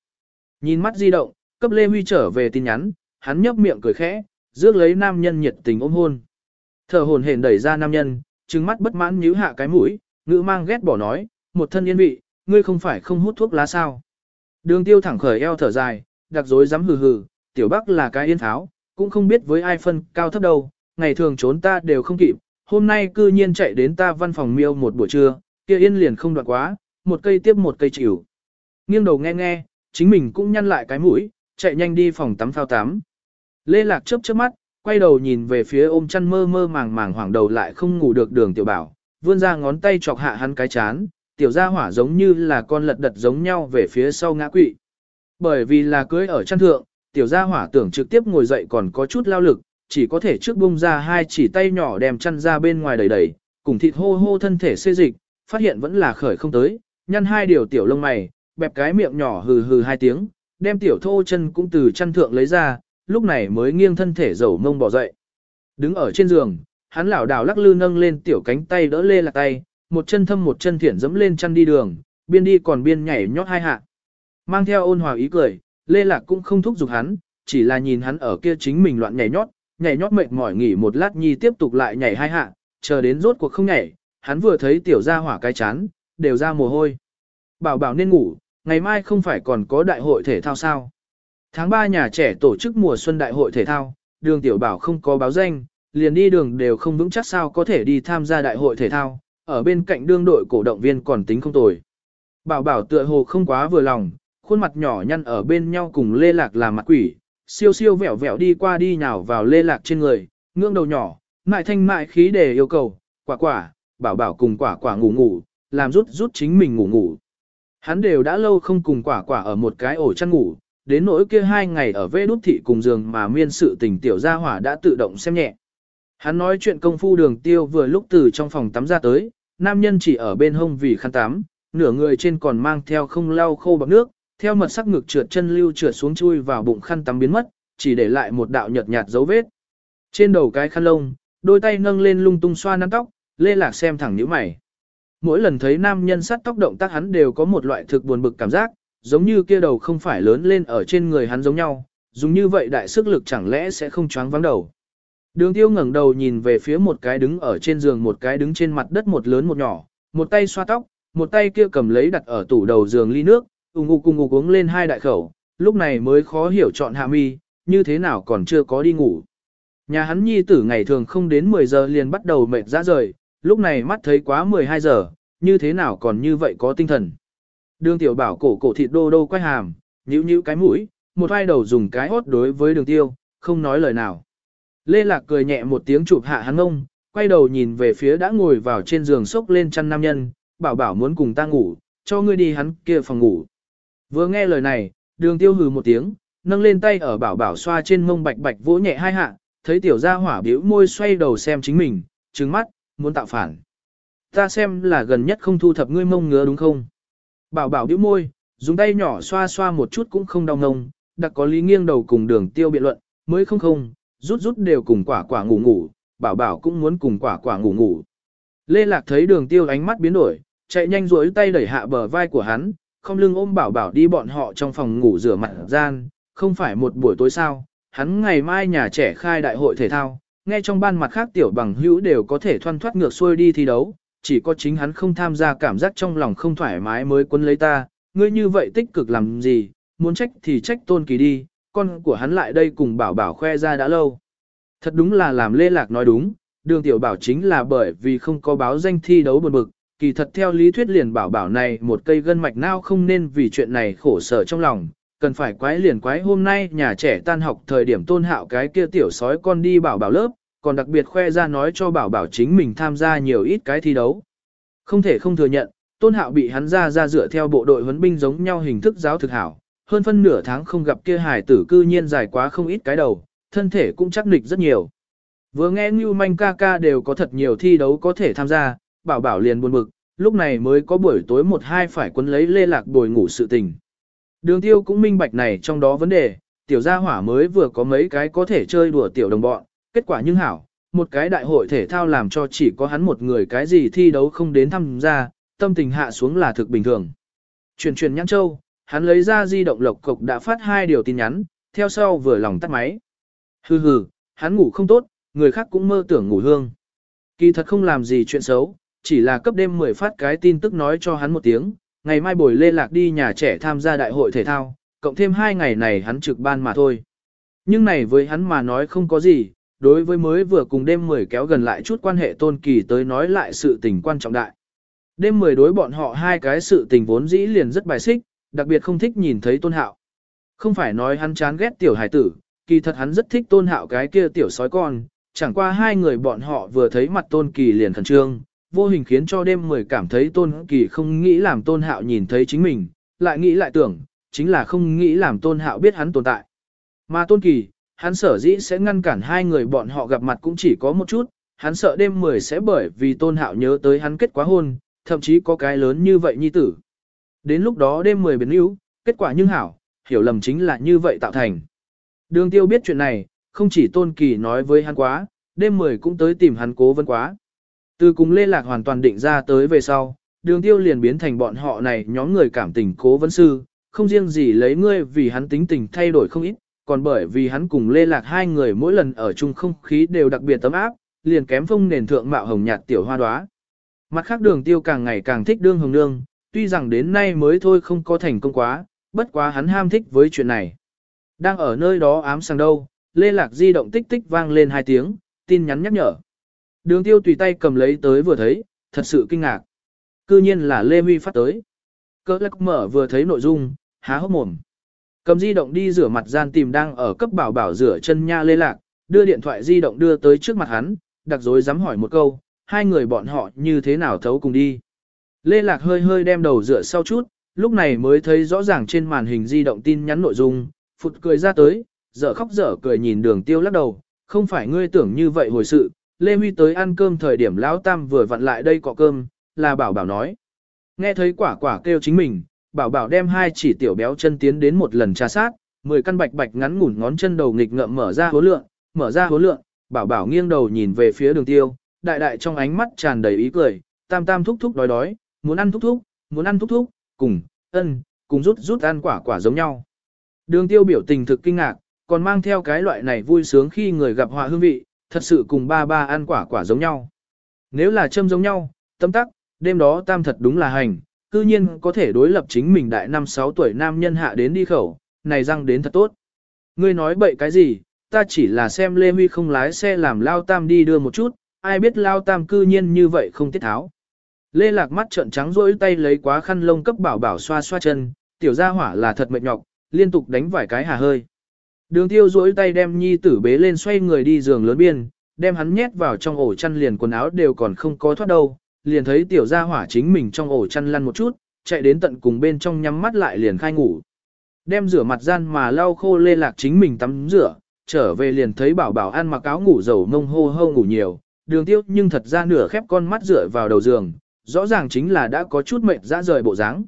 Nhìn mắt di động, cấp Lê Huy trở về tin nhắn, hắn nhấp miệng cười khẽ, rước lấy nam nhân nhiệt tình ôm hôn. Thở hồn hển đẩy ra nam nhân, trừng mắt bất mãn nhíu hạ cái mũi, ngữ mang ghét bỏ nói, một thân yên vị, ngươi không phải không hút thuốc lá sao. Đường tiêu thẳng khởi eo thở dài, đặc dối dám hừ hừ, tiểu bắc là cái yên tháo, cũng không biết với ai phân cao thấp đâu, ngày thường trốn ta đều không kịp, hôm nay cư nhiên chạy đến ta văn phòng miêu một buổi trưa, kia yên liền không đoạn quá, một cây tiếp một cây chịu. Nghiêng đầu nghe nghe, chính mình cũng nhăn lại cái mũi, chạy nhanh đi phòng tắm phao tắm. Lê Lạc chớp chớp mắt, quay đầu nhìn về phía ôm chăn mơ mơ màng màng hoảng đầu lại không ngủ được đường tiểu bảo, vươn ra ngón tay chọc hạ hắn cái chán, tiểu gia hỏa giống như là con lật đật giống nhau về phía sau ngã quỵ. Bởi vì là cưới ở chăn thượng, tiểu gia hỏa tưởng trực tiếp ngồi dậy còn có chút lao lực, chỉ có thể trước bung ra hai chỉ tay nhỏ đem chăn ra bên ngoài đầy đầy, cùng thịt hô hô thân thể xê dịch, phát hiện vẫn là khởi không tới, nhăn hai điều tiểu lông mày, bẹp cái miệng nhỏ hừ hừ hai tiếng, đem tiểu thô chân cũng từ chăn thượng lấy ra, lúc này mới nghiêng thân thể dầu mông bỏ dậy. Đứng ở trên giường, hắn lảo đảo lắc lư nâng lên tiểu cánh tay đỡ lê lạc tay, một chân thâm một chân thiển dẫm lên chăn đi đường, biên đi còn biên nhảy nhót hai hạ. Mang theo ôn hòa ý cười, lê lạc cũng không thúc giục hắn, chỉ là nhìn hắn ở kia chính mình loạn nhảy nhót, nhảy nhót mệt mỏi nghỉ một lát nhi tiếp tục lại nhảy hai hạ, chờ đến rốt cuộc không nhảy, hắn vừa thấy tiểu ra hỏa cái chán, đều ra mồ hôi. Bảo bảo nên ngủ, ngày mai không phải còn có đại hội thể thao sao. Tháng 3 nhà trẻ tổ chức mùa xuân đại hội thể thao, đường tiểu bảo không có báo danh, liền đi đường đều không vững chắc sao có thể đi tham gia đại hội thể thao, ở bên cạnh đương đội cổ động viên còn tính không tồi. Bảo bảo tựa hồ không quá vừa lòng, khuôn mặt nhỏ nhăn ở bên nhau cùng lê lạc làm mặt quỷ, siêu siêu vẹo vẹo đi qua đi nhào vào lê lạc trên người, ngưỡng đầu nhỏ, mại thanh mại khí để yêu cầu, quả quả, bảo bảo cùng quả quả ngủ ngủ, làm rút rút chính mình ngủ ngủ. Hắn đều đã lâu không cùng quả quả ở một cái ổ chăn ngủ, đến nỗi kia hai ngày ở vê đút thị cùng giường mà miên sự tình tiểu gia hỏa đã tự động xem nhẹ. Hắn nói chuyện công phu đường tiêu vừa lúc từ trong phòng tắm ra tới, nam nhân chỉ ở bên hông vì khăn tắm, nửa người trên còn mang theo không lau khô bằng nước, theo mật sắc ngực trượt chân lưu trượt xuống chui vào bụng khăn tắm biến mất, chỉ để lại một đạo nhợt nhạt dấu vết. Trên đầu cái khăn lông, đôi tay nâng lên lung tung xoa nắn tóc, lê lạc xem thẳng nhíu mày. Mỗi lần thấy nam nhân sát tóc động tác hắn đều có một loại thực buồn bực cảm giác, giống như kia đầu không phải lớn lên ở trên người hắn giống nhau, dùng như vậy đại sức lực chẳng lẽ sẽ không choáng vắng đầu. Đường tiêu ngẩng đầu nhìn về phía một cái đứng ở trên giường một cái đứng trên mặt đất một lớn một nhỏ, một tay xoa tóc, một tay kia cầm lấy đặt ở tủ đầu giường ly nước, ung ngục cùng ngục uống lên hai đại khẩu, lúc này mới khó hiểu chọn hạ mi, như thế nào còn chưa có đi ngủ. Nhà hắn nhi tử ngày thường không đến 10 giờ liền bắt đầu mệt ra rời, lúc này mắt thấy quá 12 giờ, như thế nào còn như vậy có tinh thần. Đường tiểu bảo cổ cổ thịt đô đô quay hàm, nhíu nhíu cái mũi, một vai đầu dùng cái hốt đối với đường tiêu, không nói lời nào. Lê Lạc cười nhẹ một tiếng chụp hạ hắn ông, quay đầu nhìn về phía đã ngồi vào trên giường sốc lên chăn nam nhân, bảo bảo muốn cùng ta ngủ, cho ngươi đi hắn kia phòng ngủ. Vừa nghe lời này, đường tiêu hừ một tiếng, nâng lên tay ở bảo bảo xoa trên mông bạch bạch vỗ nhẹ hai hạ, thấy tiểu gia hỏa biểu môi xoay đầu xem chính mình, trừng mắt, muốn tạo phản. Ta xem là gần nhất không thu thập ngươi mông ngứa đúng không? Bảo bảo điếu môi, dùng tay nhỏ xoa xoa một chút cũng không đau ngông, đặc có lý nghiêng đầu cùng đường tiêu biện luận, mới không không, rút rút đều cùng quả quả ngủ ngủ, bảo bảo cũng muốn cùng quả quả ngủ ngủ. Lê Lạc thấy đường tiêu ánh mắt biến đổi, chạy nhanh duỗi tay đẩy hạ bờ vai của hắn, không lưng ôm bảo bảo đi bọn họ trong phòng ngủ rửa mặt gian, không phải một buổi tối sao, hắn ngày mai nhà trẻ khai đại hội thể thao, nghe trong ban mặt khác tiểu bằng hữu đều có thể thoăn thoát ngược xuôi đi thi đấu, chỉ có chính hắn không tham gia cảm giác trong lòng không thoải mái mới quấn lấy ta, ngươi như vậy tích cực làm gì, muốn trách thì trách tôn kỳ đi, con của hắn lại đây cùng bảo bảo khoe ra đã lâu. Thật đúng là làm lê lạc nói đúng, đường tiểu bảo chính là bởi vì không có báo danh thi đấu buồn bực, kỳ thật theo lý thuyết liền bảo bảo này một cây gân mạch nào không nên vì chuyện này khổ sở trong lòng, cần phải quái liền quái hôm nay nhà trẻ tan học thời điểm tôn hạo cái kia tiểu sói con đi bảo bảo lớp, còn đặc biệt khoe ra nói cho bảo bảo chính mình tham gia nhiều ít cái thi đấu. Không thể không thừa nhận, tôn hạo bị hắn ra ra dựa theo bộ đội huấn binh giống nhau hình thức giáo thực hảo, hơn phân nửa tháng không gặp kia hài tử cư nhiên dài quá không ít cái đầu, thân thể cũng chắc nịch rất nhiều. Vừa nghe Ngưu Manh ca ca đều có thật nhiều thi đấu có thể tham gia, bảo bảo liền buồn bực, lúc này mới có buổi tối một hai phải quấn lấy lê lạc bồi ngủ sự tình. Đường tiêu cũng minh bạch này trong đó vấn đề, tiểu gia hỏa mới vừa có mấy cái có thể chơi đùa tiểu đồng bọn, kết quả nhưng hảo, một cái đại hội thể thao làm cho chỉ có hắn một người cái gì thi đấu không đến tham gia, tâm tình hạ xuống là thực bình thường. Truyền truyền nhãn châu, hắn lấy ra di động lộc cục đã phát hai điều tin nhắn, theo sau vừa lòng tắt máy. Hừ hừ, hắn ngủ không tốt, người khác cũng mơ tưởng ngủ hương. Kỳ thật không làm gì chuyện xấu, chỉ là cấp đêm 10 phát cái tin tức nói cho hắn một tiếng, ngày mai buổi lê lạc đi nhà trẻ tham gia đại hội thể thao, cộng thêm hai ngày này hắn trực ban mà thôi. Nhưng này với hắn mà nói không có gì, đối với mới vừa cùng đêm 10 kéo gần lại chút quan hệ tôn kỳ tới nói lại sự tình quan trọng đại. Đêm 10 đối bọn họ hai cái sự tình vốn dĩ liền rất bài xích, đặc biệt không thích nhìn thấy tôn hạo. Không phải nói hắn chán ghét tiểu hải tử, kỳ thật hắn rất thích tôn hạo cái kia tiểu sói con, chẳng qua hai người bọn họ vừa thấy mặt tôn kỳ liền khẩn trương, vô hình khiến cho đêm 10 cảm thấy tôn kỳ không nghĩ làm tôn hạo nhìn thấy chính mình, lại nghĩ lại tưởng, chính là không nghĩ làm tôn hạo biết hắn tồn tại. Mà tôn kỳ, hắn sở dĩ sẽ ngăn cản hai người bọn họ gặp mặt cũng chỉ có một chút, hắn sợ đêm 10 sẽ bởi vì tôn hạo nhớ tới hắn kết quá hôn, thậm chí có cái lớn như vậy nhi tử. Đến lúc đó đêm 10 biến yếu, kết quả nhưng hảo, hiểu lầm chính là như vậy tạo thành. Đường tiêu biết chuyện này, không chỉ tôn kỳ nói với hắn quá, đêm 10 cũng tới tìm hắn cố vấn quá. Từ cùng lê lạc hoàn toàn định ra tới về sau, đường tiêu liền biến thành bọn họ này nhóm người cảm tình cố vấn sư, không riêng gì lấy ngươi vì hắn tính tình thay đổi không ít, còn bởi vì hắn cùng lê lạc hai người mỗi lần ở chung không khí đều đặc biệt tấm áp, liền kém phong nền thượng mạo hồng nhạt tiểu hoa đóa Mặt khác đường tiêu càng ngày càng thích đương hồng nương, tuy rằng đến nay mới thôi không có thành công quá, bất quá hắn ham thích với chuyện này. Đang ở nơi đó ám sang đâu, lê lạc di động tích tích vang lên hai tiếng, tin nhắn nhắc nhở. Đường tiêu tùy tay cầm lấy tới vừa thấy, thật sự kinh ngạc. Cư nhiên là Lê Huy phát tới. Cơ lắc mở vừa thấy nội dung, há hốc mồm. Cầm di động đi rửa mặt gian tìm đang ở cấp bảo bảo rửa chân nha lê lạc, đưa điện thoại di động đưa tới trước mặt hắn, đặc dối dám hỏi một câu, hai người bọn họ như thế nào thấu cùng đi. Lê lạc hơi hơi đem đầu rửa sau chút, lúc này mới thấy rõ ràng trên màn hình di động tin nhắn nội dung, phụt cười ra tới, dở khóc dở cười nhìn đường tiêu lắc đầu, không phải ngươi tưởng như vậy hồi sự, Lê Huy tới ăn cơm thời điểm Lão Tam vừa vặn lại đây cọ cơm, là bảo bảo nói. Nghe thấy quả quả kêu chính mình, bảo bảo đem hai chỉ tiểu béo chân tiến đến một lần tra sát, mười căn bạch bạch ngắn ngủn ngón chân đầu nghịch ngợm mở ra hố lượng, mở ra hố lượng, bảo bảo nghiêng đầu nhìn về phía đường tiêu, đại đại trong ánh mắt tràn đầy ý cười, tam tam thúc thúc đói đói, muốn ăn thúc thúc, muốn ăn thúc thúc, cùng, ân, cùng rút rút ăn quả quả giống nhau. Đường tiêu biểu tình thực kinh ngạc, còn mang theo cái loại này vui sướng khi người gặp họa hương vị, thật sự cùng ba ba ăn quả quả giống nhau. Nếu là châm giống nhau, tâm tắc, đêm đó tam thật đúng là hành, cư nhiên có thể đối lập chính mình đại năm 6 tuổi nam nhân hạ đến đi khẩu, này răng đến thật tốt. Ngươi nói bậy cái gì, ta chỉ là xem Lê Huy không lái xe làm Lao Tam đi đưa một chút, ai biết Lao Tam cư nhiên như vậy không tiết tháo. Lê Lạc mắt trợn trắng rỗi tay lấy quá khăn lông cấp bảo bảo xoa xoa chân, tiểu gia hỏa là thật mệt nhọc, liên tục đánh vài cái hà hơi. Đường tiêu rỗi tay đem nhi tử bế lên xoay người đi giường lớn biên, đem hắn nhét vào trong ổ chăn liền quần áo đều còn không có thoát đâu, liền thấy tiểu gia hỏa chính mình trong ổ chăn lăn một chút, chạy đến tận cùng bên trong nhắm mắt lại liền khai ngủ. Đem rửa mặt gian mà lau khô lê lạc chính mình tắm rửa, trở về liền thấy bảo bảo ăn mặc áo ngủ dầu mông hô hô ngủ nhiều, đường tiêu nhưng thật ra nửa khép con mắt rửa vào đầu giường, rõ ràng chính là đã có chút mệt ra rời bộ dáng.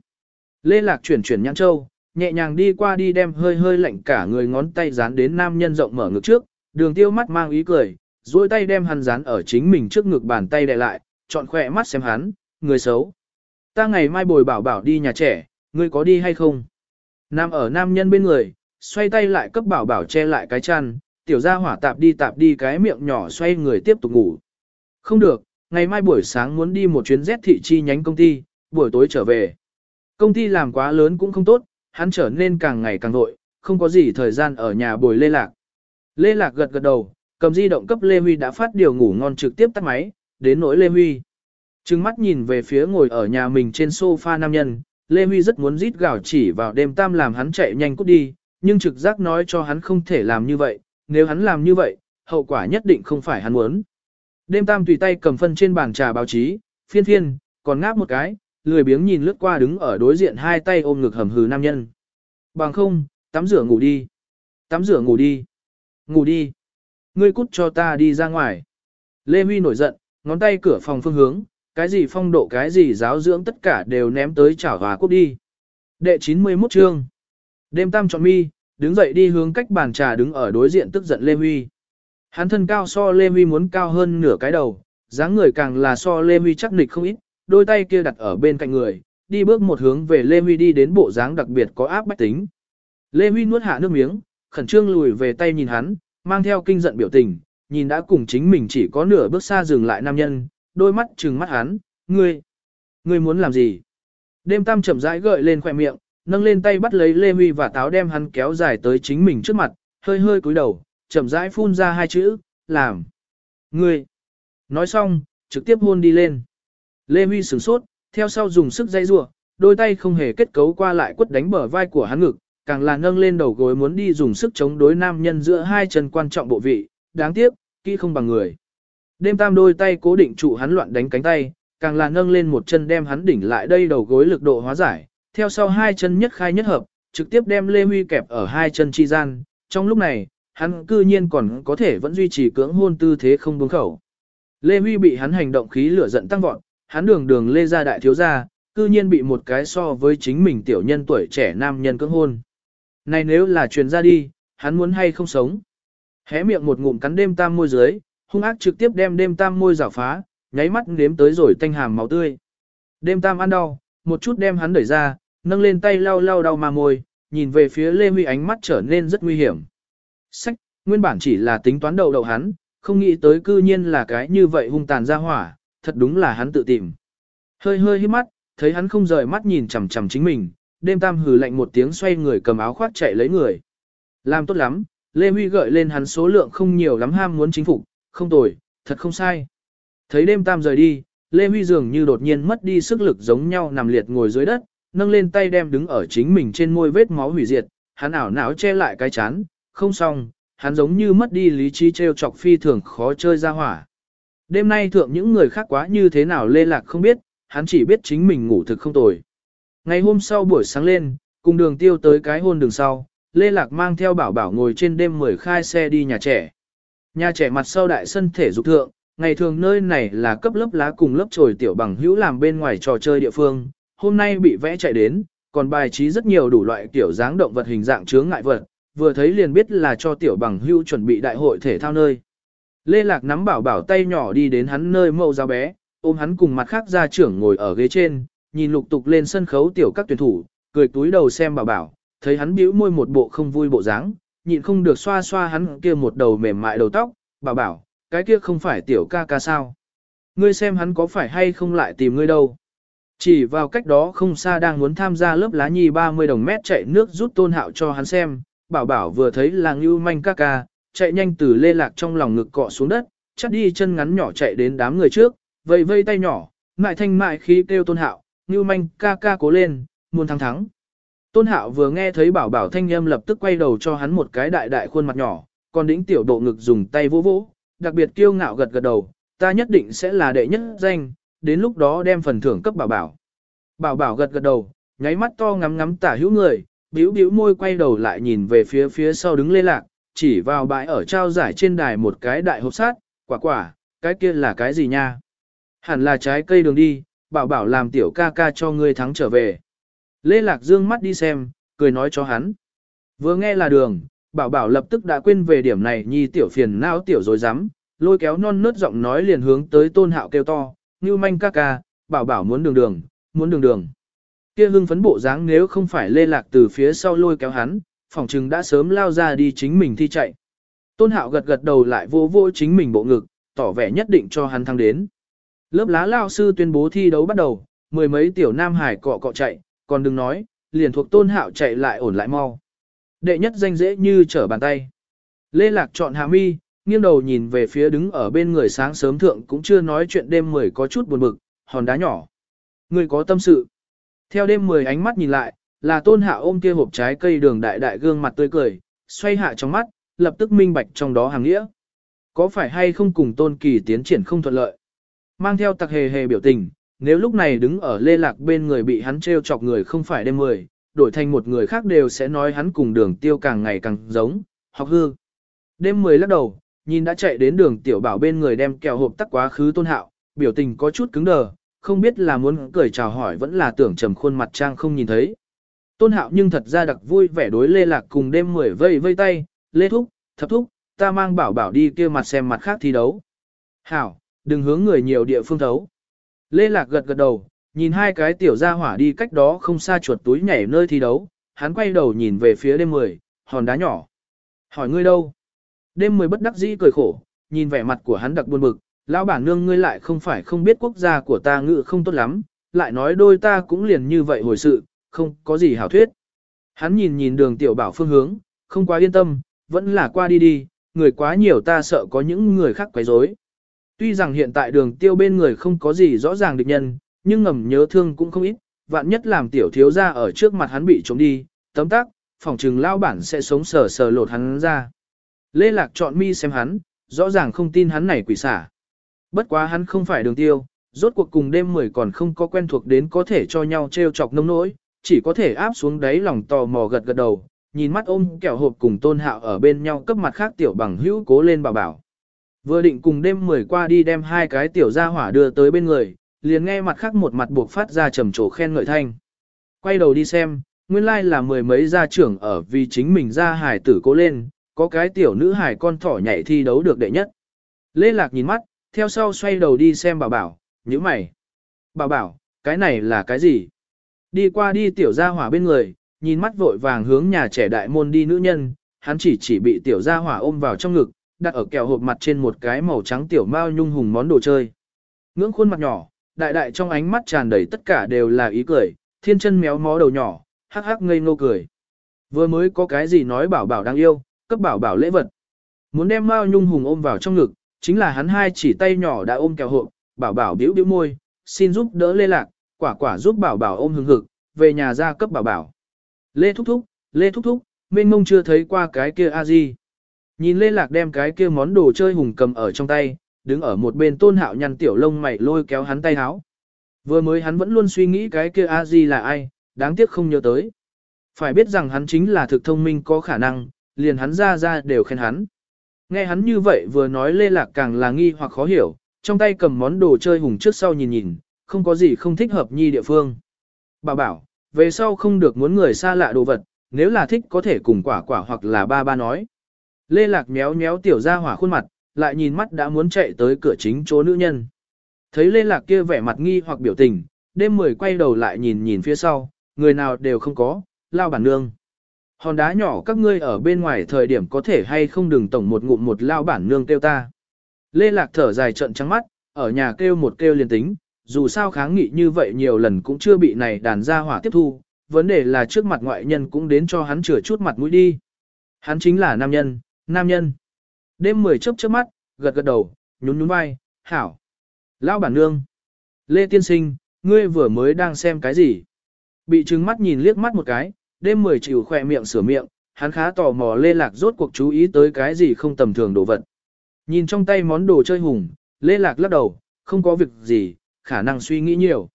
Lê lạc chuyển chuyển nhãn châu, nhẹ nhàng đi qua đi đem hơi hơi lạnh cả người ngón tay dán đến nam nhân rộng mở ngực trước, đường tiêu mắt mang ý cười, duỗi tay đem hắn dán ở chính mình trước ngực bàn tay đè lại, chọn khỏe mắt xem hắn, người xấu. Ta ngày mai bồi bảo bảo đi nhà trẻ, ngươi có đi hay không? Nam ở nam nhân bên người, xoay tay lại cấp bảo bảo che lại cái chăn, tiểu gia hỏa tạp đi tạp đi cái miệng nhỏ xoay người tiếp tục ngủ. Không được, ngày mai buổi sáng muốn đi một chuyến Z thị chi nhánh công ty, buổi tối trở về. Công ty làm quá lớn cũng không tốt, hắn trở nên càng ngày càng vội, không có gì thời gian ở nhà bồi Lê Lạc. Lê Lạc gật gật đầu, cầm di động cấp Lê Huy đã phát điều ngủ ngon trực tiếp tắt máy, đến nỗi Lê Huy. Trừng mắt nhìn về phía ngồi ở nhà mình trên sofa nam nhân, Lê Huy rất muốn rít gào chỉ vào đêm tam làm hắn chạy nhanh cút đi, nhưng trực giác nói cho hắn không thể làm như vậy, nếu hắn làm như vậy, hậu quả nhất định không phải hắn muốn. Đêm tam tùy tay cầm phân trên bàn trà báo chí, phiên phiên, còn ngáp một cái, lười biếng nhìn lướt qua đứng ở đối diện hai tay ôm ngực hầm hừ nam nhân. Bằng không, tắm rửa ngủ đi. Tắm rửa ngủ đi. Ngủ đi. Ngươi cút cho ta đi ra ngoài. Lê Huy nổi giận, ngón tay cửa phòng phương hướng, cái gì phong độ cái gì giáo dưỡng tất cả đều ném tới chảo hòa cút đi. Đệ 91 chương. Đêm tam chọn mi, đứng dậy đi hướng cách bàn trà đứng ở đối diện tức giận Lê Huy. Hắn thân cao so Lê Huy muốn cao hơn nửa cái đầu, dáng người càng là so Lê Huy chắc nịch không ít, đôi tay kia đặt ở bên cạnh người, đi bước một hướng về Lê Huy đi đến bộ dáng đặc biệt có áp bách tính. Lê Huy nuốt hạ nước miếng, khẩn trương lùi về tay nhìn hắn, mang theo kinh giận biểu tình, nhìn đã cùng chính mình chỉ có nửa bước xa dừng lại nam nhân, đôi mắt trừng mắt hắn, ngươi, ngươi muốn làm gì? Đêm tam chậm rãi gợi lên khỏe miệng, nâng lên tay bắt lấy Lê Huy và táo đem hắn kéo dài tới chính mình trước mặt, hơi hơi cúi đầu, chậm rãi phun ra hai chữ, làm. Ngươi. Nói xong, trực tiếp hôn đi lên. Lê Huy sửng sốt, theo sau dùng sức dây rua, đôi tay không hề kết cấu qua lại quất đánh bờ vai của hắn ngực, càng là nâng lên đầu gối muốn đi dùng sức chống đối nam nhân giữa hai chân quan trọng bộ vị, đáng tiếc, kỹ không bằng người. Đêm tam đôi tay cố định trụ hắn loạn đánh cánh tay, càng là nâng lên một chân đem hắn đỉnh lại đây đầu gối lực độ hóa giải, theo sau hai chân nhất khai nhất hợp, trực tiếp đem Lê Huy kẹp ở hai chân chi gian, trong lúc này, hắn cư nhiên còn có thể vẫn duy trì cưỡng hôn tư thế không buông khẩu. Lê Huy bị hắn hành động khí lửa giận tăng vọt, hắn đường đường lê ra đại thiếu gia, cư nhiên bị một cái so với chính mình tiểu nhân tuổi trẻ nam nhân cưỡng hôn. Này nếu là truyền ra đi, hắn muốn hay không sống. Hé miệng một ngụm cắn đêm tam môi dưới, hung ác trực tiếp đem đêm tam môi rào phá, nháy mắt nếm tới rồi tanh hàm máu tươi. Đêm tam ăn đau, một chút đem hắn đẩy ra, nâng lên tay lau lau đau mà môi, nhìn về phía Lê Huy ánh mắt trở nên rất nguy hiểm. Sách, nguyên bản chỉ là tính toán đầu đầu hắn, không nghĩ tới cư nhiên là cái như vậy hung tàn ra hỏa, thật đúng là hắn tự tìm. Hơi hơi hít mắt, thấy hắn không rời mắt nhìn chằm chằm chính mình, đêm tam hừ lạnh một tiếng xoay người cầm áo khoác chạy lấy người. Làm tốt lắm, Lê Huy gợi lên hắn số lượng không nhiều lắm ham muốn chính phục, không tồi, thật không sai. Thấy đêm tam rời đi, Lê Huy dường như đột nhiên mất đi sức lực giống nhau nằm liệt ngồi dưới đất, nâng lên tay đem đứng ở chính mình trên môi vết máu hủy diệt, hắn ảo não che lại cái chán, không xong, hắn giống như mất đi lý trí treo chọc phi thường khó chơi ra hỏa. Đêm nay thượng những người khác quá như thế nào lê lạc không biết, hắn chỉ biết chính mình ngủ thực không tồi. Ngày hôm sau buổi sáng lên, cùng đường tiêu tới cái hôn đường sau, Lê Lạc mang theo bảo bảo ngồi trên đêm mười khai xe đi nhà trẻ. Nhà trẻ mặt sau đại sân thể dục thượng, ngày thường nơi này là cấp lớp lá cùng lớp trồi tiểu bằng hữu làm bên ngoài trò chơi địa phương, hôm nay bị vẽ chạy đến, còn bài trí rất nhiều đủ loại kiểu dáng động vật hình dạng chướng ngại vật, vừa thấy liền biết là cho tiểu bằng hữu chuẩn bị đại hội thể thao nơi. Lê Lạc nắm bảo bảo tay nhỏ đi đến hắn nơi mâu giáo bé, ôm hắn cùng mặt khác gia trưởng ngồi ở ghế trên, nhìn lục tục lên sân khấu tiểu các tuyển thủ, cười túi đầu xem bảo bảo, thấy hắn bĩu môi một bộ không vui bộ dáng, nhịn không được xoa xoa hắn kia một đầu mềm mại đầu tóc, bảo bảo, cái kia không phải tiểu ca ca sao. Ngươi xem hắn có phải hay không lại tìm ngươi đâu. Chỉ vào cách đó không xa đang muốn tham gia lớp lá nhi 30 đồng mét chạy nước rút tôn hạo cho hắn xem, bảo bảo vừa thấy là ngưu manh ca ca, chạy nhanh từ lê lạc trong lòng ngực cọ xuống đất, chắc đi chân ngắn nhỏ chạy đến đám người trước, vây vây tay nhỏ, mại thanh mại khí kêu tôn hạo, ngưu manh ca ca cố lên, muốn thắng thắng. Tôn hạo vừa nghe thấy bảo bảo thanh âm lập tức quay đầu cho hắn một cái đại đại khuôn mặt nhỏ, còn đĩnh tiểu độ ngực dùng tay vỗ vỗ, đặc biệt kiêu ngạo gật gật đầu, ta nhất định sẽ là đệ nhất danh, đến lúc đó đem phần thưởng cấp bảo bảo. Bảo bảo gật gật đầu, nháy mắt to ngắm ngắm tả hữu người, bĩu bĩu môi quay đầu lại nhìn về phía phía sau đứng lê lạc, chỉ vào bãi ở trao giải trên đài một cái đại hộp sát, quả quả, cái kia là cái gì nha? Hẳn là trái cây đường đi, bảo bảo làm tiểu ca ca cho ngươi thắng trở về. Lê Lạc dương mắt đi xem, cười nói cho hắn. Vừa nghe là đường, bảo bảo lập tức đã quên về điểm này nhi tiểu phiền não tiểu rồi dám, lôi kéo non nớt giọng nói liền hướng tới tôn hạo kêu to, như manh ca ca, bảo bảo muốn đường đường, muốn đường đường. Kia hưng phấn bộ dáng nếu không phải lê lạc từ phía sau lôi kéo hắn, phỏng chừng đã sớm lao ra đi chính mình thi chạy. Tôn hạo gật gật đầu lại vô vô chính mình bộ ngực, tỏ vẻ nhất định cho hắn thăng đến. Lớp lá lao sư tuyên bố thi đấu bắt đầu, mười mấy tiểu nam hải cọ cọ chạy, còn đừng nói, liền thuộc tôn hạo chạy lại ổn lại mau. Đệ nhất danh dễ như trở bàn tay. Lê Lạc chọn hạ mi, nghiêng đầu nhìn về phía đứng ở bên người sáng sớm thượng cũng chưa nói chuyện đêm mười có chút buồn bực, hòn đá nhỏ. Người có tâm sự. Theo đêm mười ánh mắt nhìn lại, là tôn hạ ôm kia hộp trái cây đường đại đại gương mặt tươi cười, xoay hạ trong mắt, lập tức minh bạch trong đó hàng nghĩa. Có phải hay không cùng tôn kỳ tiến triển không thuận lợi? Mang theo tặc hề hề biểu tình, nếu lúc này đứng ở lê lạc bên người bị hắn treo chọc người không phải đêm mười, đổi thành một người khác đều sẽ nói hắn cùng đường tiêu càng ngày càng giống, hoặc hư. Đêm mười lắc đầu, nhìn đã chạy đến đường tiểu bảo bên người đem kẹo hộp tắc quá khứ tôn hạo, biểu tình có chút cứng đờ, không biết là muốn cười chào hỏi vẫn là tưởng trầm khuôn mặt trang không nhìn thấy. Tôn hạo nhưng thật ra đặc vui vẻ đối lê lạc cùng đêm mười vây vây tay, lê thúc, thập thúc, ta mang bảo bảo đi kia mặt xem mặt khác thi đấu. Hảo, đừng hướng người nhiều địa phương thấu. Lê lạc gật gật đầu, nhìn hai cái tiểu gia hỏa đi cách đó không xa chuột túi nhảy nơi thi đấu, hắn quay đầu nhìn về phía đêm mười, hòn đá nhỏ. Hỏi ngươi đâu? Đêm mười bất đắc dĩ cười khổ, nhìn vẻ mặt của hắn đặc buồn bực, lão bản nương ngươi lại không phải không biết quốc gia của ta ngự không tốt lắm, lại nói đôi ta cũng liền như vậy hồi sự, không có gì hảo thuyết. Hắn nhìn nhìn đường tiểu bảo phương hướng, không quá yên tâm, vẫn là qua đi đi, người quá nhiều ta sợ có những người khác quấy rối. Tuy rằng hiện tại đường tiêu bên người không có gì rõ ràng địch nhân, nhưng ngầm nhớ thương cũng không ít, vạn nhất làm tiểu thiếu ra ở trước mặt hắn bị trống đi, tấm tắc, phòng trừng lao bản sẽ sống sờ sờ lột hắn ra. Lê Lạc chọn mi xem hắn, rõ ràng không tin hắn này quỷ xả. Bất quá hắn không phải đường tiêu, rốt cuộc cùng đêm mười còn không có quen thuộc đến có thể cho nhau treo chọc nông nỗi, chỉ có thể áp xuống đáy lòng tò mò gật gật đầu, nhìn mắt ôm kẹo hộp cùng tôn hạo ở bên nhau cấp mặt khác tiểu bằng hữu cố lên bảo bảo. Vừa định cùng đêm mười qua đi đem hai cái tiểu gia hỏa đưa tới bên người, liền nghe mặt khác một mặt buộc phát ra trầm trồ khen ngợi thanh. Quay đầu đi xem, nguyên lai like là mười mấy gia trưởng ở vì chính mình ra hải tử cố lên, có cái tiểu nữ hải con thỏ nhảy thi đấu được đệ nhất. Lê Lạc nhìn mắt, theo sau xoay đầu đi xem bảo bảo, nhíu mày. Bảo bảo, cái này là cái gì? Đi qua đi tiểu gia hỏa bên người, nhìn mắt vội vàng hướng nhà trẻ đại môn đi nữ nhân, hắn chỉ chỉ bị tiểu gia hỏa ôm vào trong ngực, đặt ở kẹo hộp mặt trên một cái màu trắng tiểu mao nhung hùng món đồ chơi. Ngưỡng khuôn mặt nhỏ, đại đại trong ánh mắt tràn đầy tất cả đều là ý cười, thiên chân méo mó đầu nhỏ, hắc hắc ngây ngô cười. Vừa mới có cái gì nói bảo bảo đang yêu, cấp bảo bảo lễ vật. Muốn đem mao nhung hùng ôm vào trong ngực, chính là hắn hai chỉ tay nhỏ đã ôm kẹo hộp, bảo bảo biểu biểu môi, xin giúp đỡ lê lạc, quả quả giúp bảo bảo ôm hừng hực, về nhà ra cấp bảo bảo. Lê thúc thúc, lê thúc thúc, mênh mông chưa thấy qua cái kia a di. Nhìn lê lạc đem cái kia món đồ chơi hùng cầm ở trong tay, đứng ở một bên tôn hạo nhăn tiểu lông mày lôi kéo hắn tay háo. Vừa mới hắn vẫn luôn suy nghĩ cái kia a di là ai, đáng tiếc không nhớ tới. Phải biết rằng hắn chính là thực thông minh có khả năng, liền hắn ra ra đều khen hắn. Nghe hắn như vậy vừa nói lê lạc càng là nghi hoặc khó hiểu, trong tay cầm món đồ chơi hùng trước sau nhìn nhìn, không có gì không thích hợp nhi địa phương. bà bảo, về sau không được muốn người xa lạ đồ vật, nếu là thích có thể cùng quả quả hoặc là ba ba nói. Lê Lạc méo méo tiểu ra hỏa khuôn mặt, lại nhìn mắt đã muốn chạy tới cửa chính chỗ nữ nhân. Thấy Lê Lạc kia vẻ mặt nghi hoặc biểu tình, đêm mười quay đầu lại nhìn nhìn phía sau, người nào đều không có, lao bản nương. Hòn đá nhỏ các ngươi ở bên ngoài thời điểm có thể hay không đừng tổng một ngụm một lao bản nương kêu ta. Lê Lạc thở dài trận trắng mắt, ở nhà kêu một kêu liền tính, dù sao kháng nghị như vậy nhiều lần cũng chưa bị này đàn ra hỏa tiếp thu, vấn đề là trước mặt ngoại nhân cũng đến cho hắn chừa chút mặt mũi đi. Hắn chính là nam nhân, nam nhân. Đêm mười chớp chớp mắt, gật gật đầu, nhún nhún vai, hảo. Lão bản nương. Lê Tiên Sinh, ngươi vừa mới đang xem cái gì? Bị trừng mắt nhìn liếc mắt một cái, đêm mười chịu khỏe miệng sửa miệng, hắn khá tò mò Lê Lạc rốt cuộc chú ý tới cái gì không tầm thường đồ vật. Nhìn trong tay món đồ chơi hùng, Lê Lạc lắc đầu, không có việc gì, khả năng suy nghĩ nhiều.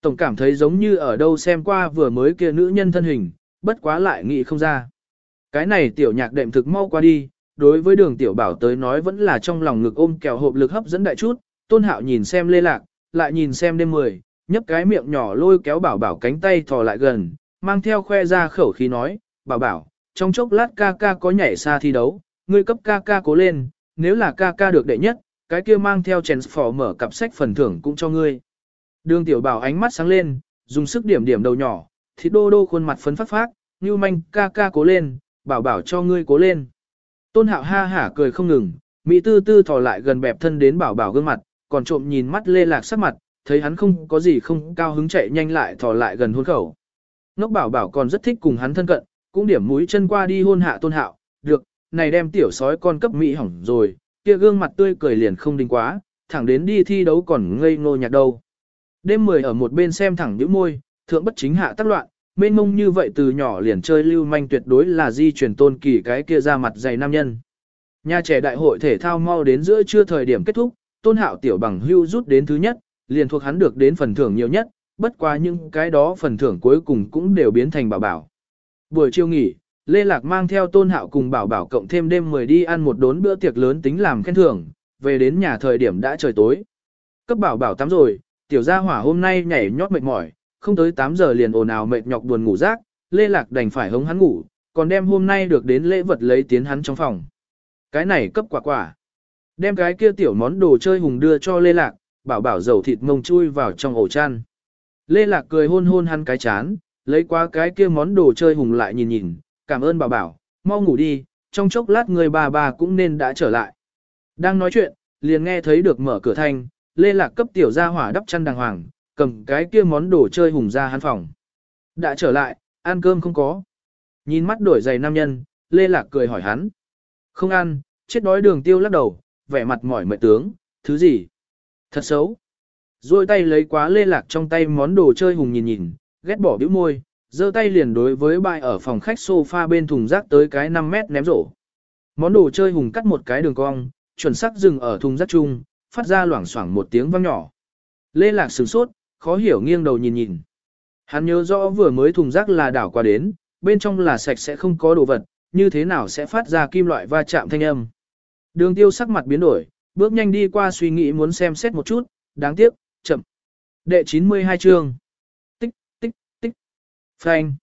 Tổng cảm thấy giống như ở đâu xem qua vừa mới kia nữ nhân thân hình, bất quá lại nghĩ không ra. Cái này tiểu nhạc đệm thực mau qua đi, đối với đường tiểu bảo tới nói vẫn là trong lòng ngực ôm kẹo hộp lực hấp dẫn đại chút, tôn hạo nhìn xem lê lạc, lại nhìn xem đêm mười, nhấp cái miệng nhỏ lôi kéo bảo bảo cánh tay thò lại gần, mang theo khoe ra khẩu khí nói, bảo bảo, trong chốc lát ca ca có nhảy xa thi đấu, ngươi cấp ca ca cố lên, nếu là ca ca được đệ nhất, cái kia mang theo chèn phỏ mở cặp sách phần thưởng cũng cho ngươi. Đường tiểu bảo ánh mắt sáng lên, dùng sức điểm điểm đầu nhỏ, thịt đô đô khuôn mặt phấn phát phát, như manh ca ca cố lên, bảo bảo cho ngươi cố lên. Tôn hạo ha hả cười không ngừng, Mỹ tư tư thò lại gần bẹp thân đến bảo bảo gương mặt, còn trộm nhìn mắt lê lạc sắc mặt, thấy hắn không có gì không cao hứng chạy nhanh lại thò lại gần hôn khẩu. Ngốc bảo bảo còn rất thích cùng hắn thân cận, cũng điểm mũi chân qua đi hôn hạ tôn hạo, được, này đem tiểu sói con cấp Mỹ hỏng rồi, kia gương mặt tươi cười liền không đinh quá, thẳng đến đi thi đấu còn ngây ngô nhạc đâu. Đêm mười ở một bên xem thẳng nhíu môi, thượng bất chính hạ tác loạn, mênh mông như vậy từ nhỏ liền chơi lưu manh tuyệt đối là di truyền tôn kỳ cái kia ra mặt dày nam nhân. Nhà trẻ đại hội thể thao mau đến giữa trưa thời điểm kết thúc, tôn hạo tiểu bằng hưu rút đến thứ nhất, liền thuộc hắn được đến phần thưởng nhiều nhất, bất quá những cái đó phần thưởng cuối cùng cũng đều biến thành bảo bảo. Buổi chiều nghỉ, Lê Lạc mang theo tôn hạo cùng bảo bảo cộng thêm đêm 10 đi ăn một đốn bữa tiệc lớn tính làm khen thưởng, về đến nhà thời điểm đã trời tối. Cấp bảo bảo tắm rồi, tiểu gia hỏa hôm nay nhảy nhót mệt mỏi, không tới 8 giờ liền ồn ào mệt nhọc buồn ngủ rác, Lê Lạc đành phải hống hắn ngủ, còn đem hôm nay được đến lễ vật lấy tiến hắn trong phòng. Cái này cấp quả quả. Đem cái kia tiểu món đồ chơi hùng đưa cho Lê Lạc, bảo bảo dầu thịt mông chui vào trong ổ chăn. Lê Lạc cười hôn hôn hắn cái chán, lấy qua cái kia món đồ chơi hùng lại nhìn nhìn, cảm ơn bảo bảo, mau ngủ đi, trong chốc lát người bà bà cũng nên đã trở lại. Đang nói chuyện, liền nghe thấy được mở cửa thanh, Lê Lạc cấp tiểu gia hỏa đắp chăn đàng hoàng, cầm cái kia món đồ chơi hùng ra hắn phòng. Đã trở lại, ăn cơm không có. Nhìn mắt đổi giày nam nhân, Lê Lạc cười hỏi hắn. Không ăn, chết đói đường tiêu lắc đầu, vẻ mặt mỏi mệt tướng, thứ gì? Thật xấu. Rồi tay lấy quá Lê Lạc trong tay món đồ chơi hùng nhìn nhìn, ghét bỏ bĩu môi, giơ tay liền đối với bài ở phòng khách sofa bên thùng rác tới cái 5 mét ném rổ. Món đồ chơi hùng cắt một cái đường cong, chuẩn xác dừng ở thùng rác chung, phát ra loảng xoảng một tiếng vang nhỏ. Lê Lạc sửng sốt, khó hiểu nghiêng đầu nhìn nhìn. Hắn nhớ rõ vừa mới thùng rác là đảo qua đến, bên trong là sạch sẽ không có đồ vật, như thế nào sẽ phát ra kim loại va chạm thanh âm. Đường tiêu sắc mặt biến đổi, bước nhanh đi qua suy nghĩ muốn xem xét một chút, đáng tiếc, chậm. Đệ 92 chương. Tích, tích, tích. Phanh.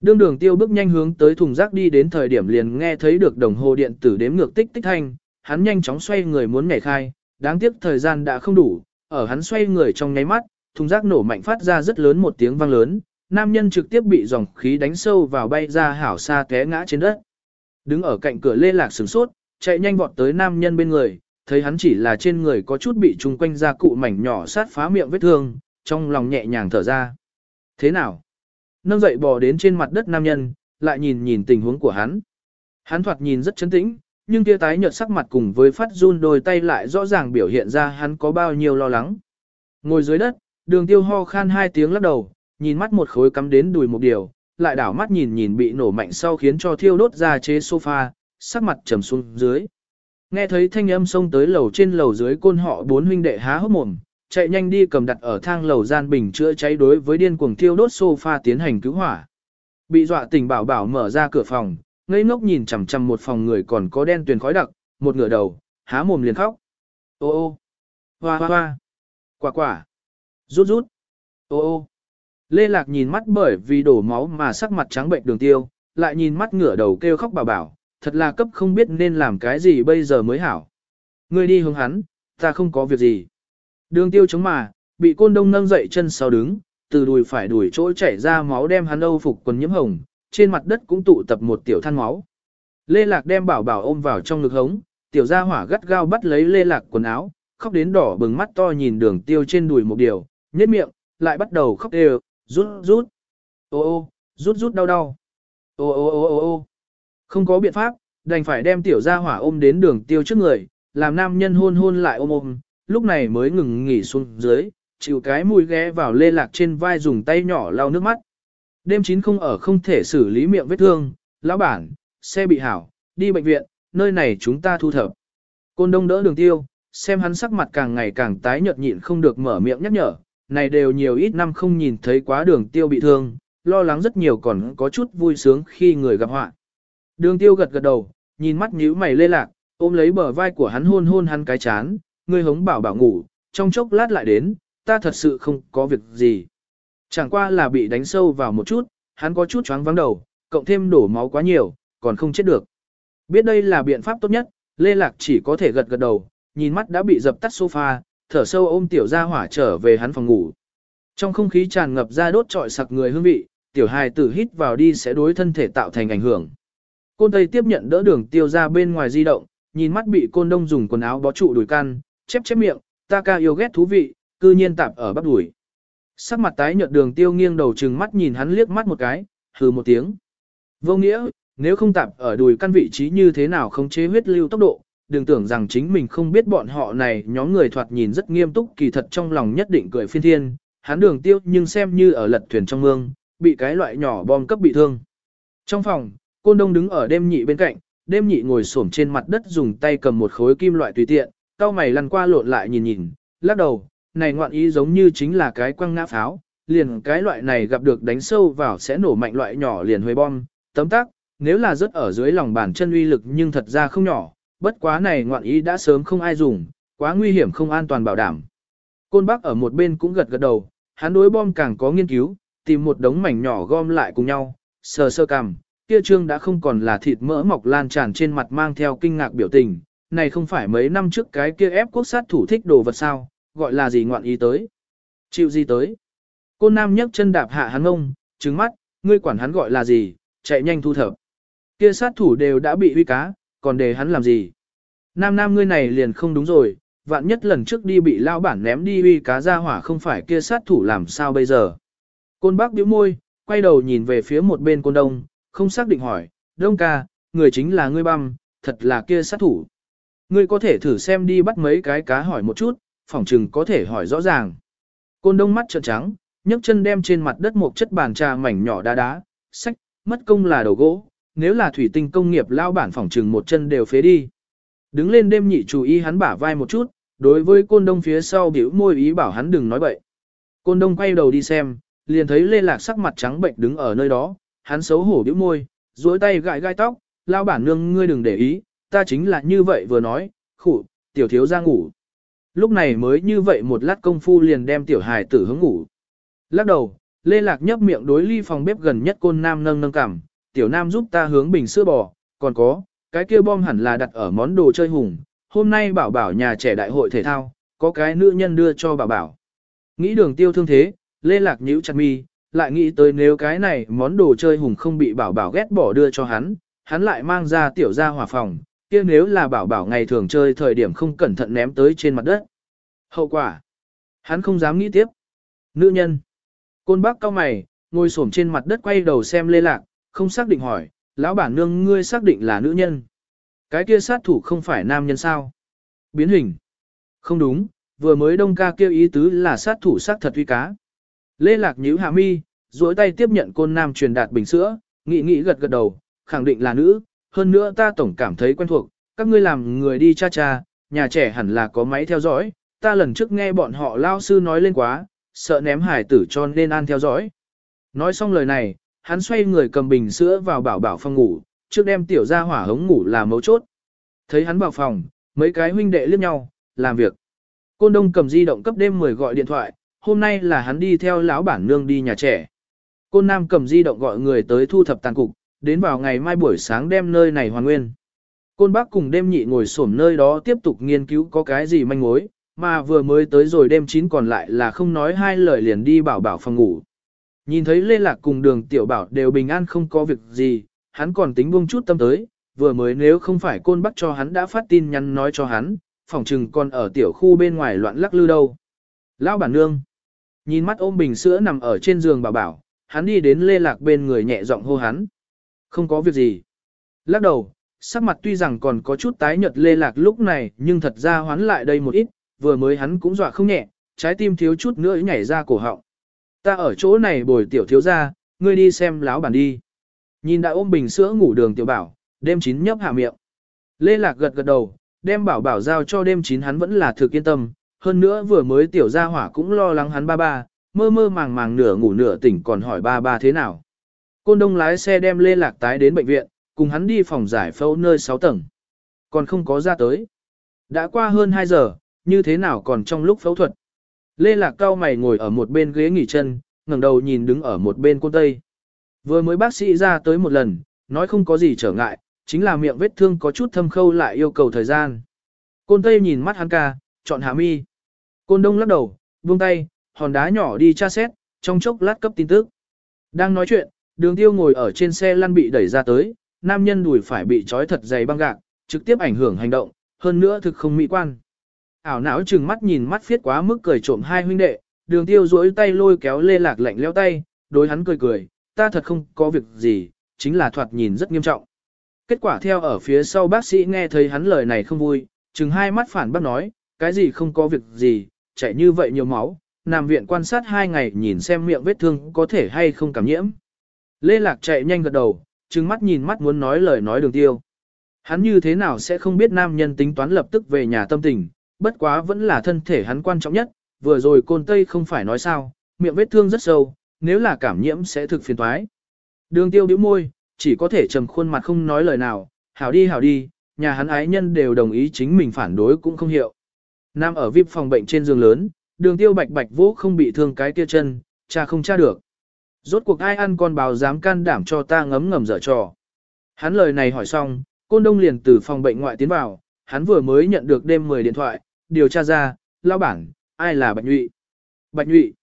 Đường đường tiêu bước nhanh hướng tới thùng rác đi đến thời điểm liền nghe thấy được đồng hồ điện tử đếm ngược tích tích thanh, hắn nhanh chóng xoay người muốn nhảy khai, đáng tiếc thời gian đã không đủ, ở hắn xoay người trong nháy mắt, thùng rác nổ mạnh phát ra rất lớn một tiếng vang lớn, nam nhân trực tiếp bị dòng khí đánh sâu vào bay ra hảo xa té ngã trên đất. Đứng ở cạnh cửa lê lạc sửng sốt, chạy nhanh vọt tới nam nhân bên người, thấy hắn chỉ là trên người có chút bị trùng quanh ra cụ mảnh nhỏ sát phá miệng vết thương, trong lòng nhẹ nhàng thở ra. Thế nào? Nâng dậy bò đến trên mặt đất nam nhân, lại nhìn nhìn tình huống của hắn. Hắn thoạt nhìn rất chấn tĩnh, nhưng kia tái nhợt sắc mặt cùng với phát run đôi tay lại rõ ràng biểu hiện ra hắn có bao nhiêu lo lắng. Ngồi dưới đất, đường tiêu ho khan hai tiếng lắc đầu, nhìn mắt một khối cắm đến đùi một điều, lại đảo mắt nhìn nhìn bị nổ mạnh sau khiến cho thiêu đốt ra chế sofa, sắc mặt trầm xuống dưới. Nghe thấy thanh âm xông tới lầu trên lầu dưới côn họ bốn huynh đệ há hốc mồm, chạy nhanh đi cầm đặt ở thang lầu gian bình chữa cháy đối với điên cuồng thiêu đốt sofa tiến hành cứu hỏa. Bị dọa tỉnh bảo bảo mở ra cửa phòng, ngây ngốc nhìn chằm chằm một phòng người còn có đen tuyền khói đặc, một ngửa đầu, há mồm liền khóc. Ô ô, hoa hoa hoa, quả quả, rút rút, ô ô. Lê Lạc nhìn mắt bởi vì đổ máu mà sắc mặt trắng bệnh đường tiêu, lại nhìn mắt ngửa đầu kêu khóc bảo bảo, thật là cấp không biết nên làm cái gì bây giờ mới hảo. Ngươi đi hướng hắn, ta không có việc gì. Đường tiêu chống mà, bị côn đông nâng dậy chân sau đứng, từ đùi phải đùi chỗ chảy ra máu đem hắn âu phục quần nhiễm hồng, trên mặt đất cũng tụ tập một tiểu than máu. Lê Lạc đem bảo bảo ôm vào trong ngực hống, tiểu gia hỏa gắt gao bắt lấy Lê Lạc quần áo, khóc đến đỏ bừng mắt to nhìn đường tiêu trên đùi một điều, nhếch miệng, lại bắt đầu khóc đều, rút rút. Ô ô, rút rút đau đau. Ô ô ô ô ô. Không có biện pháp, đành phải đem tiểu gia hỏa ôm đến đường tiêu trước người, làm nam nhân hôn hôn lại ôm ôm, lúc này mới ngừng nghỉ xuống dưới, chịu cái mùi ghé vào lê lạc trên vai dùng tay nhỏ lau nước mắt. Đêm chín không ở không thể xử lý miệng vết thương, lão bản, xe bị hảo, đi bệnh viện, nơi này chúng ta thu thập. Côn đông đỡ đường tiêu, xem hắn sắc mặt càng ngày càng tái nhợt nhịn không được mở miệng nhắc nhở, này đều nhiều ít năm không nhìn thấy quá đường tiêu bị thương, lo lắng rất nhiều còn có chút vui sướng khi người gặp họa. Đường tiêu gật gật đầu, nhìn mắt nhíu mày lê lạc, ôm lấy bờ vai của hắn hôn hôn hắn cái chán, ngươi hống bảo bảo ngủ, trong chốc lát lại đến, ta thật sự không có việc gì. Chẳng qua là bị đánh sâu vào một chút, hắn có chút choáng vắng đầu, cộng thêm đổ máu quá nhiều, còn không chết được. Biết đây là biện pháp tốt nhất, Lê Lạc chỉ có thể gật gật đầu, nhìn mắt đã bị dập tắt sofa, thở sâu ôm tiểu gia hỏa trở về hắn phòng ngủ. Trong không khí tràn ngập ra đốt trọi sặc người hương vị, tiểu hài tử hít vào đi sẽ đối thân thể tạo thành ảnh hưởng. Côn Tây tiếp nhận đỡ đường tiêu ra bên ngoài di động, nhìn mắt bị côn đông dùng quần áo bó trụ đùi can, chép chép miệng, ta ca yêu ghét thú vị, cư nhiên tạp ở bắp đùi. Sắc mặt tái nhợt đường tiêu nghiêng đầu trừng mắt nhìn hắn liếc mắt một cái, hừ một tiếng. Vô nghĩa, nếu không tạp ở đùi căn vị trí như thế nào không chế huyết lưu tốc độ, đừng tưởng rằng chính mình không biết bọn họ này nhóm người thoạt nhìn rất nghiêm túc kỳ thật trong lòng nhất định cười phiên thiên, hắn đường tiêu nhưng xem như ở lật thuyền trong mương, bị cái loại nhỏ bom cấp bị thương. Trong phòng, côn đông đứng ở đêm nhị bên cạnh, đêm nhị ngồi xổm trên mặt đất dùng tay cầm một khối kim loại tùy tiện, cao mày lăn qua lộn lại nhìn nhìn, lắc đầu, này ngoạn ý giống như chính là cái quăng ngã pháo, liền cái loại này gặp được đánh sâu vào sẽ nổ mạnh loại nhỏ liền huê bom, tấm tắc, nếu là rớt ở dưới lòng bàn chân uy lực nhưng thật ra không nhỏ, bất quá này ngoạn ý đã sớm không ai dùng, quá nguy hiểm không an toàn bảo đảm. Côn Bắc ở một bên cũng gật gật đầu, hắn đối bom càng có nghiên cứu, tìm một đống mảnh nhỏ gom lại cùng nhau, sờ sơ cằm, kia trương đã không còn là thịt mỡ mọc lan tràn trên mặt mang theo kinh ngạc biểu tình, này không phải mấy năm trước cái kia ép quốc sát thủ thích đồ vật sao, gọi là gì ngoạn ý tới. Chịu gì tới. cô Nam nhấc chân đạp hạ hắn ngông, trứng mắt, ngươi quản hắn gọi là gì, chạy nhanh thu thập. Kia sát thủ đều đã bị huy cá, còn để hắn làm gì? Nam Nam ngươi này liền không đúng rồi, vạn nhất lần trước đi bị lao bản ném đi uy cá ra hỏa không phải kia sát thủ làm sao bây giờ. Côn bác bĩu môi, quay đầu nhìn về phía một bên côn đông, không xác định hỏi, đông ca, người chính là ngươi băm, thật là kia sát thủ. Ngươi có thể thử xem đi bắt mấy cái cá hỏi một chút, phỏng chừng có thể hỏi rõ ràng. Côn đông mắt trợn trắng, nhấc chân đem trên mặt đất một chất bàn trà mảnh nhỏ đá đá, sách, mất công là đầu gỗ, nếu là thủy tinh công nghiệp lao bản phỏng trừng một chân đều phế đi. Đứng lên đêm nhị chú ý hắn bả vai một chút, đối với côn đông phía sau biểu môi ý bảo hắn đừng nói bậy. Côn đông quay đầu đi xem, liền thấy lê lạc sắc mặt trắng bệnh đứng ở nơi đó, hắn xấu hổ biểu môi, duỗi tay gãi gai tóc, lao bản nương ngươi đừng để ý, ta chính là như vậy vừa nói, khủ, tiểu thiếu ra ngủ. Lúc này mới như vậy một lát công phu liền đem tiểu hài tử hướng ngủ. Lắc đầu, Lê Lạc nhấp miệng đối ly phòng bếp gần nhất côn nam nâng nâng cảm, tiểu nam giúp ta hướng bình sữa bò, còn có, cái kia bom hẳn là đặt ở món đồ chơi hùng, hôm nay bảo bảo nhà trẻ đại hội thể thao, có cái nữ nhân đưa cho bảo bảo. Nghĩ đường tiêu thương thế, Lê Lạc nhíu chặt mi, lại nghĩ tới nếu cái này món đồ chơi hùng không bị bảo bảo ghét bỏ đưa cho hắn, hắn lại mang ra tiểu ra hỏa phòng, kia nếu là bảo bảo ngày thường chơi thời điểm không cẩn thận ném tới trên mặt đất. Hậu quả, hắn không dám nghĩ tiếp. Nữ nhân, côn bác cao mày, ngồi xổm trên mặt đất quay đầu xem lê lạc, không xác định hỏi, lão bản nương ngươi xác định là nữ nhân. Cái kia sát thủ không phải nam nhân sao? Biến hình. Không đúng, vừa mới đông ca kêu ý tứ là sát thủ sát thật uy cá. Lê Lạc nhíu hạ mi, duỗi tay tiếp nhận côn nam truyền đạt bình sữa, nghĩ nghĩ gật gật đầu, khẳng định là nữ, hơn nữa ta tổng cảm thấy quen thuộc, các ngươi làm người đi cha cha, nhà trẻ hẳn là có máy theo dõi, ta lần trước nghe bọn họ lao sư nói lên quá, sợ ném hải tử cho nên an theo dõi. Nói xong lời này, hắn xoay người cầm bình sữa vào bảo bảo phòng ngủ, trước đem tiểu ra hỏa hống ngủ là mấu chốt. Thấy hắn vào phòng, mấy cái huynh đệ liếc nhau, làm việc. Côn Đông cầm di động cấp đêm 10 gọi điện thoại, hôm nay là hắn đi theo lão bản nương đi nhà trẻ. Côn Nam cầm di động gọi người tới thu thập tàn cục, đến vào ngày mai buổi sáng đem nơi này hoàn nguyên. Côn Bác cùng đêm nhị ngồi xổm nơi đó tiếp tục nghiên cứu có cái gì manh mối, mà vừa mới tới rồi đêm chín còn lại là không nói hai lời liền đi bảo bảo phòng ngủ. Nhìn thấy Lê Lạc cùng đường tiểu bảo đều bình an không có việc gì, hắn còn tính buông chút tâm tới, vừa mới nếu không phải côn bắt cho hắn đã phát tin nhắn nói cho hắn, phòng trừng còn ở tiểu khu bên ngoài loạn lắc lư đâu. Lão bản nương, nhìn mắt ôm bình sữa nằm ở trên giường bảo bảo, hắn đi đến Lê Lạc bên người nhẹ giọng hô hắn. Không có việc gì. Lắc đầu, sắc mặt tuy rằng còn có chút tái nhợt Lê Lạc lúc này nhưng thật ra hoán lại đây một ít, vừa mới hắn cũng dọa không nhẹ, trái tim thiếu chút nữa nhảy ra cổ họng. Ta ở chỗ này bồi tiểu thiếu ra, ngươi đi xem láo bản đi. Nhìn đã ôm bình sữa ngủ đường tiểu bảo, đêm chín nhấp hạ miệng. Lê Lạc gật gật đầu, đem bảo bảo giao cho đêm chín hắn vẫn là thực yên tâm, hơn nữa vừa mới tiểu gia hỏa cũng lo lắng hắn ba ba, mơ mơ màng màng nửa ngủ nửa tỉnh còn hỏi ba ba thế nào. Côn đông lái xe đem Lê Lạc tái đến bệnh viện, cùng hắn đi phòng giải phẫu nơi 6 tầng. Còn không có ra tới. Đã qua hơn 2 giờ, như thế nào còn trong lúc phẫu thuật. Lê Lạc cao mày ngồi ở một bên ghế nghỉ chân, ngẩng đầu nhìn đứng ở một bên côn tây. Vừa mới bác sĩ ra tới một lần, nói không có gì trở ngại, chính là miệng vết thương có chút thâm khâu lại yêu cầu thời gian. Côn tây nhìn mắt hắn ca, chọn hạ mi. Côn đông lắc đầu, buông tay, hòn đá nhỏ đi tra xét, trong chốc lát cấp tin tức. Đang nói chuyện, đường tiêu ngồi ở trên xe lăn bị đẩy ra tới, nam nhân đùi phải bị trói thật dày băng gạc, trực tiếp ảnh hưởng hành động, hơn nữa thực không mỹ quan. Ảo não chừng mắt nhìn mắt phiết quá mức cười trộm hai huynh đệ, đường tiêu duỗi tay lôi kéo lê lạc lạnh leo tay, đối hắn cười cười, ta thật không có việc gì, chính là thoạt nhìn rất nghiêm trọng. Kết quả theo ở phía sau bác sĩ nghe thấy hắn lời này không vui, chừng hai mắt phản bác nói, cái gì không có việc gì, chạy như vậy nhiều máu, nằm viện quan sát hai ngày nhìn xem miệng vết thương có thể hay không cảm nhiễm. Lê Lạc chạy nhanh gật đầu, chừng mắt nhìn mắt muốn nói lời nói đường tiêu. Hắn như thế nào sẽ không biết nam nhân tính toán lập tức về nhà tâm tình, bất quá vẫn là thân thể hắn quan trọng nhất, vừa rồi côn tây không phải nói sao, miệng vết thương rất sâu, nếu là cảm nhiễm sẽ thực phiền toái. Đường tiêu bĩu môi, chỉ có thể trầm khuôn mặt không nói lời nào, hảo đi hảo đi, nhà hắn ái nhân đều đồng ý chính mình phản đối cũng không hiệu. Nam ở VIP phòng bệnh trên giường lớn, đường tiêu bạch bạch vũ không bị thương cái kia chân, cha không cha được. Rốt cuộc ai ăn con bào dám can đảm cho ta ngấm ngầm dở trò. Hắn lời này hỏi xong, côn đông liền từ phòng bệnh ngoại tiến vào, hắn vừa mới nhận được đêm 10 điện thoại, điều tra ra, lao bản, ai là Bạch Nhụy? Bạch Nhụy.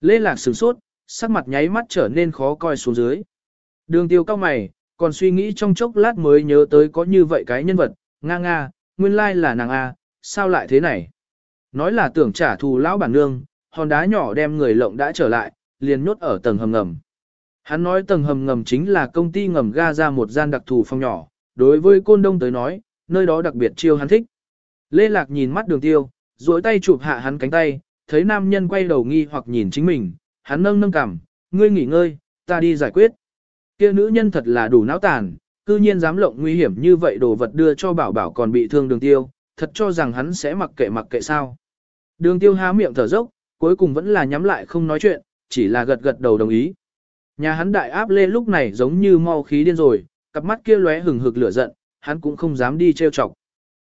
Lê Lạc sửng sốt, sắc mặt nháy mắt trở nên khó coi xuống dưới. Đường tiêu cao mày, còn suy nghĩ trong chốc lát mới nhớ tới có như vậy cái nhân vật, nga nga, nguyên lai là nàng A, sao lại thế này? Nói là tưởng trả thù lão bản nương, hòn đá nhỏ đem người lộng đã trở lại, liền nhốt ở tầng hầm ngầm. Hắn nói tầng hầm ngầm chính là công ty ngầm ga ra một gian đặc thù phòng nhỏ, đối với côn đông tới nói, nơi đó đặc biệt chiêu hắn thích. Lê Lạc nhìn mắt đường tiêu, duỗi tay chụp hạ hắn cánh tay, thấy nam nhân quay đầu nghi hoặc nhìn chính mình, hắn nâng nâng cằm, ngươi nghỉ ngơi, ta đi giải quyết. Kia nữ nhân thật là đủ não tàn, cư nhiên dám lộng nguy hiểm như vậy đồ vật đưa cho bảo bảo còn bị thương đường tiêu, thật cho rằng hắn sẽ mặc kệ mặc kệ sao. Đường tiêu há miệng thở dốc, cuối cùng vẫn là nhắm lại không nói chuyện, chỉ là gật gật đầu đồng ý. Nhà hắn đại áp lê lúc này giống như mau khí điên rồi, cặp mắt kia lóe hừng hực lửa giận, hắn cũng không dám đi trêu chọc.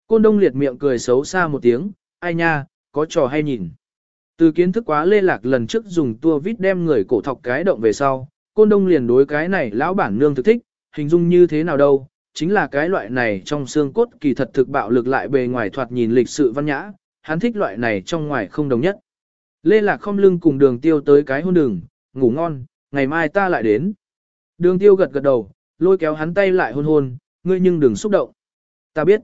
Côn đông liệt miệng cười xấu xa một tiếng, ai nha, có trò hay nhìn. Từ kiến thức quá lê lạc lần trước dùng tua vít đem người cổ thọc cái động về sau, côn đông liền đối cái này lão bản nương thực thích, hình dung như thế nào đâu, chính là cái loại này trong xương cốt kỳ thật thực bạo lực lại bề ngoài thoạt nhìn lịch sự văn nhã, hắn thích loại này trong ngoài không đồng nhất. Lê Lạc không lưng cùng đường tiêu tới cái hôn đường, ngủ ngon, ngày mai ta lại đến. Đường tiêu gật gật đầu, lôi kéo hắn tay lại hôn hôn, ngươi nhưng đừng xúc động. Ta biết.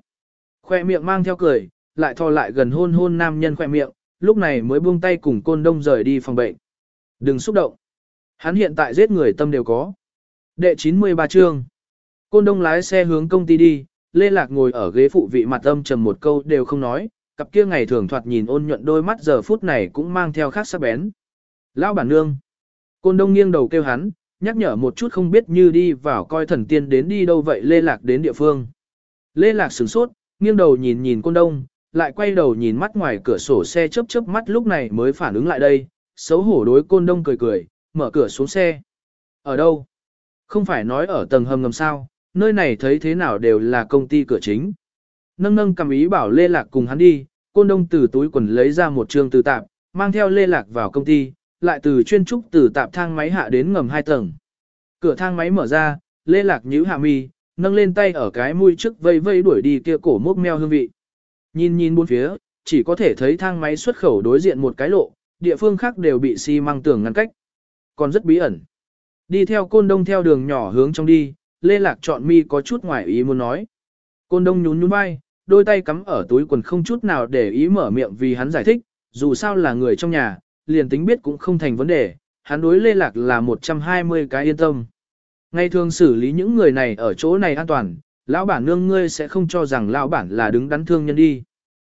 Khoe miệng mang theo cười, lại thò lại gần hôn hôn nam nhân khoe miệng, lúc này mới buông tay cùng côn đông rời đi phòng bệnh. Đừng xúc động. Hắn hiện tại giết người tâm đều có. Đệ 93 chương. Côn đông lái xe hướng công ty đi, Lê Lạc ngồi ở ghế phụ vị mặt âm trầm một câu đều không nói, cặp kia ngày thường thoạt nhìn ôn nhuận đôi mắt giờ phút này cũng mang theo khác sắc bén. Lão bản nương. Côn đông nghiêng đầu kêu hắn, nhắc nhở một chút không biết như đi vào coi thần tiên đến đi đâu vậy Lê Lạc đến địa phương. Lê Lạc sửng sốt, nghiêng đầu nhìn nhìn côn đông, lại quay đầu nhìn mắt ngoài cửa sổ xe chớp chớp mắt lúc này mới phản ứng lại đây, xấu hổ đối côn đông cười cười, mở cửa xuống xe. Ở đâu? Không phải nói ở tầng hầm ngầm sao, nơi này thấy thế nào đều là công ty cửa chính. Nâng nâng cầm ý bảo Lê Lạc cùng hắn đi, côn đông từ túi quần lấy ra một trường từ tạp, mang theo Lê Lạc vào công ty, lại từ chuyên trúc từ tạp thang máy hạ đến ngầm hai tầng. Cửa thang máy mở ra, Lê Lạc nhíu hạ mi, nâng lên tay ở cái mũi trước vây vây đuổi đi kia cổ mốc meo hương vị. Nhìn nhìn bốn phía, chỉ có thể thấy thang máy xuất khẩu đối diện một cái lộ, địa phương khác đều bị xi măng tường ngăn cách. Còn rất bí ẩn. Đi theo côn đông theo đường nhỏ hướng trong đi, Lê Lạc chọn mi có chút ngoài ý muốn nói. Côn đông nhún nhún vai, đôi tay cắm ở túi quần không chút nào để ý mở miệng vì hắn giải thích, dù sao là người trong nhà, liền tính biết cũng không thành vấn đề, hắn đối Lê Lạc là 120 cái yên tâm. Ngày thường xử lý những người này ở chỗ này an toàn, lão bản nương ngươi sẽ không cho rằng lão bản là đứng đắn thương nhân đi.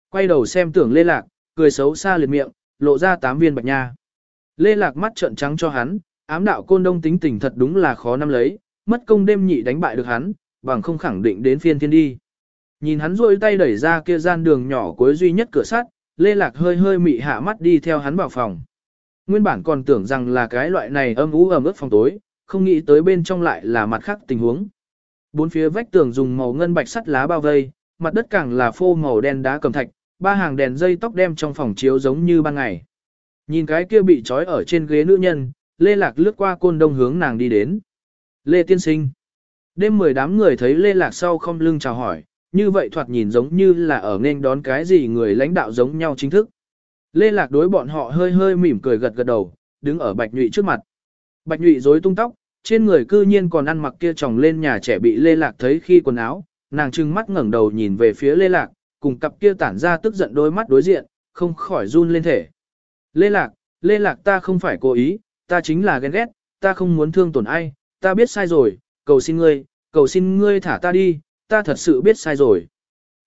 Quay đầu xem tưởng Lê Lạc, cười xấu xa liệt miệng, lộ ra tám viên bạch nha. Lê Lạc mắt trợn trắng cho hắn, ám đạo côn đông tính tình thật đúng là khó nắm lấy, mất công đêm nhị đánh bại được hắn, bằng không khẳng định đến phiên thiên đi. Nhìn hắn rôi tay đẩy ra kia gian đường nhỏ cuối duy nhất cửa sắt, Lê Lạc hơi hơi mị hạ mắt đi theo hắn vào phòng. Nguyên bản còn tưởng rằng là cái loại này âm ú ẩm ướt phòng tối, không nghĩ tới bên trong lại là mặt khác tình huống. Bốn phía vách tường dùng màu ngân bạch sắt lá bao vây, mặt đất càng là phô màu đen đá cầm thạch, ba hàng đèn dây tóc đem trong phòng chiếu giống như ban ngày. Nhìn cái kia bị trói ở trên ghế nữ nhân, Lê Lạc lướt qua côn đông hướng nàng đi đến. Lê Tiên Sinh. Đêm mười đám người thấy Lê Lạc sau không lưng chào hỏi, như vậy thoạt nhìn giống như là ở nên đón cái gì người lãnh đạo giống nhau chính thức. Lê Lạc đối bọn họ hơi hơi mỉm cười gật gật đầu, đứng ở Bạch Nhụy trước mặt. Bạch Nhụy rối tung tóc, trên người cư nhiên còn ăn mặc kia tròng lên nhà trẻ bị Lê Lạc thấy khi quần áo, nàng trừng mắt ngẩng đầu nhìn về phía Lê Lạc, cùng cặp kia tản ra tức giận đôi mắt đối diện, không khỏi run lên thể. Lê Lạc, Lê Lạc ta không phải cố ý, ta chính là ghen ghét, ta không muốn thương tổn ai, ta biết sai rồi, cầu xin ngươi, cầu xin ngươi thả ta đi, ta thật sự biết sai rồi.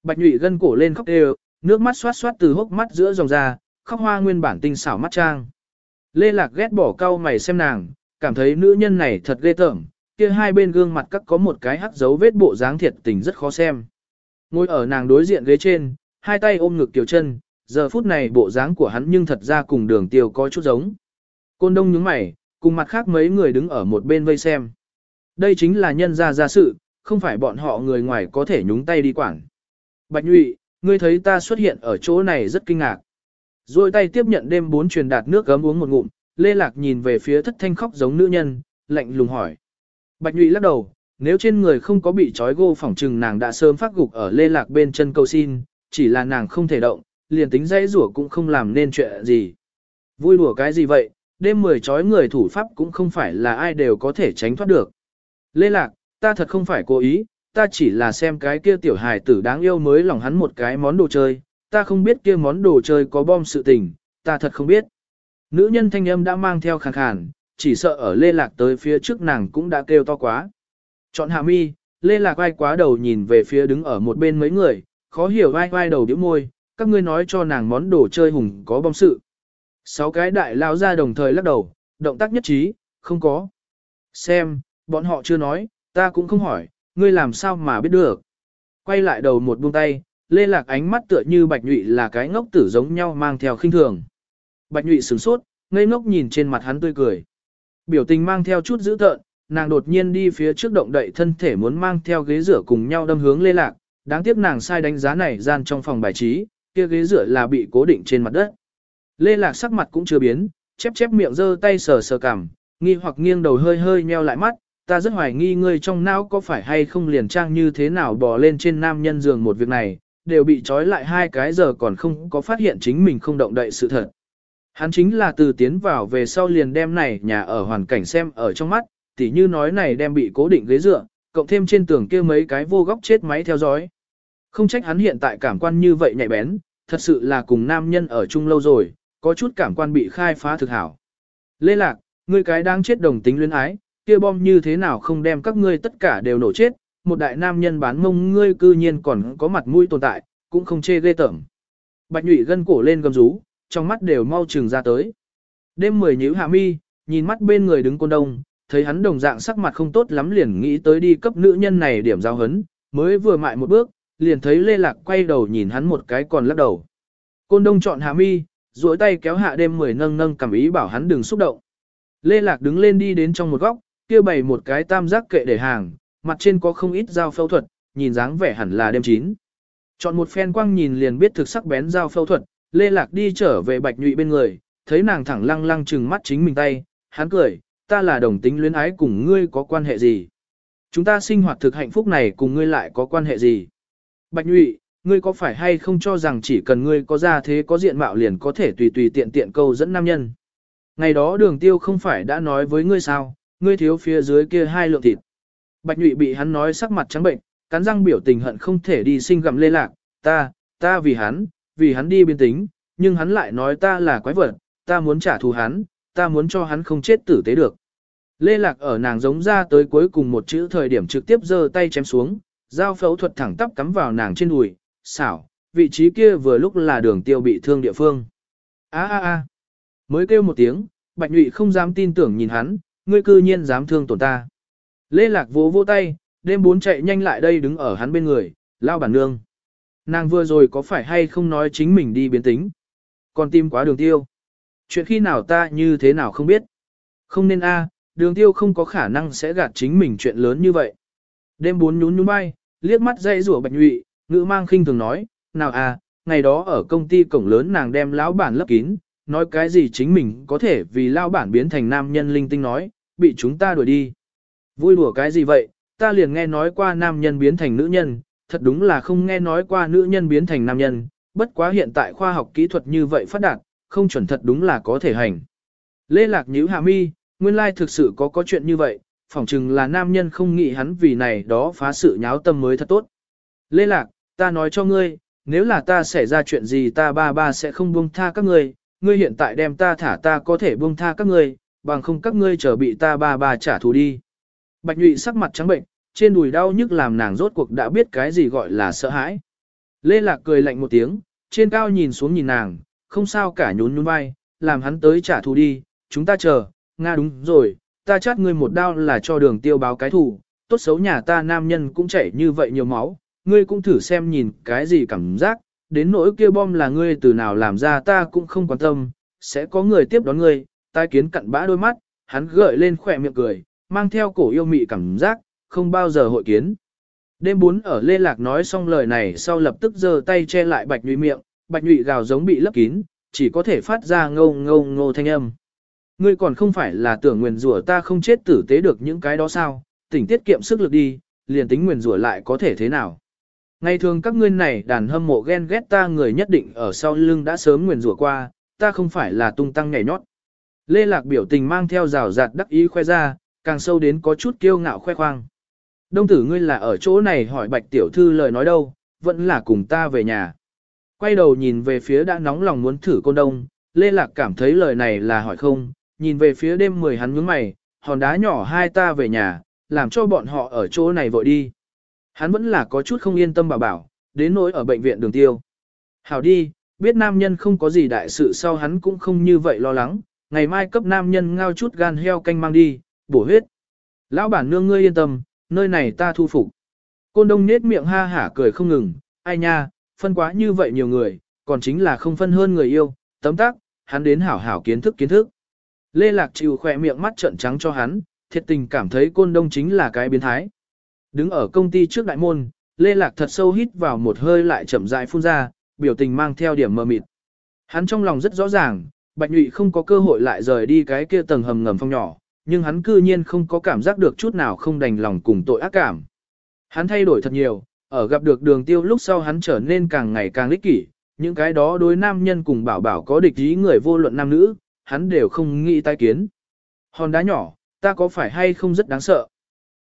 Bạch nhụy gân cổ lên khóc đều, nước mắt xoát xoát từ hốc mắt giữa dòng ra, khóc hoa nguyên bản tinh xảo mắt trang. Lê Lạc ghét bỏ cau mày xem nàng, cảm thấy nữ nhân này thật ghê tởm, kia hai bên gương mặt các có một cái hắc dấu vết bộ dáng thiệt tình rất khó xem. Ngồi ở nàng đối diện ghế trên, hai tay ôm ngực kiều chân, giờ phút này bộ dáng của hắn nhưng thật ra cùng đường tiêu có chút giống. Côn đông nhướng mày, cùng mặt khác mấy người đứng ở một bên vây xem. Đây chính là nhân gia gia sự, không phải bọn họ người ngoài có thể nhúng tay đi quản. Bạch nhụy, ngươi thấy ta xuất hiện ở chỗ này rất kinh ngạc. Rồi tay tiếp nhận đêm bốn truyền đạt nước gấm uống một ngụm, Lê Lạc nhìn về phía thất thanh khóc giống nữ nhân, lạnh lùng hỏi. Bạch nhụy lắc đầu, nếu trên người không có bị trói gô phỏng trừng nàng đã sớm phát gục ở Lê Lạc bên chân cầu xin, chỉ là nàng không thể động, liền tính dây rủa cũng không làm nên chuyện gì. Vui đùa cái gì vậy, đêm mười trói người thủ pháp cũng không phải là ai đều có thể tránh thoát được. Lê Lạc, ta thật không phải cố ý, ta chỉ là xem cái kia tiểu hài tử đáng yêu mới lòng hắn một cái món đồ chơi, ta không biết kia món đồ chơi có bom sự tình, ta thật không biết. Nữ nhân thanh âm đã mang theo khàn khàn, chỉ sợ ở lê lạc tới phía trước nàng cũng đã kêu to quá. Chọn hạ mi, lê lạc vai quá đầu nhìn về phía đứng ở một bên mấy người, khó hiểu vai vai đầu điếu môi, các ngươi nói cho nàng món đồ chơi hùng có bom sự. Sáu cái đại lao ra đồng thời lắc đầu, động tác nhất trí, không có. Xem, bọn họ chưa nói, ta cũng không hỏi, ngươi làm sao mà biết được. Quay lại đầu một buông tay, lê lạc ánh mắt tựa như bạch nhụy là cái ngốc tử giống nhau mang theo khinh thường. Bạch nhụy sửng sốt, ngây ngốc nhìn trên mặt hắn tươi cười. Biểu tình mang theo chút dữ tợn, nàng đột nhiên đi phía trước động đậy thân thể muốn mang theo ghế rửa cùng nhau đâm hướng lê lạc, đáng tiếc nàng sai đánh giá này gian trong phòng bài trí, kia ghế rửa là bị cố định trên mặt đất. Lê lạc sắc mặt cũng chưa biến, chép chép miệng giơ tay sờ sờ cằm, nghi hoặc nghiêng đầu hơi hơi nheo lại mắt, ta rất hoài nghi ngươi trong não có phải hay không liền trang như thế nào bò lên trên nam nhân giường một việc này, đều bị trói lại hai cái giờ còn không có phát hiện chính mình không động đậy sự thật. Hắn chính là từ tiến vào về sau liền đem này nhà ở hoàn cảnh xem ở trong mắt, tỉ như nói này đem bị cố định ghế dựa, cộng thêm trên tường kia mấy cái vô góc chết máy theo dõi. Không trách hắn hiện tại cảm quan như vậy nhạy bén, thật sự là cùng nam nhân ở chung lâu rồi, có chút cảm quan bị khai phá thực hảo. Lê Lạc, ngươi cái đang chết đồng tính luyến ái, kia bom như thế nào không đem các ngươi tất cả đều nổ chết, một đại nam nhân bán mông ngươi cư nhiên còn có mặt mũi tồn tại, cũng không chê ghê tởm. Bạch nhụy gân cổ lên gầm rú, trong mắt đều mau trừng ra tới. Đêm mười nhíu hạ mi, nhìn mắt bên người đứng côn đông, thấy hắn đồng dạng sắc mặt không tốt lắm liền nghĩ tới đi cấp nữ nhân này điểm giao hấn, mới vừa mại một bước, liền thấy Lê Lạc quay đầu nhìn hắn một cái còn lắc đầu. Côn đông chọn hạ mi, duỗi tay kéo hạ đêm mười nâng nâng cảm ý bảo hắn đừng xúc động. Lê Lạc đứng lên đi đến trong một góc, kia bày một cái tam giác kệ để hàng, mặt trên có không ít dao phẫu thuật, nhìn dáng vẻ hẳn là đêm chín. Chọn một phen quang nhìn liền biết thực sắc bén dao phẫu thuật, Lê Lạc đi trở về Bạch Nhụy bên người, thấy nàng thẳng lăng lăng trừng mắt chính mình tay, hắn cười, ta là đồng tính luyến ái cùng ngươi có quan hệ gì? Chúng ta sinh hoạt thực hạnh phúc này cùng ngươi lại có quan hệ gì? Bạch Nhụy, ngươi có phải hay không cho rằng chỉ cần ngươi có ra thế có diện mạo liền có thể tùy tùy tiện tiện câu dẫn nam nhân? Ngày đó đường tiêu không phải đã nói với ngươi sao, ngươi thiếu phía dưới kia hai lượng thịt. Bạch nhụy bị hắn nói sắc mặt trắng bệnh, cắn răng biểu tình hận không thể đi sinh gặm lê lạc, ta, ta vì hắn, vì hắn đi biên tính, nhưng hắn lại nói ta là quái vật, ta muốn trả thù hắn, ta muốn cho hắn không chết tử tế được. Lê Lạc ở nàng giống ra tới cuối cùng một chữ thời điểm trực tiếp giơ tay chém xuống, dao phẫu thuật thẳng tắp cắm vào nàng trên đùi, xảo, vị trí kia vừa lúc là đường tiêu bị thương địa phương. A a a, mới kêu một tiếng, Bạch Nhụy không dám tin tưởng nhìn hắn, ngươi cư nhiên dám thương tổn ta. Lê Lạc vỗ vỗ tay, đêm bốn chạy nhanh lại đây đứng ở hắn bên người, lao bản nương. Nàng vừa rồi có phải hay không nói chính mình đi biến tính. Còn tim quá đường tiêu. Chuyện khi nào ta như thế nào không biết. Không nên a, đường tiêu không có khả năng sẽ gạt chính mình chuyện lớn như vậy. Đêm bốn nhún nhún bay, liếc mắt dây rủa bạch nhụy, ngữ mang khinh thường nói, nào a, ngày đó ở công ty cổng lớn nàng đem lão bản lấp kín, nói cái gì chính mình có thể vì lao bản biến thành nam nhân linh tinh nói, bị chúng ta đuổi đi. Vui đùa cái gì vậy, ta liền nghe nói qua nam nhân biến thành nữ nhân, thật đúng là không nghe nói qua nữ nhân biến thành nam nhân, bất quá hiện tại khoa học kỹ thuật như vậy phát đạt, không chuẩn thật đúng là có thể hành. Lê Lạc nhíu hạ mi, nguyên lai thực sự có có chuyện như vậy, phỏng chừng là nam nhân không nghĩ hắn vì này đó phá sự nháo tâm mới thật tốt. Lê Lạc, ta nói cho ngươi, nếu là ta xảy ra chuyện gì ta ba ba sẽ không buông tha các ngươi, ngươi hiện tại đem ta thả ta có thể buông tha các ngươi, bằng không các ngươi chờ bị ta ba ba trả thù đi. Bạch nhụy sắc mặt trắng bệnh, trên đùi đau nhức làm nàng rốt cuộc đã biết cái gì gọi là sợ hãi. Lê Lạc cười lạnh một tiếng, trên cao nhìn xuống nhìn nàng, không sao cả nhún nhún vai, làm hắn tới trả thù đi, chúng ta chờ, Nga đúng rồi, ta chát ngươi một đao là cho đường tiêu báo cái thù, tốt xấu nhà ta nam nhân cũng chảy như vậy nhiều máu, ngươi cũng thử xem nhìn cái gì cảm giác, đến nỗi kia bom là ngươi từ nào làm ra ta cũng không quan tâm, sẽ có người tiếp đón ngươi, tai kiến cặn bã đôi mắt, hắn gợi lên khỏe miệng cười, mang theo cổ yêu mị cảm giác, không bao giờ hội kiến. Đêm bốn ở Lê Lạc nói xong lời này sau lập tức giơ tay che lại bạch nhụy miệng, bạch nhụy gào giống bị lấp kín, chỉ có thể phát ra ngâu ngâu ngô thanh âm. Ngươi còn không phải là tưởng nguyền rủa ta không chết tử tế được những cái đó sao, tỉnh tiết kiệm sức lực đi, liền tính nguyền rủa lại có thể thế nào. Ngày thường các ngươi này đàn hâm mộ ghen ghét ta người nhất định ở sau lưng đã sớm nguyền rủa qua, ta không phải là tung tăng nhảy nhót. Lê Lạc biểu tình mang theo rào rạt đắc ý khoe ra, càng sâu đến có chút kiêu ngạo khoe khoang. Đông tử ngươi là ở chỗ này hỏi bạch tiểu thư lời nói đâu, vẫn là cùng ta về nhà. Quay đầu nhìn về phía đã nóng lòng muốn thử côn đông, Lê Lạc cảm thấy lời này là hỏi không, nhìn về phía đêm mười hắn nhướng mày, hòn đá nhỏ hai ta về nhà, làm cho bọn họ ở chỗ này vội đi. Hắn vẫn là có chút không yên tâm bảo bảo, đến nỗi ở bệnh viện đường tiêu. Hảo đi, biết nam nhân không có gì đại sự sau hắn cũng không như vậy lo lắng, ngày mai cấp nam nhân ngao chút gan heo canh mang đi, bổ huyết. Lão bản nương ngươi yên tâm, nơi này ta thu phục. Côn đông nết miệng ha hả cười không ngừng, ai nha, phân quá như vậy nhiều người, còn chính là không phân hơn người yêu, tấm tắc, hắn đến hảo hảo kiến thức kiến thức. Lê Lạc chịu khỏe miệng mắt trợn trắng cho hắn, thiệt tình cảm thấy côn đông chính là cái biến thái. Đứng ở công ty trước đại môn, Lê Lạc thật sâu hít vào một hơi lại chậm rãi phun ra, biểu tình mang theo điểm mờ mịt. Hắn trong lòng rất rõ ràng, Bạch Nhụy không có cơ hội lại rời đi cái kia tầng hầm ngầm phong nhỏ, nhưng hắn cư nhiên không có cảm giác được chút nào không đành lòng cùng tội ác cảm. Hắn thay đổi thật nhiều, ở gặp được đường tiêu lúc sau hắn trở nên càng ngày càng lích kỷ, những cái đó đối nam nhân cùng bảo bảo có địch ý người vô luận nam nữ, hắn đều không nghĩ tai kiến. Hòn đá nhỏ, ta có phải hay không rất đáng sợ?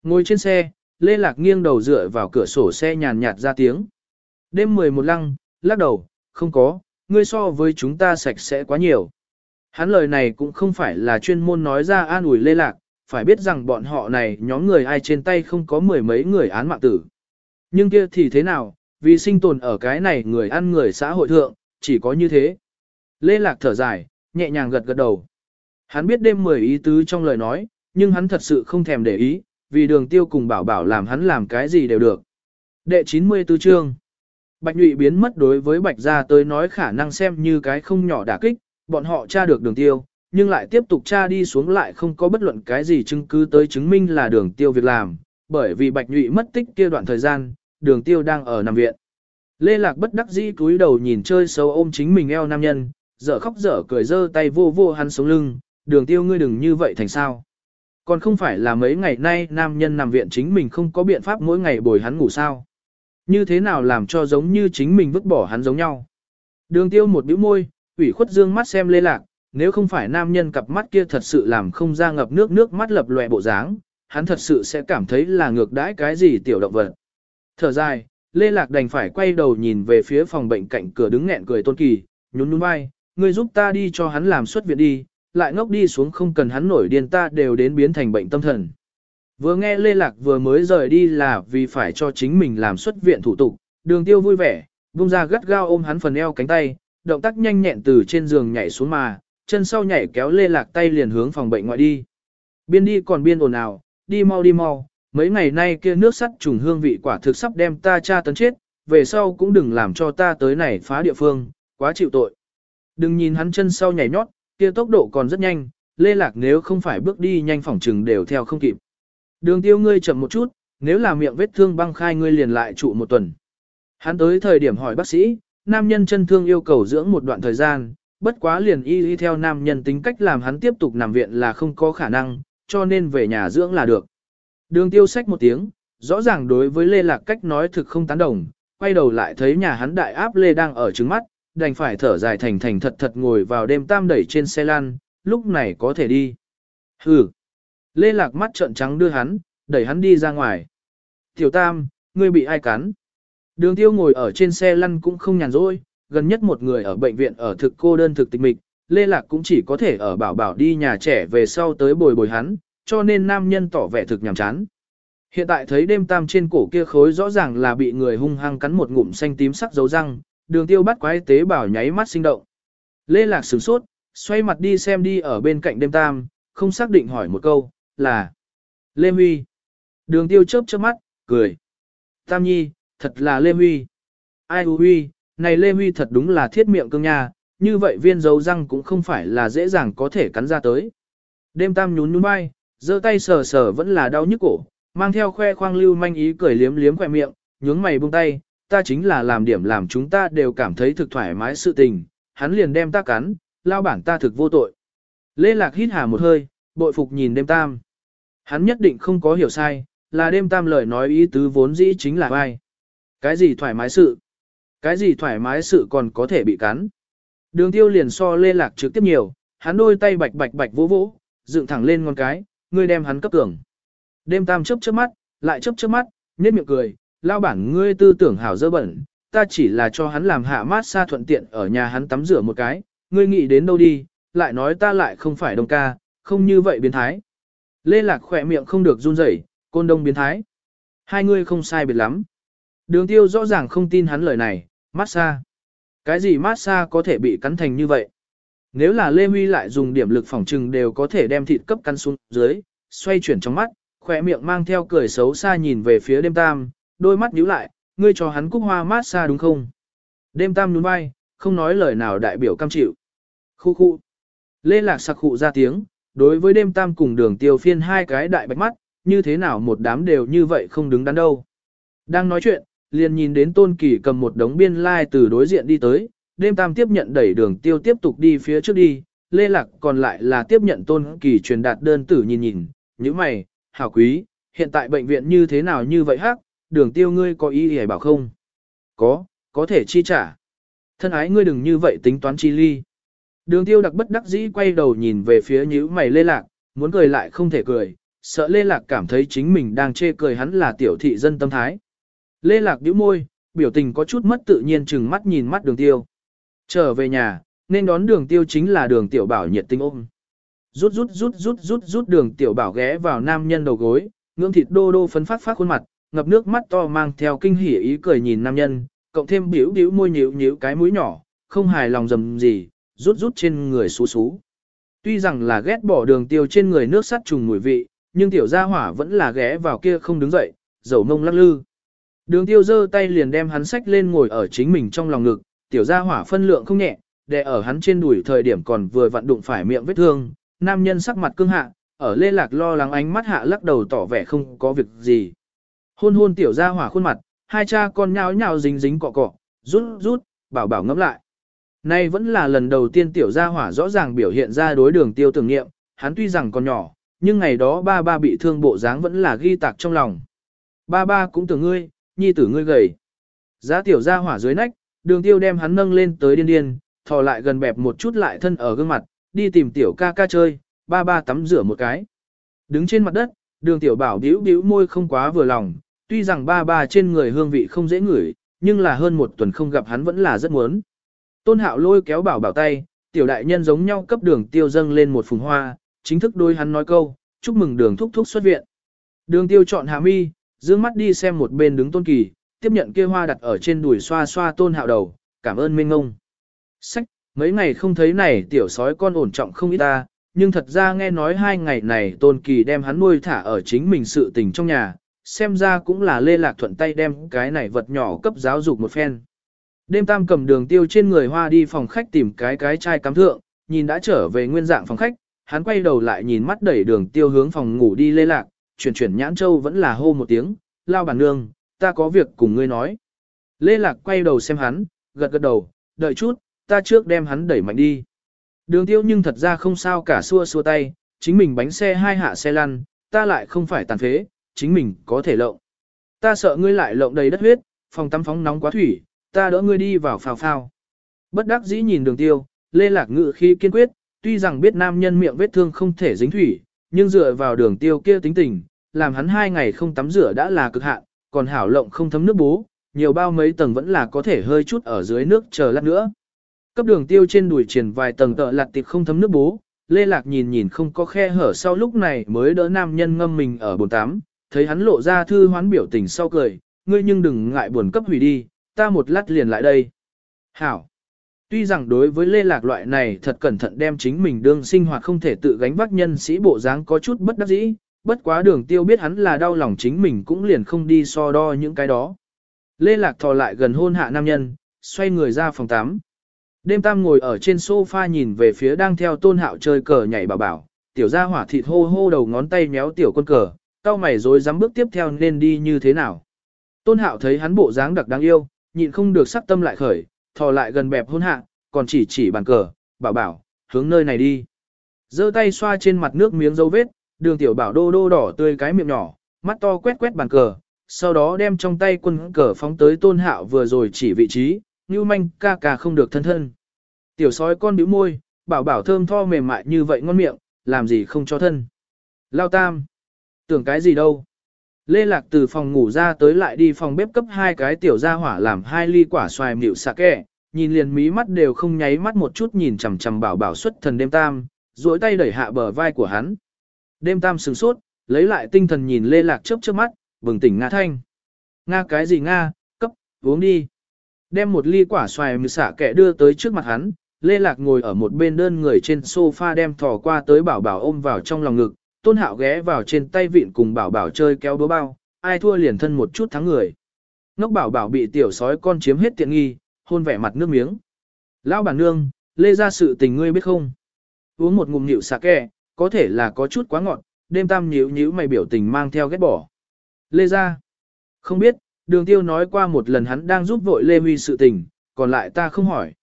Ngồi trên xe, Lê Lạc nghiêng đầu dựa vào cửa sổ xe nhàn nhạt ra tiếng. Đêm 11 lăng, lắc đầu, không có, ngươi so với chúng ta sạch sẽ quá nhiều. Hắn lời này cũng không phải là chuyên môn nói ra an ủi Lê Lạc, phải biết rằng bọn họ này nhóm người ai trên tay không có mười mấy người án mạng tử. Nhưng kia thì thế nào, vì sinh tồn ở cái này người ăn người xã hội thượng, chỉ có như thế. Lê Lạc thở dài, nhẹ nhàng gật gật đầu. Hắn biết đêm mười ý tứ trong lời nói, nhưng hắn thật sự không thèm để ý, vì đường tiêu cùng bảo bảo làm hắn làm cái gì đều được. Đệ 94 chương Bạch nhụy biến mất đối với bạch gia tới nói khả năng xem như cái không nhỏ đả kích, bọn họ tra được đường tiêu, nhưng lại tiếp tục tra đi xuống lại không có bất luận cái gì chứng cứ tới chứng minh là đường tiêu việc làm, bởi vì bạch nhụy mất tích kia đoạn thời gian, đường tiêu đang ở nằm viện. Lê Lạc bất đắc dĩ cúi đầu nhìn chơi xấu ôm chính mình eo nam nhân, dở khóc dở cười dơ tay vô vô hắn sống lưng, đường tiêu ngươi đừng như vậy thành sao. Còn không phải là mấy ngày nay nam nhân nằm viện chính mình không có biện pháp mỗi ngày bồi hắn ngủ sao. Như thế nào làm cho giống như chính mình vứt bỏ hắn giống nhau. Đường tiêu một bĩu môi, ủy khuất dương mắt xem lê lạc, nếu không phải nam nhân cặp mắt kia thật sự làm không ra ngập nước nước mắt lập lòe bộ dáng, hắn thật sự sẽ cảm thấy là ngược đãi cái gì tiểu động vật. Thở dài, lê lạc đành phải quay đầu nhìn về phía phòng bệnh cạnh cửa đứng nghẹn cười tôn kỳ, nhún nhún vai, ngươi giúp ta đi cho hắn làm xuất viện đi, lại ngốc đi xuống không cần hắn nổi điên ta đều đến biến thành bệnh tâm thần. Vừa nghe Lê Lạc vừa mới rời đi là vì phải cho chính mình làm xuất viện thủ tục, đường tiêu vui vẻ, vung ra gắt gao ôm hắn phần eo cánh tay, động tác nhanh nhẹn từ trên giường nhảy xuống mà, chân sau nhảy kéo Lê Lạc tay liền hướng phòng bệnh ngoại đi. Biên đi còn biên ồn ào, đi mau đi mau, mấy ngày nay kia nước sắt trùng hương vị quả thực sắp đem ta cha tấn chết, về sau cũng đừng làm cho ta tới này phá địa phương, quá chịu tội. Đừng nhìn hắn chân sau nhảy nhót, kia tốc độ còn rất nhanh, Lê Lạc nếu không phải bước đi nhanh phỏng trừng đều theo không kịp. Đường tiêu ngươi chậm một chút, nếu là miệng vết thương băng khai ngươi liền lại trụ một tuần. Hắn tới thời điểm hỏi bác sĩ, nam nhân chân thương yêu cầu dưỡng một đoạn thời gian, bất quá liền y y theo nam nhân tính cách làm hắn tiếp tục nằm viện là không có khả năng, cho nên về nhà dưỡng là được. Đường tiêu sách một tiếng, rõ ràng đối với Lê Lạc cách nói thực không tán đồng, quay đầu lại thấy nhà hắn đại áp Lê đang ở trứng mắt, đành phải thở dài thành thành thật thật ngồi vào đêm tam đẩy trên xe lăn, lúc này có thể đi. Hừ. Lê Lạc mắt trợn trắng đưa hắn, đẩy hắn đi ra ngoài. Tiểu tam, ngươi bị ai cắn? Đường tiêu ngồi ở trên xe lăn cũng không nhàn rỗi, gần nhất một người ở bệnh viện ở thực cô đơn thực tịch mịch, Lê Lạc cũng chỉ có thể ở bảo bảo đi nhà trẻ về sau tới bồi bồi hắn, cho nên nam nhân tỏ vẻ thực nhàm chán. Hiện tại thấy đêm tam trên cổ kia khối rõ ràng là bị người hung hăng cắn một ngụm xanh tím sắc dấu răng, đường tiêu bắt quái tế bảo nháy mắt sinh động. Lê Lạc sửng sốt, xoay mặt đi xem đi ở bên cạnh đêm tam, không xác định hỏi một câu, là Lê Huy. Đường tiêu chớp chớp mắt, cười. Tam nhi, thật là Lê Huy. Ai Huy, này Lê Huy thật đúng là thiết miệng cương nha, như vậy viên dấu răng cũng không phải là dễ dàng có thể cắn ra tới. Đêm tam nhún nhún vai, giơ tay sờ sờ vẫn là đau nhức cổ, mang theo khoe khoang lưu manh ý cười liếm liếm khỏe miệng, nhướng mày buông tay, ta chính là làm điểm làm chúng ta đều cảm thấy thực thoải mái sự tình, hắn liền đem ta cắn, lao bản ta thực vô tội. Lê Lạc hít hà một hơi, bội phục nhìn đêm tam. Hắn nhất định không có hiểu sai, là đêm tam lời nói ý tứ vốn dĩ chính là ai. Cái gì thoải mái sự? Cái gì thoải mái sự còn có thể bị cắn? Đường tiêu liền so Lê Lạc trực tiếp nhiều, hắn đôi tay bạch bạch bạch vỗ vỗ, dựng thẳng lên ngón cái, ngươi đem hắn cấp tưởng. Đêm tam chớp chớp mắt, lại chớp chớp mắt, nhếch miệng cười, lao bản ngươi tư tưởng hảo dơ bẩn, ta chỉ là cho hắn làm hạ mát xa thuận tiện ở nhà hắn tắm rửa một cái, ngươi nghĩ đến đâu đi, lại nói ta lại không phải đông ca, không như vậy biến thái. Lê Lạc khỏe miệng không được run rẩy, côn đông biến thái. Hai ngươi không sai biệt lắm. Đường tiêu rõ ràng không tin hắn lời này, mát xa. Cái gì mát xa có thể bị cắn thành như vậy? Nếu là Lê Huy lại dùng điểm lực phòng trừng đều có thể đem thịt cấp cắn xuống dưới, xoay chuyển trong mắt, khỏe miệng mang theo cười xấu xa nhìn về phía đêm tam, đôi mắt nhíu lại, ngươi cho hắn cúc hoa mát xa đúng không? Đêm tam nhún vai, không nói lời nào đại biểu cam chịu. Khu khu. Lê Lạc sặc khụ ra tiếng, đối với đêm tam cùng đường tiêu phiên hai cái đại bạch mắt, như thế nào một đám đều như vậy không đứng đắn đâu. Đang nói chuyện, liền nhìn đến tôn kỳ cầm một đống biên lai like từ đối diện đi tới, đêm tam tiếp nhận đẩy đường tiêu tiếp tục đi phía trước đi, lê lạc còn lại là tiếp nhận tôn kỳ truyền đạt đơn tử nhìn nhìn, như mày, hảo quý, hiện tại bệnh viện như thế nào như vậy hắc, đường tiêu ngươi có ý hề bảo không? Có, có thể chi trả. Thân ái ngươi đừng như vậy tính toán chi ly. Đường tiêu đặc bất đắc dĩ quay đầu nhìn về phía nhíu mày lê lạc, muốn cười lại không thể cười, sợ lê lạc cảm thấy chính mình đang chê cười hắn là tiểu thị dân tâm thái. Lê lạc nhíu môi, biểu tình có chút mất tự nhiên chừng mắt nhìn mắt đường tiêu. Trở về nhà, nên đón đường tiêu chính là đường tiểu bảo nhiệt tình ôm. Rút rút rút rút rút rút đường tiểu bảo ghé vào nam nhân đầu gối, ngưỡng thịt đô đô phấn phát phát khuôn mặt, ngập nước mắt to mang theo kinh hỉ ý cười nhìn nam nhân, cộng thêm biểu biểu môi nhíu nhíu cái mũi nhỏ, không hài lòng dầm gì, rút rút trên người xú xú. Tuy rằng là ghét bỏ đường tiêu trên người nước sắt trùng mùi vị, nhưng tiểu gia hỏa vẫn là ghé vào kia không đứng dậy, dầu mông lắc lư. Đường tiêu giơ tay liền đem hắn sách lên ngồi ở chính mình trong lòng ngực, tiểu gia hỏa phân lượng không nhẹ, đè ở hắn trên đùi thời điểm còn vừa vặn đụng phải miệng vết thương, nam nhân sắc mặt cương hạ, ở lê lạc lo lắng ánh mắt hạ lắc đầu tỏ vẻ không có việc gì. Hôn hôn tiểu gia hỏa khuôn mặt, hai cha con nháo nhào dính dính cọ cọ, rút rút, bảo bảo ngẫm lại. Nay vẫn là lần đầu tiên tiểu gia hỏa rõ ràng biểu hiện ra đối đường tiêu tưởng nghiệm, hắn tuy rằng còn nhỏ, nhưng ngày đó ba ba bị thương bộ dáng vẫn là ghi tạc trong lòng. Ba ba cũng tưởng ngươi, nhi tử ngươi gầy. Giá tiểu gia hỏa dưới nách, đường tiêu đem hắn nâng lên tới điên điên, thò lại gần bẹp một chút lại thân ở gương mặt, đi tìm tiểu ca ca chơi, ba ba tắm rửa một cái. Đứng trên mặt đất, đường tiểu bảo bĩu bĩu môi không quá vừa lòng, tuy rằng ba ba trên người hương vị không dễ ngửi, nhưng là hơn một tuần không gặp hắn vẫn là rất muốn. Tôn hạo lôi kéo bảo bảo tay, tiểu đại nhân giống nhau cấp đường tiêu dâng lên một phùng hoa, chính thức đôi hắn nói câu, chúc mừng đường thúc thúc xuất viện. Đường tiêu chọn hạ mi, dương mắt đi xem một bên đứng tôn kỳ, tiếp nhận kia hoa đặt ở trên đùi xoa xoa tôn hạo đầu, cảm ơn minh ngông. Sách, mấy ngày không thấy này tiểu sói con ổn trọng không ít ta, nhưng thật ra nghe nói hai ngày này tôn kỳ đem hắn nuôi thả ở chính mình sự tình trong nhà, xem ra cũng là lê lạc thuận tay đem cái này vật nhỏ cấp giáo dục một phen. Đêm tam cầm đường tiêu trên người hoa đi phòng khách tìm cái cái chai cắm thượng, nhìn đã trở về nguyên dạng phòng khách, hắn quay đầu lại nhìn mắt đẩy đường tiêu hướng phòng ngủ đi lê lạc, chuyển chuyển nhãn châu vẫn là hô một tiếng, lao bản nương, ta có việc cùng ngươi nói. Lê lạc quay đầu xem hắn, gật gật đầu, đợi chút, ta trước đem hắn đẩy mạnh đi. Đường tiêu nhưng thật ra không sao cả xua xua tay, chính mình bánh xe hai hạ xe lăn, ta lại không phải tàn phế, chính mình có thể lộng. Ta sợ ngươi lại lộng đầy đất huyết, phòng tắm phóng nóng quá thủy, ta đỡ ngươi đi vào phào phao. Bất đắc dĩ nhìn đường tiêu, lê lạc ngự khi kiên quyết, tuy rằng biết nam nhân miệng vết thương không thể dính thủy, nhưng dựa vào đường tiêu kia tính tình, làm hắn hai ngày không tắm rửa đã là cực hạn, còn hảo lộng không thấm nước bố, nhiều bao mấy tầng vẫn là có thể hơi chút ở dưới nước chờ lát nữa. Cấp đường tiêu trên đùi triển vài tầng tợ lạt tiệp không thấm nước bố, lê lạc nhìn nhìn không có khe hở sau lúc này mới đỡ nam nhân ngâm mình ở bồn tắm, thấy hắn lộ ra thư hoán biểu tình sau cười, ngươi nhưng đừng ngại buồn cấp hủy đi, ta một lát liền lại đây. Hảo. Tuy rằng đối với lê lạc loại này thật cẩn thận đem chính mình đương sinh hoạt không thể tự gánh vác nhân sĩ bộ dáng có chút bất đắc dĩ, bất quá đường tiêu biết hắn là đau lòng chính mình cũng liền không đi so đo những cái đó. Lê lạc thò lại gần hôn hạ nam nhân, xoay người ra phòng 8. Đêm tam ngồi ở trên sofa nhìn về phía đang theo tôn hạo chơi cờ nhảy bảo bảo, tiểu gia hỏa thịt hô hô đầu ngón tay méo tiểu quân cờ, cao mày rồi dám bước tiếp theo nên đi như thế nào. Tôn hạo thấy hắn bộ dáng đặc đáng yêu, nhịn không được sắc tâm lại khởi, thò lại gần bẹp hôn hạ, còn chỉ chỉ bàn cờ, bảo bảo, hướng nơi này đi. giơ tay xoa trên mặt nước miếng dấu vết, đường tiểu bảo đô đô đỏ tươi cái miệng nhỏ, mắt to quét quét bàn cờ, sau đó đem trong tay quân cờ phóng tới tôn hạo vừa rồi chỉ vị trí, như manh ca ca không được thân thân. Tiểu sói con bĩu môi, bảo bảo thơm tho mềm mại như vậy ngon miệng, làm gì không cho thân. Lao tam. Tưởng cái gì đâu. Lê Lạc từ phòng ngủ ra tới lại đi phòng bếp cấp hai cái tiểu gia hỏa làm hai ly quả xoài mịu xạ kẹ, nhìn liền mí mắt đều không nháy mắt một chút nhìn chằm chằm bảo bảo xuất thần đêm tam, duỗi tay đẩy hạ bờ vai của hắn. Đêm tam sừng sốt, lấy lại tinh thần nhìn Lê Lạc chớp chớp mắt, bừng tỉnh Nga thanh. Nga cái gì Nga, cấp, uống đi. Đem một ly quả xoài mịu xạ kẹ đưa tới trước mặt hắn, Lê Lạc ngồi ở một bên đơn người trên sofa đem thò qua tới bảo bảo ôm vào trong lòng ngực, tôn hạo ghé vào trên tay vịn cùng bảo bảo chơi kéo búa bao, ai thua liền thân một chút thắng người. Ngốc bảo bảo bị tiểu sói con chiếm hết tiện nghi, hôn vẻ mặt nước miếng. Lão bản nương, lê ra sự tình ngươi biết không? Uống một ngụm nhịu xà kẹ, có thể là có chút quá ngọt, đêm tam nhíu nhíu mày biểu tình mang theo ghét bỏ. Lê ra. Không biết, đường tiêu nói qua một lần hắn đang giúp vội Lê Huy sự tình, còn lại ta không hỏi.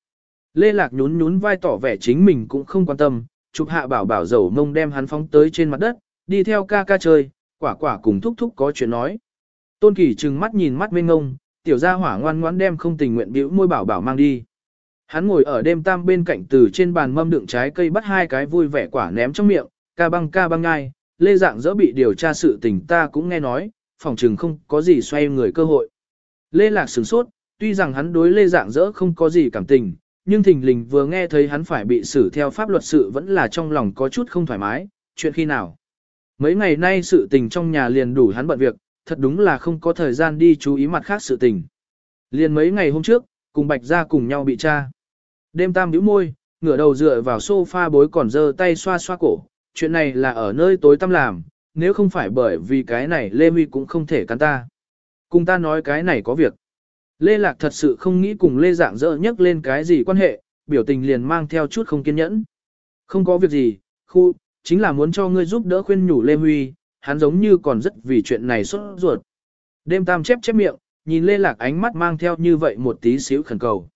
Lê Lạc nhún nhún vai tỏ vẻ chính mình cũng không quan tâm, chụp hạ bảo bảo dầu mông đem hắn phóng tới trên mặt đất, đi theo ca ca chơi, quả quả cùng thúc thúc có chuyện nói. Tôn Kỳ trừng mắt nhìn mắt bên ngông, tiểu gia hỏa ngoan ngoãn đem không tình nguyện bĩu môi bảo bảo mang đi. Hắn ngồi ở đêm tam bên cạnh từ trên bàn mâm đựng trái cây bắt hai cái vui vẻ quả ném trong miệng, ca băng ca băng ngai, lê dạng dỡ bị điều tra sự tình ta cũng nghe nói, phòng trừng không có gì xoay người cơ hội. Lê lạc sửng sốt, tuy rằng hắn đối lê dạng dỡ không có gì cảm tình, nhưng thình lình vừa nghe thấy hắn phải bị xử theo pháp luật sự vẫn là trong lòng có chút không thoải mái, chuyện khi nào. Mấy ngày nay sự tình trong nhà liền đủ hắn bận việc, thật đúng là không có thời gian đi chú ý mặt khác sự tình. Liền mấy ngày hôm trước, cùng Bạch ra cùng nhau bị tra. Đêm tam bĩu môi, ngửa đầu dựa vào sofa bối còn dơ tay xoa xoa cổ, chuyện này là ở nơi tối tăm làm, nếu không phải bởi vì cái này Lê Huy cũng không thể cắn ta. Cùng ta nói cái này có việc. Lê Lạc thật sự không nghĩ cùng Lê Dạng dỡ nhắc lên cái gì quan hệ, biểu tình liền mang theo chút không kiên nhẫn. Không có việc gì, khu, chính là muốn cho ngươi giúp đỡ khuyên nhủ Lê Huy, hắn giống như còn rất vì chuyện này sốt ruột. Đêm tam chép chép miệng, nhìn Lê Lạc ánh mắt mang theo như vậy một tí xíu khẩn cầu.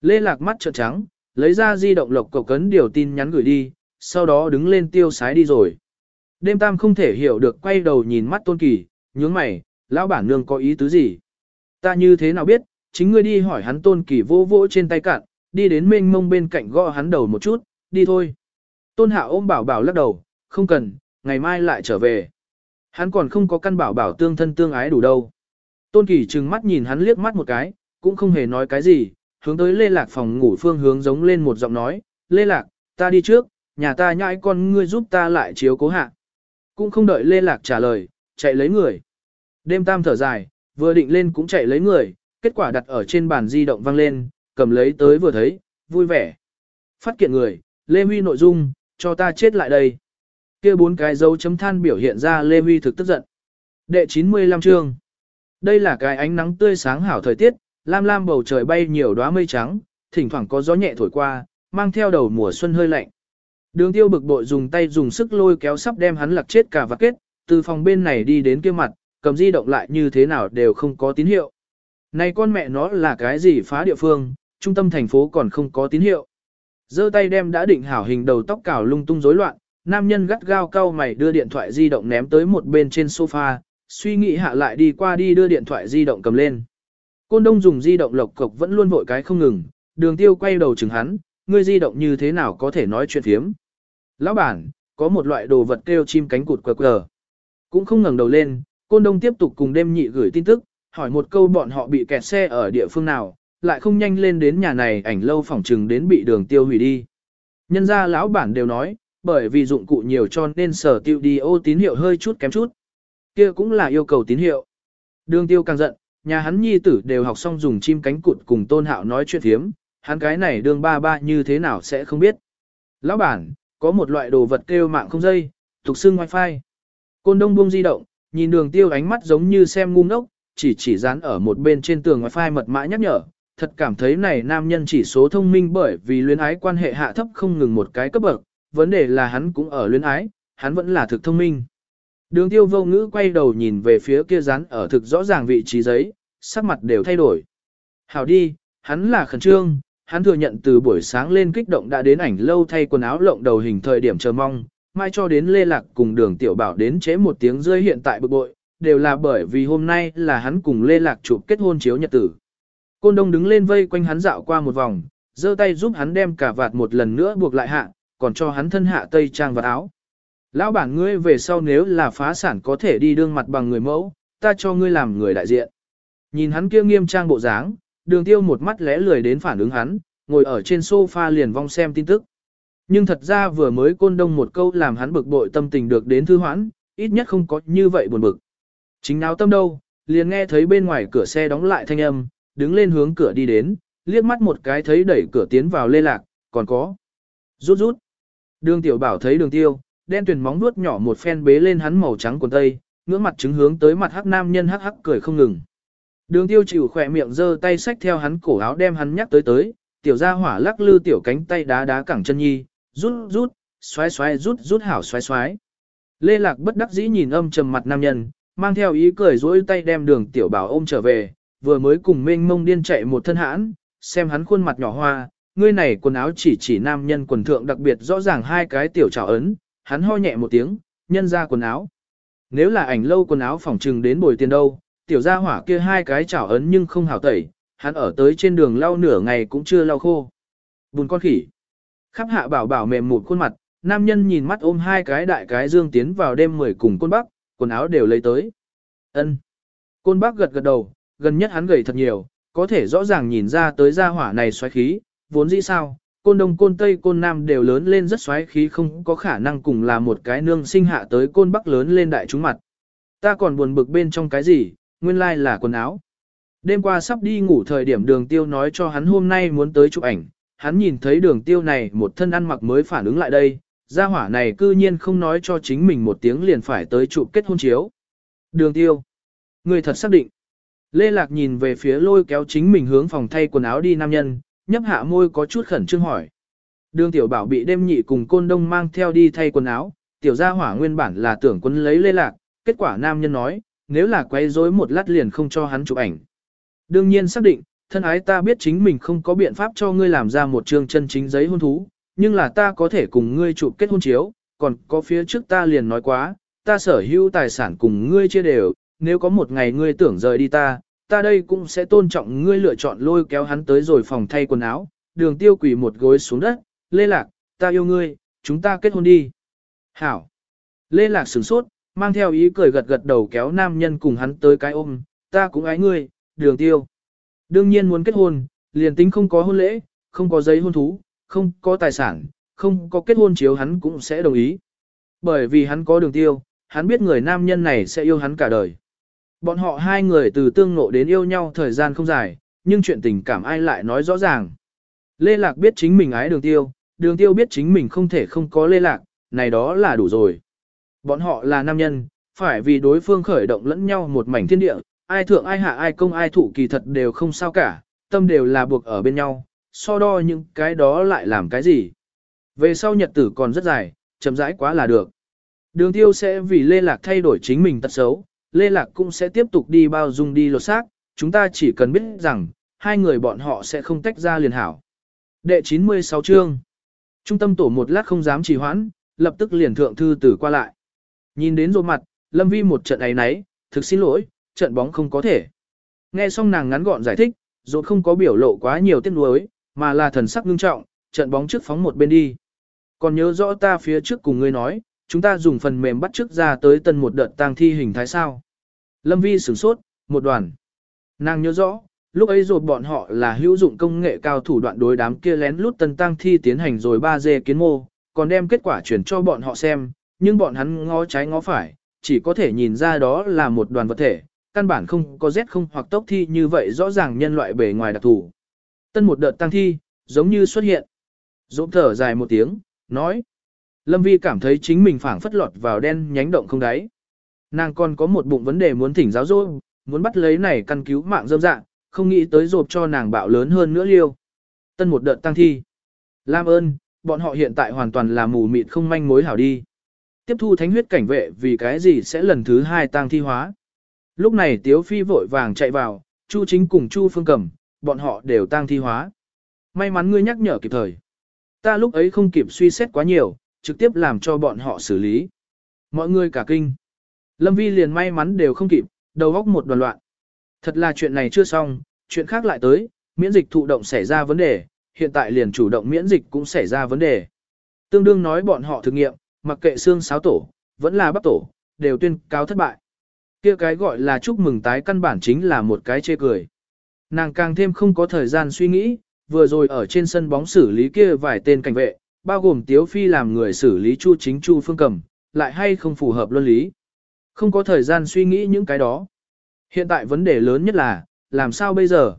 Lê Lạc mắt trợn trắng, lấy ra di động lộc cầu cấn điều tin nhắn gửi đi, sau đó đứng lên tiêu sái đi rồi. Đêm tam không thể hiểu được quay đầu nhìn mắt tôn kỳ, nhướng mày, lão bản nương có ý tứ gì. Ta như thế nào biết, chính ngươi đi hỏi hắn tôn kỳ vô vỗ trên tay cạn, đi đến mênh mông bên cạnh gõ hắn đầu một chút, đi thôi. Tôn hạ ôm bảo bảo lắc đầu, không cần, ngày mai lại trở về. Hắn còn không có căn bảo bảo tương thân tương ái đủ đâu. Tôn kỳ trừng mắt nhìn hắn liếc mắt một cái, cũng không hề nói cái gì, hướng tới Lê Lạc phòng ngủ phương hướng giống lên một giọng nói, Lê Lạc, ta đi trước, nhà ta nhãi con ngươi giúp ta lại chiếu cố hạ. Cũng không đợi Lê Lạc trả lời, chạy lấy người. Đêm tam thở dài, vừa định lên cũng chạy lấy người, kết quả đặt ở trên bàn di động vang lên, cầm lấy tới vừa thấy, vui vẻ. Phát kiện người, Lê Huy nội dung, cho ta chết lại đây. kia bốn cái dấu chấm than biểu hiện ra Lê Huy thực tức giận. Đệ 95 chương. Đây là cái ánh nắng tươi sáng hảo thời tiết, lam lam bầu trời bay nhiều đóa mây trắng, thỉnh thoảng có gió nhẹ thổi qua, mang theo đầu mùa xuân hơi lạnh. Đường tiêu bực bội dùng tay dùng sức lôi kéo sắp đem hắn lặc chết cả và kết, từ phòng bên này đi đến kia mặt, cầm di động lại như thế nào đều không có tín hiệu. Này con mẹ nó là cái gì phá địa phương, trung tâm thành phố còn không có tín hiệu. giơ tay đem đã định hảo hình đầu tóc cào lung tung rối loạn, nam nhân gắt gao cau mày đưa điện thoại di động ném tới một bên trên sofa, suy nghĩ hạ lại đi qua đi đưa điện thoại di động cầm lên. Côn đông dùng di động lộc cộc vẫn luôn vội cái không ngừng, đường tiêu quay đầu chừng hắn, ngươi di động như thế nào có thể nói chuyện phiếm. Lão bản, có một loại đồ vật kêu chim cánh cụt quờ quờ. Cũng không ngẩng đầu lên, côn đông tiếp tục cùng đêm nhị gửi tin tức, hỏi một câu bọn họ bị kẹt xe ở địa phương nào, lại không nhanh lên đến nhà này ảnh lâu phỏng trừng đến bị đường tiêu hủy đi. Nhân ra lão bản đều nói, bởi vì dụng cụ nhiều cho nên sở tiêu đi ô tín hiệu hơi chút kém chút. kia cũng là yêu cầu tín hiệu. Đường tiêu càng giận, nhà hắn nhi tử đều học xong dùng chim cánh cụt cùng tôn hạo nói chuyện thiếm, hắn cái này đường ba ba như thế nào sẽ không biết. Lão bản, có một loại đồ vật kêu mạng không dây, tục xưng wifi. Côn đông buông di động, nhìn đường tiêu ánh mắt giống như xem ngu ngốc, chỉ chỉ dán ở một bên trên tường wifi mật mã nhắc nhở, thật cảm thấy này nam nhân chỉ số thông minh bởi vì luyến ái quan hệ hạ thấp không ngừng một cái cấp bậc, vấn đề là hắn cũng ở luyến ái, hắn vẫn là thực thông minh. Đường tiêu vô ngữ quay đầu nhìn về phía kia dán ở thực rõ ràng vị trí giấy, sắc mặt đều thay đổi. Hảo đi, hắn là khẩn trương, hắn thừa nhận từ buổi sáng lên kích động đã đến ảnh lâu thay quần áo lộng đầu hình thời điểm chờ mong, mai cho đến lê lạc cùng đường tiểu bảo đến chế một tiếng rơi hiện tại bực bội, đều là bởi vì hôm nay là hắn cùng lê lạc chụp kết hôn chiếu nhật tử. Côn đông đứng lên vây quanh hắn dạo qua một vòng, giơ tay giúp hắn đem cả vạt một lần nữa buộc lại hạ, còn cho hắn thân hạ tây trang và áo. Lão bản ngươi về sau nếu là phá sản có thể đi đương mặt bằng người mẫu, ta cho ngươi làm người đại diện. Nhìn hắn kia nghiêm trang bộ dáng, đường tiêu một mắt lẽ lười đến phản ứng hắn, ngồi ở trên sofa liền vong xem tin tức. Nhưng thật ra vừa mới côn đông một câu làm hắn bực bội tâm tình được đến thư hoãn, ít nhất không có như vậy buồn bực. Chính náo tâm đâu, liền nghe thấy bên ngoài cửa xe đóng lại thanh âm, đứng lên hướng cửa đi đến, liếc mắt một cái thấy đẩy cửa tiến vào lê lạc, còn có. Rút rút. Đường tiểu bảo thấy đường tiêu, đen tuyển móng nuốt nhỏ một phen bế lên hắn màu trắng quần tây, ngưỡng mặt trứng hướng tới mặt hắc nam nhân hắc hắc cười không ngừng. Đường tiêu chịu khỏe miệng giơ tay xách theo hắn cổ áo đem hắn nhắc tới tới, tiểu gia hỏa lắc lư tiểu cánh tay đá đá cẳng chân nhi, rút rút, xoáy xoáy rút rút hảo xoáy xoáy. Lê Lạc bất đắc dĩ nhìn âm trầm mặt nam nhân, mang theo ý cười dỗi tay đem đường tiểu bảo ôm trở về, vừa mới cùng mênh mông điên chạy một thân hãn, xem hắn khuôn mặt nhỏ hoa, ngươi này quần áo chỉ chỉ nam nhân quần thượng đặc biệt rõ ràng hai cái tiểu trào ấn, hắn ho nhẹ một tiếng, nhân ra quần áo. Nếu là ảnh lâu quần áo phòng trừng đến bồi tiền đâu, tiểu gia hỏa kia hai cái trào ấn nhưng không hảo tẩy, hắn ở tới trên đường lau nửa ngày cũng chưa lau khô. Bùn con khỉ. Khắp hạ bảo bảo mềm một khuôn mặt, nam nhân nhìn mắt ôm hai cái đại cái dương tiến vào đêm mười cùng côn bắc, quần áo đều lấy tới. ân Côn bắc gật gật đầu, gần nhất hắn gầy thật nhiều, có thể rõ ràng nhìn ra tới gia hỏa này xoáy khí, vốn dĩ sao, côn đông côn tây côn nam đều lớn lên rất xoáy khí không có khả năng cùng là một cái nương sinh hạ tới côn bắc lớn lên đại chúng mặt. Ta còn buồn bực bên trong cái gì, nguyên lai like là quần áo. Đêm qua sắp đi ngủ thời điểm đường tiêu nói cho hắn hôm nay muốn tới chụp ảnh, hắn nhìn thấy đường tiêu này một thân ăn mặc mới phản ứng lại đây, gia hỏa này cư nhiên không nói cho chính mình một tiếng liền phải tới chụp kết hôn chiếu. Đường tiêu. Người thật xác định. Lê Lạc nhìn về phía lôi kéo chính mình hướng phòng thay quần áo đi nam nhân, nhấp hạ môi có chút khẩn trương hỏi. Đường tiểu bảo bị đêm nhị cùng côn đông mang theo đi thay quần áo, tiểu gia hỏa nguyên bản là tưởng quân lấy Lê Lạc, kết quả nam nhân nói, nếu là quay rối một lát liền không cho hắn chụp ảnh. Đương nhiên xác định, thân ái ta biết chính mình không có biện pháp cho ngươi làm ra một chương chân chính giấy hôn thú, nhưng là ta có thể cùng ngươi chụp kết hôn chiếu, còn có phía trước ta liền nói quá, ta sở hữu tài sản cùng ngươi chia đều, nếu có một ngày ngươi tưởng rời đi ta, ta đây cũng sẽ tôn trọng ngươi lựa chọn lôi kéo hắn tới rồi phòng thay quần áo, đường tiêu quỳ một gối xuống đất, lê lạc, ta yêu ngươi, chúng ta kết hôn đi. Hảo. Lê lạc sửng sốt, mang theo ý cười gật gật đầu kéo nam nhân cùng hắn tới cái ôm, ta cũng ái ngươi, đường tiêu. Đương nhiên muốn kết hôn, liền tính không có hôn lễ, không có giấy hôn thú, không có tài sản, không có kết hôn chiếu hắn cũng sẽ đồng ý. Bởi vì hắn có đường tiêu, hắn biết người nam nhân này sẽ yêu hắn cả đời. Bọn họ hai người từ tương nộ đến yêu nhau thời gian không dài, nhưng chuyện tình cảm ai lại nói rõ ràng. Lê Lạc biết chính mình ái đường tiêu, đường tiêu biết chính mình không thể không có Lê Lạc, này đó là đủ rồi. Bọn họ là nam nhân, phải vì đối phương khởi động lẫn nhau một mảnh thiên địa, ai thượng ai hạ ai công ai thủ kỳ thật đều không sao cả, tâm đều là buộc ở bên nhau, so đo những cái đó lại làm cái gì. Về sau nhật tử còn rất dài, chậm rãi quá là được. Đường tiêu sẽ vì Lê Lạc thay đổi chính mình tật xấu, Lê Lạc cũng sẽ tiếp tục đi bao dung đi lột xác, chúng ta chỉ cần biết rằng, hai người bọn họ sẽ không tách ra liền hảo. Đệ 96 chương Trung tâm tổ một lát không dám trì hoãn, lập tức liền thượng thư tử qua lại. Nhìn đến rồi mặt, Lâm Vi một trận ấy nấy, thực xin lỗi, trận bóng không có thể. Nghe xong nàng ngắn gọn giải thích, rốt không có biểu lộ quá nhiều tiếc nuối, mà là thần sắc ngưng trọng, trận bóng trước phóng một bên đi. Còn nhớ rõ ta phía trước cùng ngươi nói, chúng ta dùng phần mềm bắt trước ra tới tân một đợt tang thi hình thái sao. Lâm Vi sửng sốt, một đoàn. Nàng nhớ rõ, lúc ấy rồi bọn họ là hữu dụng công nghệ cao thủ đoạn đối đám kia lén lút tân tang thi tiến hành rồi 3D kiến mô, còn đem kết quả chuyển cho bọn họ xem, nhưng bọn hắn ngó trái ngó phải, chỉ có thể nhìn ra đó là một đoàn vật thể, căn bản không có Z không hoặc tốc thi như vậy rõ ràng nhân loại bề ngoài đặc thù. Tân một đợt tăng thi, giống như xuất hiện. Dỗ thở dài một tiếng, nói. Lâm Vi cảm thấy chính mình phảng phất lọt vào đen nhánh động không đáy. Nàng còn có một bụng vấn đề muốn thỉnh giáo dỗ, muốn bắt lấy này căn cứu mạng dâm dạng, không nghĩ tới rộp cho nàng bạo lớn hơn nữa liêu. Tân một đợt tăng thi. Lam ơn, bọn họ hiện tại hoàn toàn là mù mịt không manh mối hảo đi. Tiếp thu thánh huyết cảnh vệ vì cái gì sẽ lần thứ hai tăng thi hóa. Lúc này Tiếu Phi vội vàng chạy vào, Chu Chính cùng Chu Phương Cẩm, bọn họ đều tăng thi hóa. May mắn ngươi nhắc nhở kịp thời. Ta lúc ấy không kịp suy xét quá nhiều, trực tiếp làm cho bọn họ xử lý. Mọi người cả kinh. Lâm Vi liền may mắn đều không kịp, đầu óc một đoàn loạn. Thật là chuyện này chưa xong, chuyện khác lại tới, miễn dịch thụ động xảy ra vấn đề, hiện tại liền chủ động miễn dịch cũng xảy ra vấn đề. Tương đương nói bọn họ thực nghiệm, mặc kệ xương sáo tổ, vẫn là bắp tổ, đều tuyên cáo thất bại. Kia cái gọi là chúc mừng tái căn bản chính là một cái chê cười. Nàng càng thêm không có thời gian suy nghĩ, vừa rồi ở trên sân bóng xử lý kia vài tên cảnh vệ, bao gồm Tiếu Phi làm người xử lý Chu Chính Chu Phương Cầm, lại hay không phù hợp luân lý. Không có thời gian suy nghĩ những cái đó. Hiện tại vấn đề lớn nhất là, làm sao bây giờ?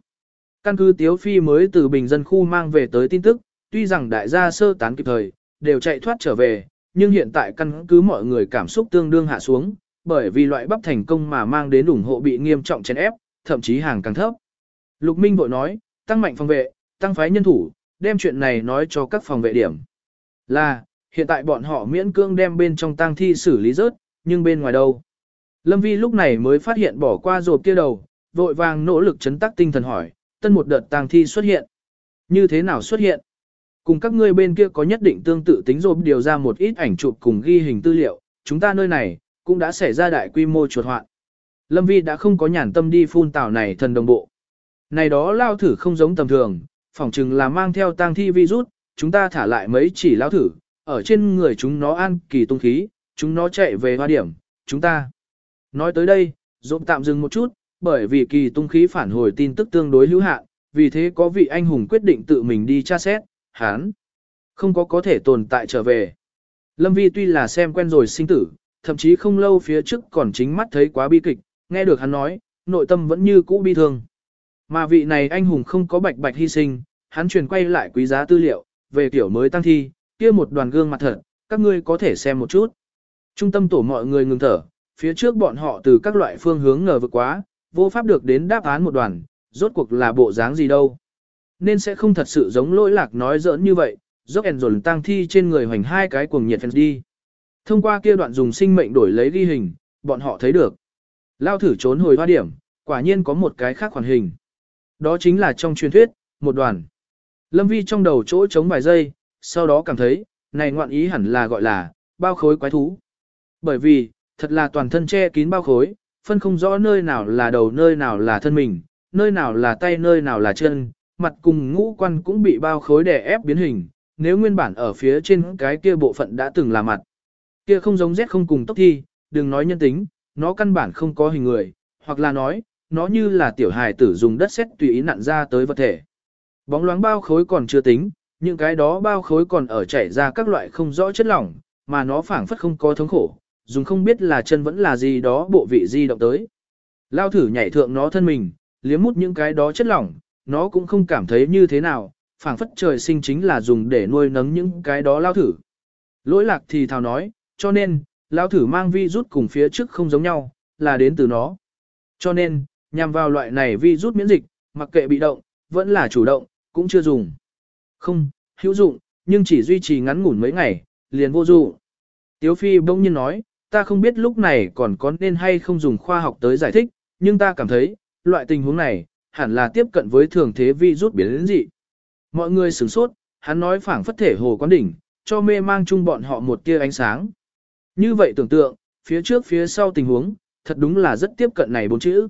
Căn cứ Tiếu Phi mới từ bình dân khu mang về tới tin tức, tuy rằng đại gia sơ tán kịp thời, đều chạy thoát trở về, nhưng hiện tại căn cứ mọi người cảm xúc tương đương hạ xuống, bởi vì loại bắp thành công mà mang đến ủng hộ bị nghiêm trọng chèn ép, thậm chí hàng càng thấp. Lục Minh vội nói, tăng mạnh phòng vệ, tăng phái nhân thủ, đem chuyện này nói cho các phòng vệ điểm. Là, hiện tại bọn họ miễn cưỡng đem bên trong tang thi xử lý rớt, nhưng bên ngoài đâu? Lâm Vi lúc này mới phát hiện bỏ qua rộp kia đầu, vội vàng nỗ lực chấn tác tinh thần hỏi, tân một đợt tang thi xuất hiện. Như thế nào xuất hiện? Cùng các ngươi bên kia có nhất định tương tự tính rộp điều ra một ít ảnh chụp cùng ghi hình tư liệu, chúng ta nơi này, cũng đã xảy ra đại quy mô chuột hoạn. Lâm Vi đã không có nhàn tâm đi phun tảo này thần đồng bộ. Này đó lao thử không giống tầm thường, phỏng chừng là mang theo tang thi virus, chúng ta thả lại mấy chỉ lao thử, ở trên người chúng nó an kỳ tung khí, chúng nó chạy về hoa điểm, chúng ta. Nói tới đây, dộm tạm dừng một chút, bởi vì kỳ tung khí phản hồi tin tức tương đối hữu hạn, vì thế có vị anh hùng quyết định tự mình đi tra xét, hán. Không có có thể tồn tại trở về. Lâm Vi tuy là xem quen rồi sinh tử, thậm chí không lâu phía trước còn chính mắt thấy quá bi kịch, nghe được hắn nói, nội tâm vẫn như cũ bi thương. Mà vị này anh hùng không có bạch bạch hy sinh, hắn truyền quay lại quý giá tư liệu, về kiểu mới tăng thi, kia một đoàn gương mặt thật, các ngươi có thể xem một chút. Trung tâm tổ mọi người ngừng thở, phía trước bọn họ từ các loại phương hướng ngờ vực quá, vô pháp được đến đáp án một đoàn, rốt cuộc là bộ dáng gì đâu. Nên sẽ không thật sự giống lỗi lạc nói giỡn như vậy, dốc ẻn dồn tăng thi trên người hoành hai cái cuồng nhiệt fans đi. Thông qua kia đoạn dùng sinh mệnh đổi lấy ghi hình, bọn họ thấy được. Lao thử trốn hồi hoa điểm, quả nhiên có một cái khác hoàn hình. Đó chính là trong truyền thuyết, một đoàn. Lâm Vi trong đầu chỗ chống vài giây, sau đó cảm thấy, này ngoạn ý hẳn là gọi là, bao khối quái thú. Bởi vì, thật là toàn thân che kín bao khối, phân không rõ nơi nào là đầu nơi nào là thân mình, nơi nào là tay nơi nào là chân, mặt cùng ngũ quan cũng bị bao khối đè ép biến hình, nếu nguyên bản ở phía trên cái kia bộ phận đã từng là mặt. Kia không giống rét không cùng tốc thi, đừng nói nhân tính, nó căn bản không có hình người, hoặc là nói, nó như là tiểu hài tử dùng đất sét tùy ý nặn ra tới vật thể. Bóng loáng bao khối còn chưa tính, những cái đó bao khối còn ở chảy ra các loại không rõ chất lỏng, mà nó phảng phất không có thống khổ, dùng không biết là chân vẫn là gì đó bộ vị di động tới. Lao thử nhảy thượng nó thân mình, liếm mút những cái đó chất lỏng, nó cũng không cảm thấy như thế nào, phảng phất trời sinh chính là dùng để nuôi nấng những cái đó lao thử. Lỗi lạc thì thào nói, cho nên, lao thử mang vi rút cùng phía trước không giống nhau, là đến từ nó. Cho nên, nhằm vào loại này vi rút miễn dịch, mặc kệ bị động, vẫn là chủ động, cũng chưa dùng. Không, hữu dụng, nhưng chỉ duy trì ngắn ngủn mấy ngày, liền vô dụng. Tiếu Phi bỗng nhiên nói, ta không biết lúc này còn có nên hay không dùng khoa học tới giải thích, nhưng ta cảm thấy, loại tình huống này, hẳn là tiếp cận với thường thế vi rút biến đến dị. Mọi người sửng sốt, hắn nói phảng phất thể hồ quán đỉnh, cho mê mang chung bọn họ một tia ánh sáng. Như vậy tưởng tượng, phía trước phía sau tình huống, thật đúng là rất tiếp cận này bốn chữ.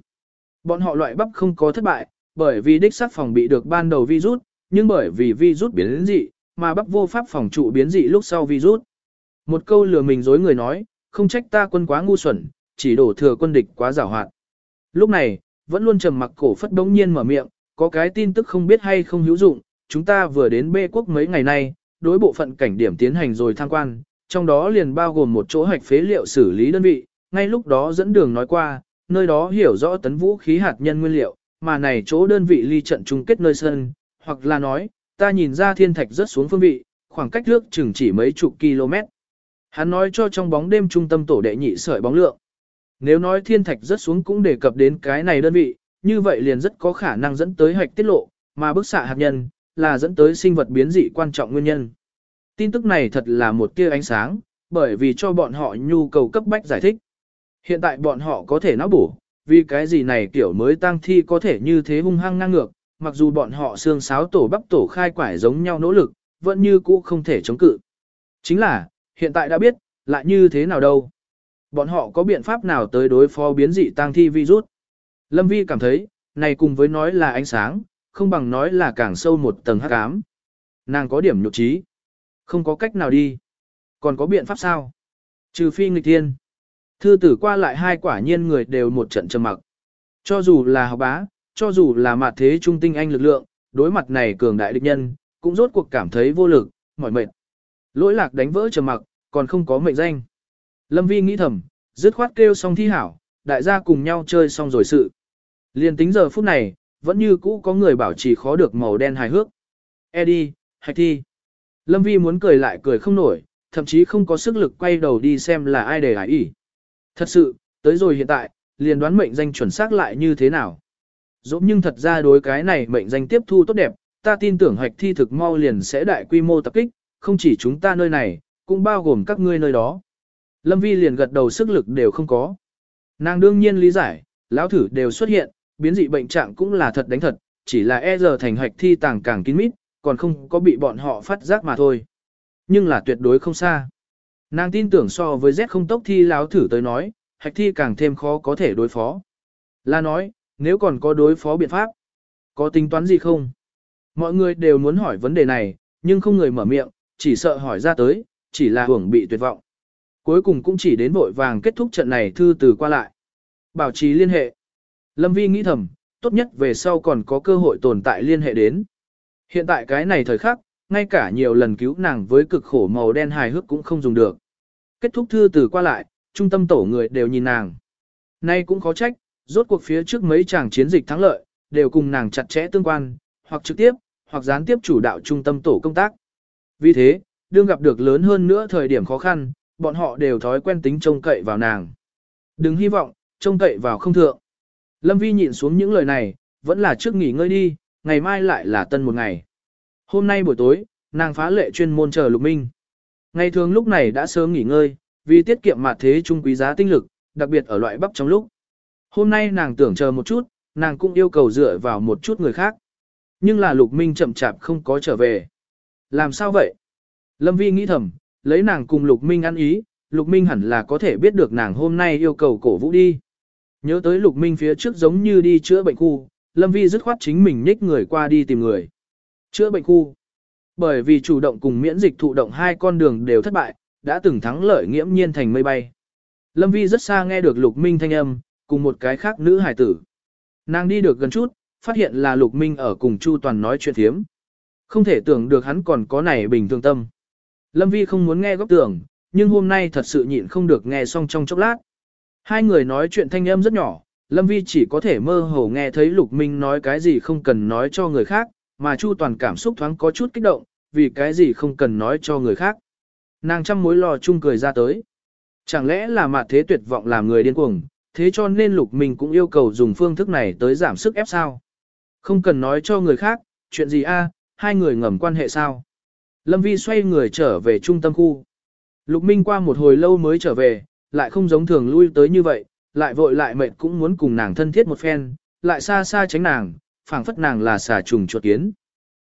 Bọn họ loại bắp không có thất bại, bởi vì đích xác phòng bị được ban đầu virus, nhưng bởi vì virus biến dị, mà bắp vô pháp phòng trụ biến dị lúc sau virus. Một câu lừa mình dối người nói, không trách ta quân quá ngu xuẩn, chỉ đổ thừa quân địch quá giảo hoạt. Lúc này, vẫn luôn trầm mặc cổ phất đống nhiên mở miệng, có cái tin tức không biết hay không hữu dụng, chúng ta vừa đến bê quốc mấy ngày nay, đối bộ phận cảnh điểm tiến hành rồi tham quan, trong đó liền bao gồm một chỗ hạch phế liệu xử lý đơn vị, ngay lúc đó dẫn đường nói qua, nơi đó hiểu rõ tấn vũ khí hạt nhân nguyên liệu, mà này chỗ đơn vị ly trận chung kết nơi sân, hoặc là nói, ta nhìn ra thiên thạch rất xuống phương vị, khoảng cách nước chừng chỉ mấy chục km. Hắn nói cho trong bóng đêm trung tâm tổ đệ nhị sợi bóng lượng. Nếu nói thiên thạch rất xuống cũng đề cập đến cái này đơn vị, như vậy liền rất có khả năng dẫn tới hạch tiết lộ, mà bức xạ hạt nhân, là dẫn tới sinh vật biến dị quan trọng nguyên nhân. Tin tức này thật là một tia ánh sáng, bởi vì cho bọn họ nhu cầu cấp bách giải thích. Hiện tại bọn họ có thể não bổ, vì cái gì này kiểu mới tăng thi có thể như thế hung hăng ngang ngược, mặc dù bọn họ xương sáo tổ bắp tổ khai quải giống nhau nỗ lực, vẫn như cũ không thể chống cự. Chính là, hiện tại đã biết, lại như thế nào đâu. Bọn họ có biện pháp nào tới đối phó biến dị tăng thi virus. Lâm Vi cảm thấy, này cùng với nói là ánh sáng, không bằng nói là càng sâu một tầng hắc ám. Nàng có điểm nhục trí. Không có cách nào đi. Còn có biện pháp sao? Trừ phi nghịch thiên. Thư tử qua lại hai quả nhiên người đều một trận trầm mặc. Cho dù là học bá, cho dù là mặt thế trung tinh anh lực lượng, đối mặt này cường đại địch nhân, cũng rốt cuộc cảm thấy vô lực, mỏi mệt. Lỗi lạc đánh vỡ trầm mặc, còn không có mệnh danh. Lâm Vi nghĩ thầm, dứt khoát kêu xong thi hảo, đại gia cùng nhau chơi xong rồi sự. Liên tính giờ phút này, vẫn như cũ có người bảo trì khó được màu đen hài hước. Eddie, hạch thi. Lâm Vi muốn cười lại cười không nổi, thậm chí không có sức lực quay đầu đi xem là ai để hải ý. Thật sự, tới rồi hiện tại, liền đoán mệnh danh chuẩn xác lại như thế nào. Dũng nhưng thật ra đối cái này mệnh danh tiếp thu tốt đẹp, ta tin tưởng hoạch thi thực mau liền sẽ đại quy mô tập kích, không chỉ chúng ta nơi này, cũng bao gồm các ngươi nơi đó. Lâm Vi liền gật đầu sức lực đều không có. Nàng đương nhiên lý giải, lão thử đều xuất hiện, biến dị bệnh trạng cũng là thật đánh thật, chỉ là e giờ thành hoạch thi tàng càng kín mít, còn không có bị bọn họ phát giác mà thôi. Nhưng là tuyệt đối không xa. Nàng tin tưởng so với Z không tốc thi láo thử tới nói, hạch thi càng thêm khó có thể đối phó. Là nói, nếu còn có đối phó biện pháp, có tính toán gì không? Mọi người đều muốn hỏi vấn đề này, nhưng không người mở miệng, chỉ sợ hỏi ra tới, chỉ là hưởng bị tuyệt vọng. Cuối cùng cũng chỉ đến vội vàng kết thúc trận này thư từ qua lại. Bảo trì liên hệ. Lâm Vi nghĩ thầm, tốt nhất về sau còn có cơ hội tồn tại liên hệ đến. Hiện tại cái này thời khắc, ngay cả nhiều lần cứu nàng với cực khổ màu đen hài hước cũng không dùng được. Kết thúc thư từ qua lại, trung tâm tổ người đều nhìn nàng. Nay cũng khó trách, rốt cuộc phía trước mấy chàng chiến dịch thắng lợi, đều cùng nàng chặt chẽ tương quan, hoặc trực tiếp, hoặc gián tiếp chủ đạo trung tâm tổ công tác. Vì thế, đương gặp được lớn hơn nữa thời điểm khó khăn, bọn họ đều thói quen tính trông cậy vào nàng. Đừng hy vọng, trông cậy vào không thượng. Lâm Vi nhịn xuống những lời này, vẫn là trước nghỉ ngơi đi, ngày mai lại là tân một ngày. Hôm nay buổi tối, nàng phá lệ chuyên môn chờ Lục Minh. Ngày thường lúc này đã sớm nghỉ ngơi, vì tiết kiệm mặt thế trung quý giá tinh lực, đặc biệt ở loại bắp trong lúc. Hôm nay nàng tưởng chờ một chút, nàng cũng yêu cầu dựa vào một chút người khác. Nhưng là Lục Minh chậm chạp không có trở về. Làm sao vậy? Lâm Vi nghĩ thầm, lấy nàng cùng Lục Minh ăn ý, Lục Minh hẳn là có thể biết được nàng hôm nay yêu cầu cổ vũ đi. Nhớ tới Lục Minh phía trước giống như đi chữa bệnh khu, Lâm Vi dứt khoát chính mình nhích người qua đi tìm người. Chữa bệnh khu. Bởi vì chủ động cùng miễn dịch thụ động hai con đường đều thất bại, đã từng thắng lợi nghiễm nhiên thành mây bay. Lâm Vi rất xa nghe được Lục Minh thanh âm, cùng một cái khác nữ hải tử. Nàng đi được gần chút, phát hiện là Lục Minh ở cùng Chu Toàn nói chuyện thiếm. Không thể tưởng được hắn còn có này bình thường tâm. Lâm Vi không muốn nghe góc tưởng, nhưng hôm nay thật sự nhịn không được nghe xong trong chốc lát. Hai người nói chuyện thanh âm rất nhỏ, Lâm Vi chỉ có thể mơ hồ nghe thấy Lục Minh nói cái gì không cần nói cho người khác, mà Chu Toàn cảm xúc thoáng có chút kích động, vì cái gì không cần nói cho người khác. Nàng trăm mối lo chung cười ra tới. Chẳng lẽ là mặt thế tuyệt vọng làm người điên cuồng, thế cho nên Lục Minh cũng yêu cầu dùng phương thức này tới giảm sức ép sao. Không cần nói cho người khác, chuyện gì a? hai người ngầm quan hệ sao. Lâm Vi xoay người trở về trung tâm khu. Lục Minh qua một hồi lâu mới trở về, lại không giống thường lui tới như vậy, lại vội lại mệt cũng muốn cùng nàng thân thiết một phen, lại xa xa tránh nàng, phảng phất nàng là xà trùng chuột kiến.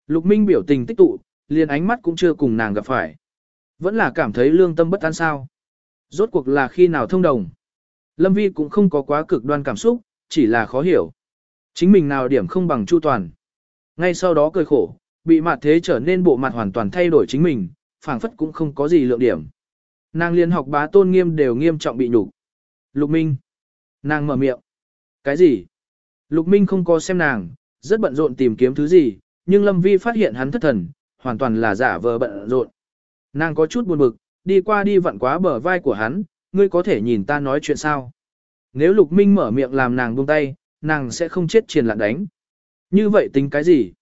Lục Minh biểu tình tích tụ, liền ánh mắt cũng chưa cùng nàng gặp phải. Vẫn là cảm thấy lương tâm bất an sao. Rốt cuộc là khi nào thông đồng. Lâm Vi cũng không có quá cực đoan cảm xúc, chỉ là khó hiểu. Chính mình nào điểm không bằng chu toàn. Ngay sau đó cười khổ, bị mặt thế trở nên bộ mặt hoàn toàn thay đổi chính mình, phảng phất cũng không có gì lượng điểm. Nàng liên học bá tôn nghiêm đều nghiêm trọng bị nhục. Lục Minh. Nàng mở miệng. Cái gì? Lục Minh không có xem nàng, rất bận rộn tìm kiếm thứ gì, nhưng Lâm Vi phát hiện hắn thất thần, hoàn toàn là giả vờ bận rộn. Nàng có chút buồn bực, đi qua đi vặn quá bờ vai của hắn, ngươi có thể nhìn ta nói chuyện sao? Nếu Lục Minh mở miệng làm nàng buông tay, nàng sẽ không chết triền lặn đánh. Như vậy tính cái gì?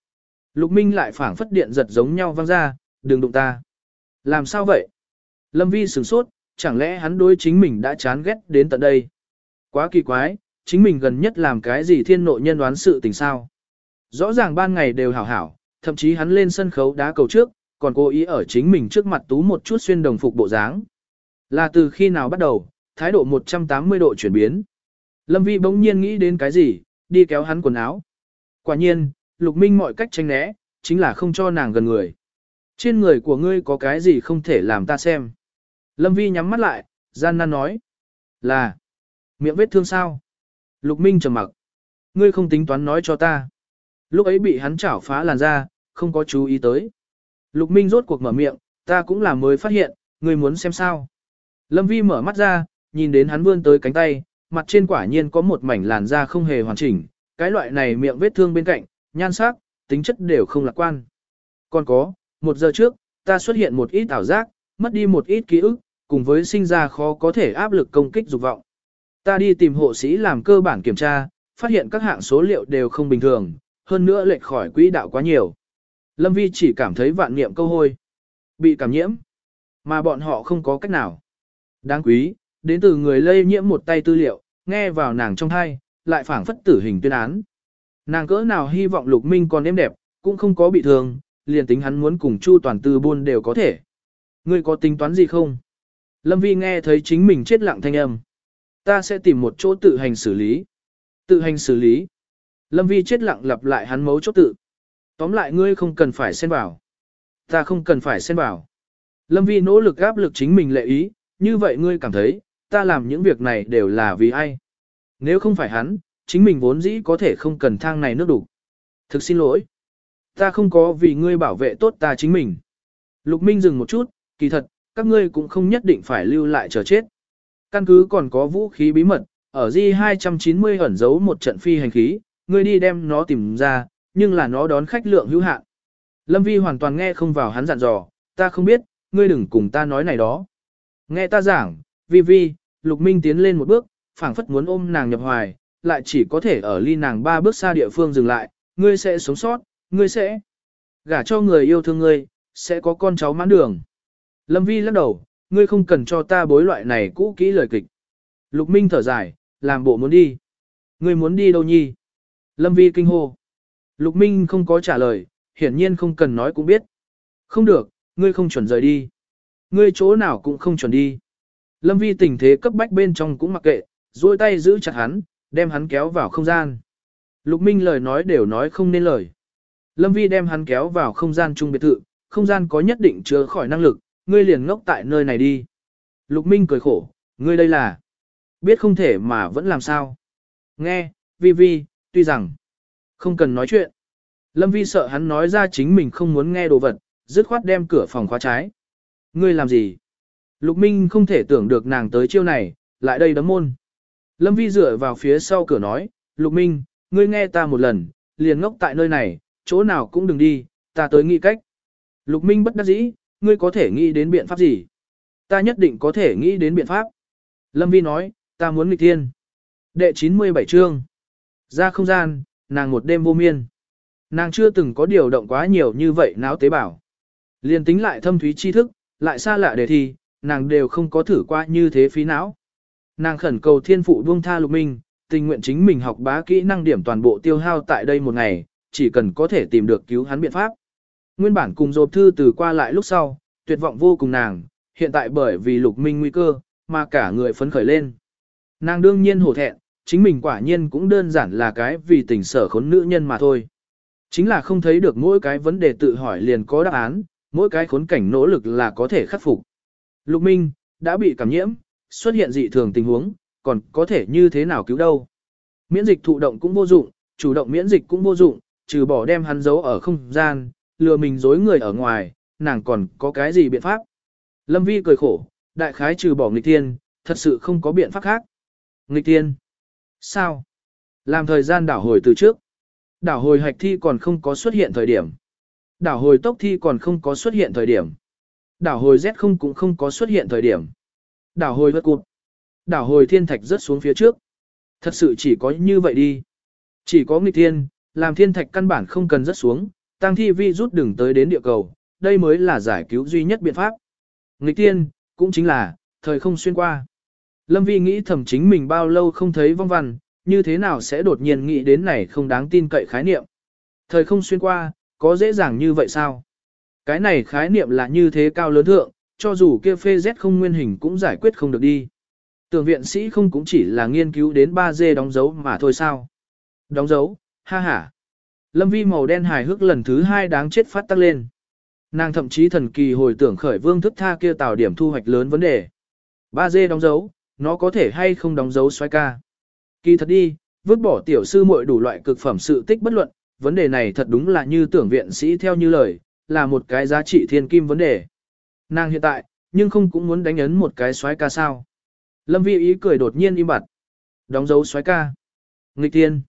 Lục Minh lại phảng phất điện giật giống nhau văng ra, đừng đụng ta. Làm sao vậy? Lâm Vi sửng sốt, chẳng lẽ hắn đối chính mình đã chán ghét đến tận đây? Quá kỳ quái, chính mình gần nhất làm cái gì thiên nội nhân đoán sự tình sao? Rõ ràng ban ngày đều hảo hảo, thậm chí hắn lên sân khấu đá cầu trước, còn cố ý ở chính mình trước mặt tú một chút xuyên đồng phục bộ dáng. Là từ khi nào bắt đầu, thái độ 180 độ chuyển biến. Lâm Vi bỗng nhiên nghĩ đến cái gì, đi kéo hắn quần áo. Quả nhiên, Lục Minh mọi cách tranh né, chính là không cho nàng gần người. Trên người của ngươi có cái gì không thể làm ta xem. Lâm Vi nhắm mắt lại, gian nan nói. Là, miệng vết thương sao? Lục Minh trầm mặc. Ngươi không tính toán nói cho ta. Lúc ấy bị hắn chảo phá làn da, không có chú ý tới. Lục Minh rốt cuộc mở miệng, ta cũng là mới phát hiện, ngươi muốn xem sao. Lâm Vi mở mắt ra, nhìn đến hắn vươn tới cánh tay, mặt trên quả nhiên có một mảnh làn da không hề hoàn chỉnh, cái loại này miệng vết thương bên cạnh, nhan sắc, tính chất đều không lạc quan. Còn có, một giờ trước, ta xuất hiện một ít ảo giác, mất đi một ít ký ức, cùng với sinh ra khó có thể áp lực công kích dục vọng. Ta đi tìm hộ sĩ làm cơ bản kiểm tra, phát hiện các hạng số liệu đều không bình thường, hơn nữa lệch khỏi quỹ đạo quá nhiều. Lâm Vi chỉ cảm thấy vạn niệm câu hôi, bị cảm nhiễm, mà bọn họ không có cách nào. Đáng quý, đến từ người lây nhiễm một tay tư liệu, nghe vào nàng trong thai, lại phảng phất tử hình tuyên án. Nàng cỡ nào hy vọng Lục Minh còn êm đẹp, cũng không có bị thương, liền tính hắn muốn cùng Chu toàn tư buôn đều có thể. Ngươi có tính toán gì không? Lâm Vi nghe thấy chính mình chết lặng thanh âm. Ta sẽ tìm một chỗ tự hành xử lý. Tự hành xử lý. Lâm Vi chết lặng lặp lại hắn mấu chốt tự. Tóm lại ngươi không cần phải xen vào. Ta không cần phải xen vào. Lâm Vi nỗ lực áp lực chính mình lệ ý, như vậy ngươi cảm thấy, ta làm những việc này đều là vì ai. Nếu không phải hắn, chính mình vốn dĩ có thể không cần thang này nước đủ. Thực xin lỗi. Ta không có vì ngươi bảo vệ tốt ta chính mình. Lục Minh dừng một chút, kỳ thật, các ngươi cũng không nhất định phải lưu lại chờ chết. Căn cứ còn có vũ khí bí mật, ở G290 ẩn giấu một trận phi hành khí, ngươi đi đem nó tìm ra, nhưng là nó đón khách lượng hữu hạn. Lâm Vi hoàn toàn nghe không vào hắn dặn dò, ta không biết, ngươi đừng cùng ta nói này đó. Nghe ta giảng, Vi Vi, Lục Minh tiến lên một bước, phảng phất muốn ôm nàng nhập hoài, lại chỉ có thể ở ly nàng ba bước xa địa phương dừng lại, ngươi sẽ sống sót, ngươi sẽ gả cho người yêu thương ngươi, sẽ có con cháu mãn đường. Lâm Vi lắc đầu, ngươi không cần cho ta bối loại này cũ kỹ lời kịch. Lục Minh thở dài, làm bộ muốn đi. Ngươi muốn đi đâu nhi? Lâm Vi kinh hô. Lục Minh không có trả lời, hiển nhiên không cần nói cũng biết. Không được, ngươi không chuẩn rời đi. Ngươi chỗ nào cũng không chuẩn đi. Lâm Vi tình thế cấp bách bên trong cũng mặc kệ, duỗi tay giữ chặt hắn, đem hắn kéo vào không gian. Lục Minh lời nói đều nói không nên lời. Lâm Vi đem hắn kéo vào không gian trung biệt thự, không gian có nhất định chứa khỏi năng lực, ngươi liền ngốc tại nơi này đi. Lục Minh cười khổ, ngươi đây là biết không thể mà vẫn làm sao. Nghe, Vi Vi, tuy rằng không cần nói chuyện. Lâm Vi sợ hắn nói ra chính mình không muốn nghe đồ vật, dứt khoát đem cửa phòng khóa trái. Ngươi làm gì? Lục Minh không thể tưởng được nàng tới chiêu này, lại đây đấm môn. Lâm Vi dựa vào phía sau cửa nói, Lục Minh, ngươi nghe ta một lần, liền ngốc tại nơi này, chỗ nào cũng đừng đi, ta tới nghĩ cách. Lục Minh bất đắc dĩ, ngươi có thể nghĩ đến biện pháp gì? Ta nhất định có thể nghĩ đến biện pháp. Lâm Vi nói, ta muốn nghịch thiên. Đệ 97 chương. Ra không gian, nàng một đêm vô miên. Nàng chưa từng có điều động quá nhiều như vậy náo tế bào. Liên tính lại thâm thúy tri thức, lại xa lạ đề thi, nàng đều không có thử qua như thế phí não. Nàng khẩn cầu thiên phụ buông tha lục minh, tình nguyện chính mình học bá kỹ năng điểm toàn bộ tiêu hao tại đây một ngày, chỉ cần có thể tìm được cứu hắn biện pháp. Nguyên bản cùng dộp thư từ qua lại lúc sau, tuyệt vọng vô cùng nàng, hiện tại bởi vì lục minh nguy cơ, mà cả người phấn khởi lên. Nàng đương nhiên hổ thẹn, chính mình quả nhiên cũng đơn giản là cái vì tình sở khốn nữ nhân mà thôi. Chính là không thấy được mỗi cái vấn đề tự hỏi liền có đáp án, mỗi cái khốn cảnh nỗ lực là có thể khắc phục. Lục Minh, đã bị cảm nhiễm, xuất hiện dị thường tình huống, còn có thể như thế nào cứu đâu. Miễn dịch thụ động cũng vô dụng, chủ động miễn dịch cũng vô dụng, trừ bỏ đem hắn giấu ở không gian, lừa mình dối người ở ngoài, nàng còn có cái gì biện pháp. Lâm Vi cười khổ, đại khái trừ bỏ nghịch thiên, thật sự không có biện pháp khác. Nghịch thiên? Sao? Làm thời gian đảo hồi từ trước. Đảo hồi hạch thi còn không có xuất hiện thời điểm. Đảo hồi tốc thi còn không có xuất hiện thời điểm. Đảo hồi Z không cũng không có xuất hiện thời điểm. Đảo hồi vất cụt. Đảo hồi thiên thạch rớt xuống phía trước. Thật sự chỉ có như vậy đi. Chỉ có nghịch thiên, làm thiên thạch căn bản không cần rớt xuống, tăng thi vi rút đừng tới đến địa cầu, đây mới là giải cứu duy nhất biện pháp. Nghịch thiên, cũng chính là, thời không xuyên qua. Lâm Vi nghĩ thầm chính mình bao lâu không thấy vong văn, như thế nào sẽ đột nhiên nghĩ đến này không đáng tin cậy khái niệm. Thời không xuyên qua, có dễ dàng như vậy sao? Cái này khái niệm là như thế cao lớn thượng, cho dù kia phê Z không nguyên hình cũng giải quyết không được đi. Tưởng viện sĩ không cũng chỉ là nghiên cứu đến 3D đóng dấu mà thôi sao? Đóng dấu, ha ha. Lâm vi màu đen hài hước lần thứ hai đáng chết phát tắc lên. Nàng thậm chí thần kỳ hồi tưởng khởi vương thức tha kia tạo điểm thu hoạch lớn vấn đề. Ba dê đóng dấu, nó có thể hay không đóng dấu xoay ca. Kỳ thật đi, vứt bỏ tiểu sư muội đủ loại cực phẩm sự tích bất luận, vấn đề này thật đúng là như tưởng viện sĩ theo như lời, là một cái giá trị thiên kim vấn đề. Nàng hiện tại, nhưng không cũng muốn đánh ấn một cái xoáy ca sao. Lâm Vi ý cười đột nhiên im bặt. Đóng dấu xoái ca. Nghịch tiên.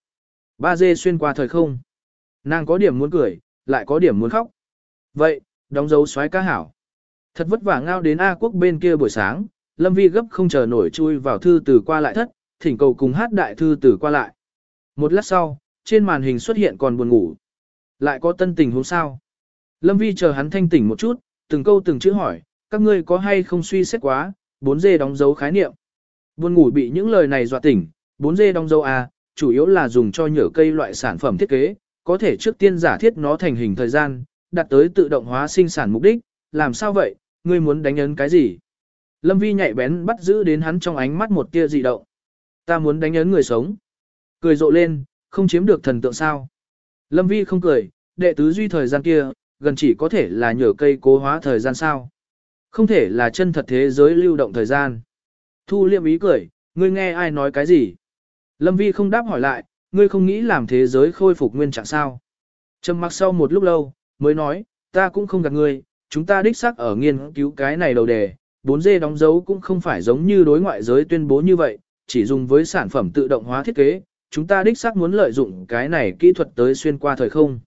Ba dê xuyên qua thời không. Nàng có điểm muốn cười, lại có điểm muốn khóc. Vậy, đóng dấu xoái ca hảo. Thật vất vả ngao đến A quốc bên kia buổi sáng, Lâm Vi gấp không chờ nổi chui vào thư từ qua lại thất, thỉnh cầu cùng hát đại thư từ qua lại. Một lát sau, trên màn hình xuất hiện còn buồn ngủ. Lại có tân tình hôm sao? Lâm Vi chờ hắn thanh tỉnh một chút, từng câu từng chữ hỏi, các ngươi có hay không suy xét quá, 4G đóng dấu khái niệm. Buồn ngủ bị những lời này dọa tỉnh, 4G đóng dấu A, chủ yếu là dùng cho nhở cây loại sản phẩm thiết kế, có thể trước tiên giả thiết nó thành hình thời gian, đặt tới tự động hóa sinh sản mục đích, làm sao vậy, ngươi muốn đánh ấn cái gì? Lâm Vi nhạy bén bắt giữ đến hắn trong ánh mắt một tia dị động. Ta muốn đánh ấn người sống. Cười rộ lên, không chiếm được thần tượng sao. Lâm Vi không cười, đệ tứ duy thời gian kia, gần chỉ có thể là nhờ cây cố hóa thời gian sao. Không thể là chân thật thế giới lưu động thời gian. Thu liệm ý cười, ngươi nghe ai nói cái gì? Lâm Vi không đáp hỏi lại, ngươi không nghĩ làm thế giới khôi phục nguyên trạng sao? Trầm mặc sau một lúc lâu, mới nói, ta cũng không gạt ngươi, chúng ta đích xác ở nghiên cứu cái này đầu đề, 4G đóng dấu cũng không phải giống như đối ngoại giới tuyên bố như vậy, chỉ dùng với sản phẩm tự động hóa thiết kế, chúng ta đích xác muốn lợi dụng cái này kỹ thuật tới xuyên qua thời không.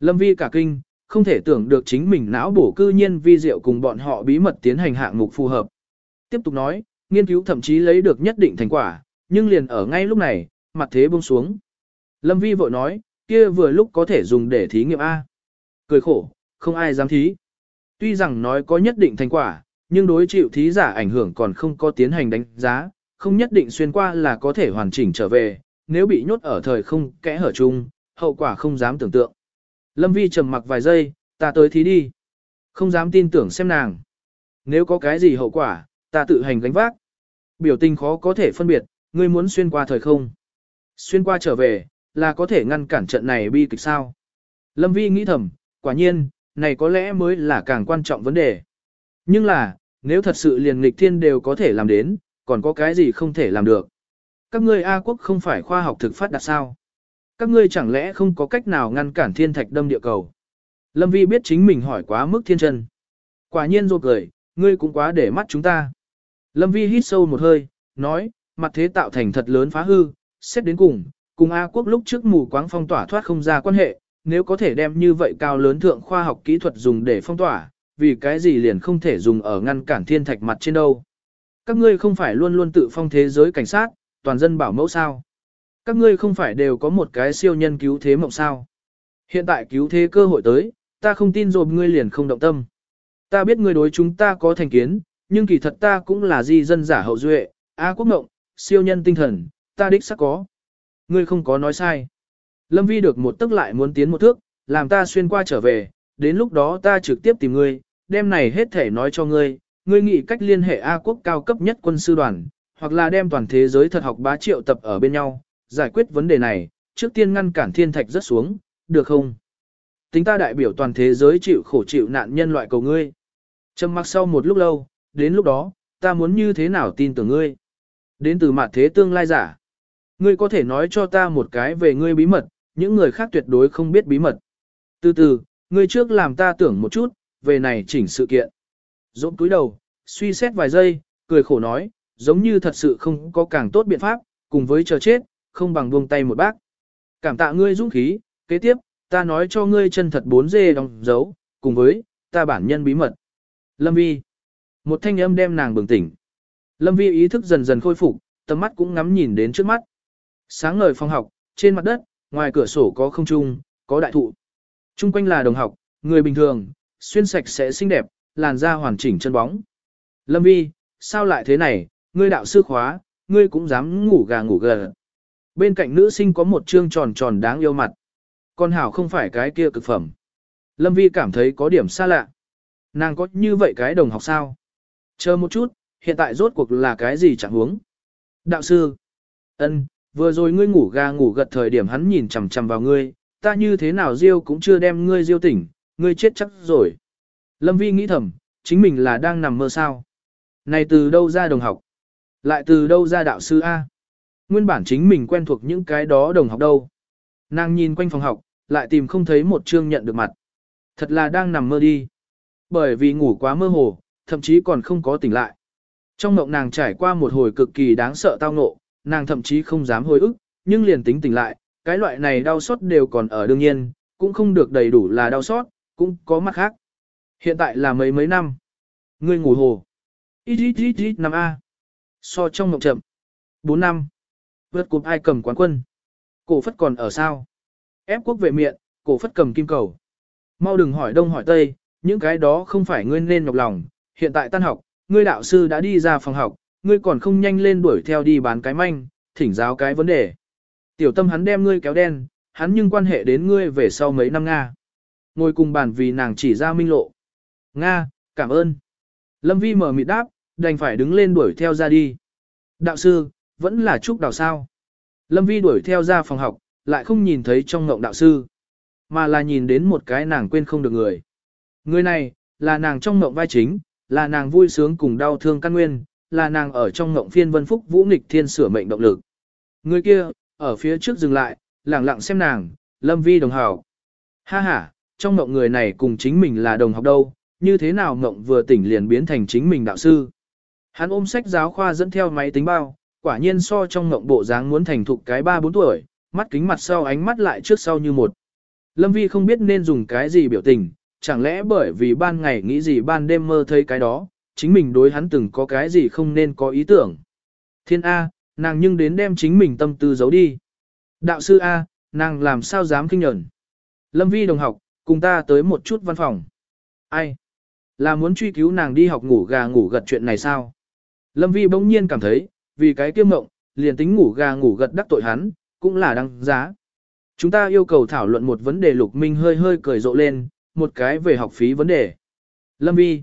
Lâm Vi cả kinh, không thể tưởng được chính mình não bổ cư nhiên vi diệu cùng bọn họ bí mật tiến hành hạng mục phù hợp. Tiếp tục nói, nghiên cứu thậm chí lấy được nhất định thành quả, nhưng liền ở ngay lúc này, mặt thế buông xuống. Lâm Vi vội nói, kia vừa lúc có thể dùng để thí nghiệm A. Cười khổ, không ai dám thí. Tuy rằng nói có nhất định thành quả, nhưng đối chịu thí giả ảnh hưởng còn không có tiến hành đánh giá, không nhất định xuyên qua là có thể hoàn chỉnh trở về, nếu bị nhốt ở thời không kẽ hở chung, hậu quả không dám tưởng tượng. Lâm Vi trầm mặc vài giây, ta tới thí đi. Không dám tin tưởng xem nàng. Nếu có cái gì hậu quả, ta tự hành gánh vác. Biểu tình khó có thể phân biệt, ngươi muốn xuyên qua thời không. Xuyên qua trở về, là có thể ngăn cản trận này bi kịch sao. Lâm Vi nghĩ thầm, quả nhiên, này có lẽ mới là càng quan trọng vấn đề. Nhưng là, nếu thật sự liền nghịch thiên đều có thể làm đến, còn có cái gì không thể làm được. Các ngươi A quốc không phải khoa học thực phát đạt sao? Các ngươi chẳng lẽ không có cách nào ngăn cản thiên thạch đâm địa cầu? Lâm Vi biết chính mình hỏi quá mức thiên chân. Quả nhiên rồi cười, ngươi cũng quá để mắt chúng ta. Lâm Vi hít sâu một hơi, nói, mặt thế tạo thành thật lớn phá hư, xét đến cùng, cùng A quốc lúc trước mù quáng phong tỏa thoát không ra quan hệ, nếu có thể đem như vậy cao lớn thượng khoa học kỹ thuật dùng để phong tỏa, vì cái gì liền không thể dùng ở ngăn cản thiên thạch mặt trên đâu. Các ngươi không phải luôn luôn tự phong thế giới cảnh sát, toàn dân bảo mẫu sao. Các ngươi không phải đều có một cái siêu nhân cứu thế mộng sao. Hiện tại cứu thế cơ hội tới, ta không tin rồi ngươi liền không động tâm. Ta biết ngươi đối chúng ta có thành kiến, nhưng kỳ thật ta cũng là di dân giả hậu duệ, A quốc mộng, siêu nhân tinh thần, ta đích xác có. Ngươi không có nói sai. Lâm Vi được một tức lại muốn tiến một thước, làm ta xuyên qua trở về, đến lúc đó ta trực tiếp tìm ngươi, đem này hết thể nói cho ngươi, ngươi nghĩ cách liên hệ A quốc cao cấp nhất quân sư đoàn, hoặc là đem toàn thế giới thật học bá triệu tập ở bên nhau, giải quyết vấn đề này, trước tiên ngăn cản thiên thạch rất xuống, được không? Tính ta đại biểu toàn thế giới chịu khổ chịu nạn nhân loại cầu ngươi. Trầm mặc sau một lúc lâu, đến lúc đó, ta muốn như thế nào tin tưởng ngươi? Đến từ mặt thế tương lai giả. Ngươi có thể nói cho ta một cái về ngươi bí mật, những người khác tuyệt đối không biết bí mật. Từ từ, ngươi trước làm ta tưởng một chút, về này chỉnh sự kiện. Dỗm túi đầu, suy xét vài giây, cười khổ nói, giống như thật sự không có càng tốt biện pháp, cùng với chờ chết, không bằng buông tay một bác. Cảm tạ ngươi dũng khí, kế tiếp, ta nói cho ngươi chân thật bốn dê đóng dấu, cùng với, ta bản nhân bí mật. Lâm Vi. Một thanh âm đem nàng bừng tỉnh. Lâm Vi ý thức dần dần khôi phục, tầm mắt cũng ngắm nhìn đến trước mắt. Sáng ngời phòng học, trên mặt đất, ngoài cửa sổ có không trung, có đại thụ. Trung quanh là đồng học, người bình thường, xuyên sạch sẽ xinh đẹp, làn da hoàn chỉnh chân bóng. Lâm Vi, sao lại thế này, ngươi đạo sư khóa, ngươi cũng dám ngủ gà ngủ gờ. Bên cạnh nữ sinh có một trương tròn tròn đáng yêu mặt. Con hảo không phải cái kia cực phẩm. Lâm Vi cảm thấy có điểm xa lạ. Nàng có như vậy cái đồng học sao? Chờ một chút, hiện tại rốt cuộc là cái gì chẳng huống? Đạo sư. ân, vừa rồi ngươi ngủ gà ngủ gật thời điểm hắn nhìn chằm chằm vào ngươi, ta như thế nào riêu cũng chưa đem ngươi riêu tỉnh, ngươi chết chắc rồi. Lâm Vi nghĩ thầm, chính mình là đang nằm mơ sao. Này từ đâu ra đồng học? Lại từ đâu ra đạo sư A? Nguyên bản chính mình quen thuộc những cái đó đồng học đâu. Nàng nhìn quanh phòng học, lại tìm không thấy một chương nhận được mặt. Thật là đang nằm mơ đi. Bởi vì ngủ quá mơ hồ, thậm chí còn không có tỉnh lại. Trong mộng nàng trải qua một hồi cực kỳ đáng sợ tao ngộ, nàng thậm chí không dám hồi ức, nhưng liền tính tỉnh lại, cái loại này đau xót đều còn ở đương nhiên, cũng không được đầy đủ là đau xót, cũng có mặt khác. Hiện tại là mấy mấy năm. Ngươi ngủ hồ. Ít ít ít ít năm A. So trong mộng chậm. 4 năm. Vượt cục ai cầm quán quân. Cổ phất còn ở sao? Ép quốc vệ miệng, cổ phất cầm kim cầu. Mau đừng hỏi đông hỏi tây, những cái đó không phải ngươi nên nhọc lòng. Hiện tại tan học, ngươi đạo sư đã đi ra phòng học, ngươi còn không nhanh lên đuổi theo đi bán cái manh, thỉnh giáo cái vấn đề. Tiểu tâm hắn đem ngươi kéo đen, hắn nhưng quan hệ đến ngươi về sau mấy năm Nga. Ngồi cùng bàn vì nàng chỉ ra minh lộ. Nga, cảm ơn. Lâm Vi mở mịt đáp, đành phải đứng lên đuổi theo ra đi. Đạo sư, vẫn là chúc đào sao. Lâm Vi đuổi theo ra phòng học, lại không nhìn thấy trong ngộng đạo sư. Mà là nhìn đến một cái nàng quên không được người. Người này, là nàng trong ngộng vai chính, là nàng vui sướng cùng đau thương căn nguyên, là nàng ở trong ngộng phiên vân phúc vũ nghịch thiên sửa mệnh động lực. Người kia, ở phía trước dừng lại, lặng lặng xem nàng, Lâm Vi đồng hảo. Ha ha, trong ngộng người này cùng chính mình là đồng học đâu, như thế nào ngộng vừa tỉnh liền biến thành chính mình đạo sư. Hắn ôm sách giáo khoa dẫn theo máy tính bao, quả nhiên so trong ngộng bộ dáng muốn thành thục cái 3-4 tuổi, mắt kính mặt sau ánh mắt lại trước sau như một. Lâm Vi không biết nên dùng cái gì biểu tình, chẳng lẽ bởi vì ban ngày nghĩ gì ban đêm mơ thấy cái đó, chính mình đối hắn từng có cái gì không nên có ý tưởng. Thiên A, nàng nhưng đến đem chính mình tâm tư giấu đi. Đạo sư A, nàng làm sao dám kinh nhẫn. Lâm Vi đồng học, cùng ta tới một chút văn phòng. Ai? Là muốn truy cứu nàng đi học ngủ gà ngủ gật chuyện này sao? Lâm Vi bỗng nhiên cảm thấy, vì cái kiêm mộng, liền tính ngủ gà ngủ gật đắc tội hắn, cũng là đăng giá. Chúng ta yêu cầu thảo luận một vấn đề lục minh hơi hơi cười rộ lên, một cái về học phí vấn đề. Lâm Vi.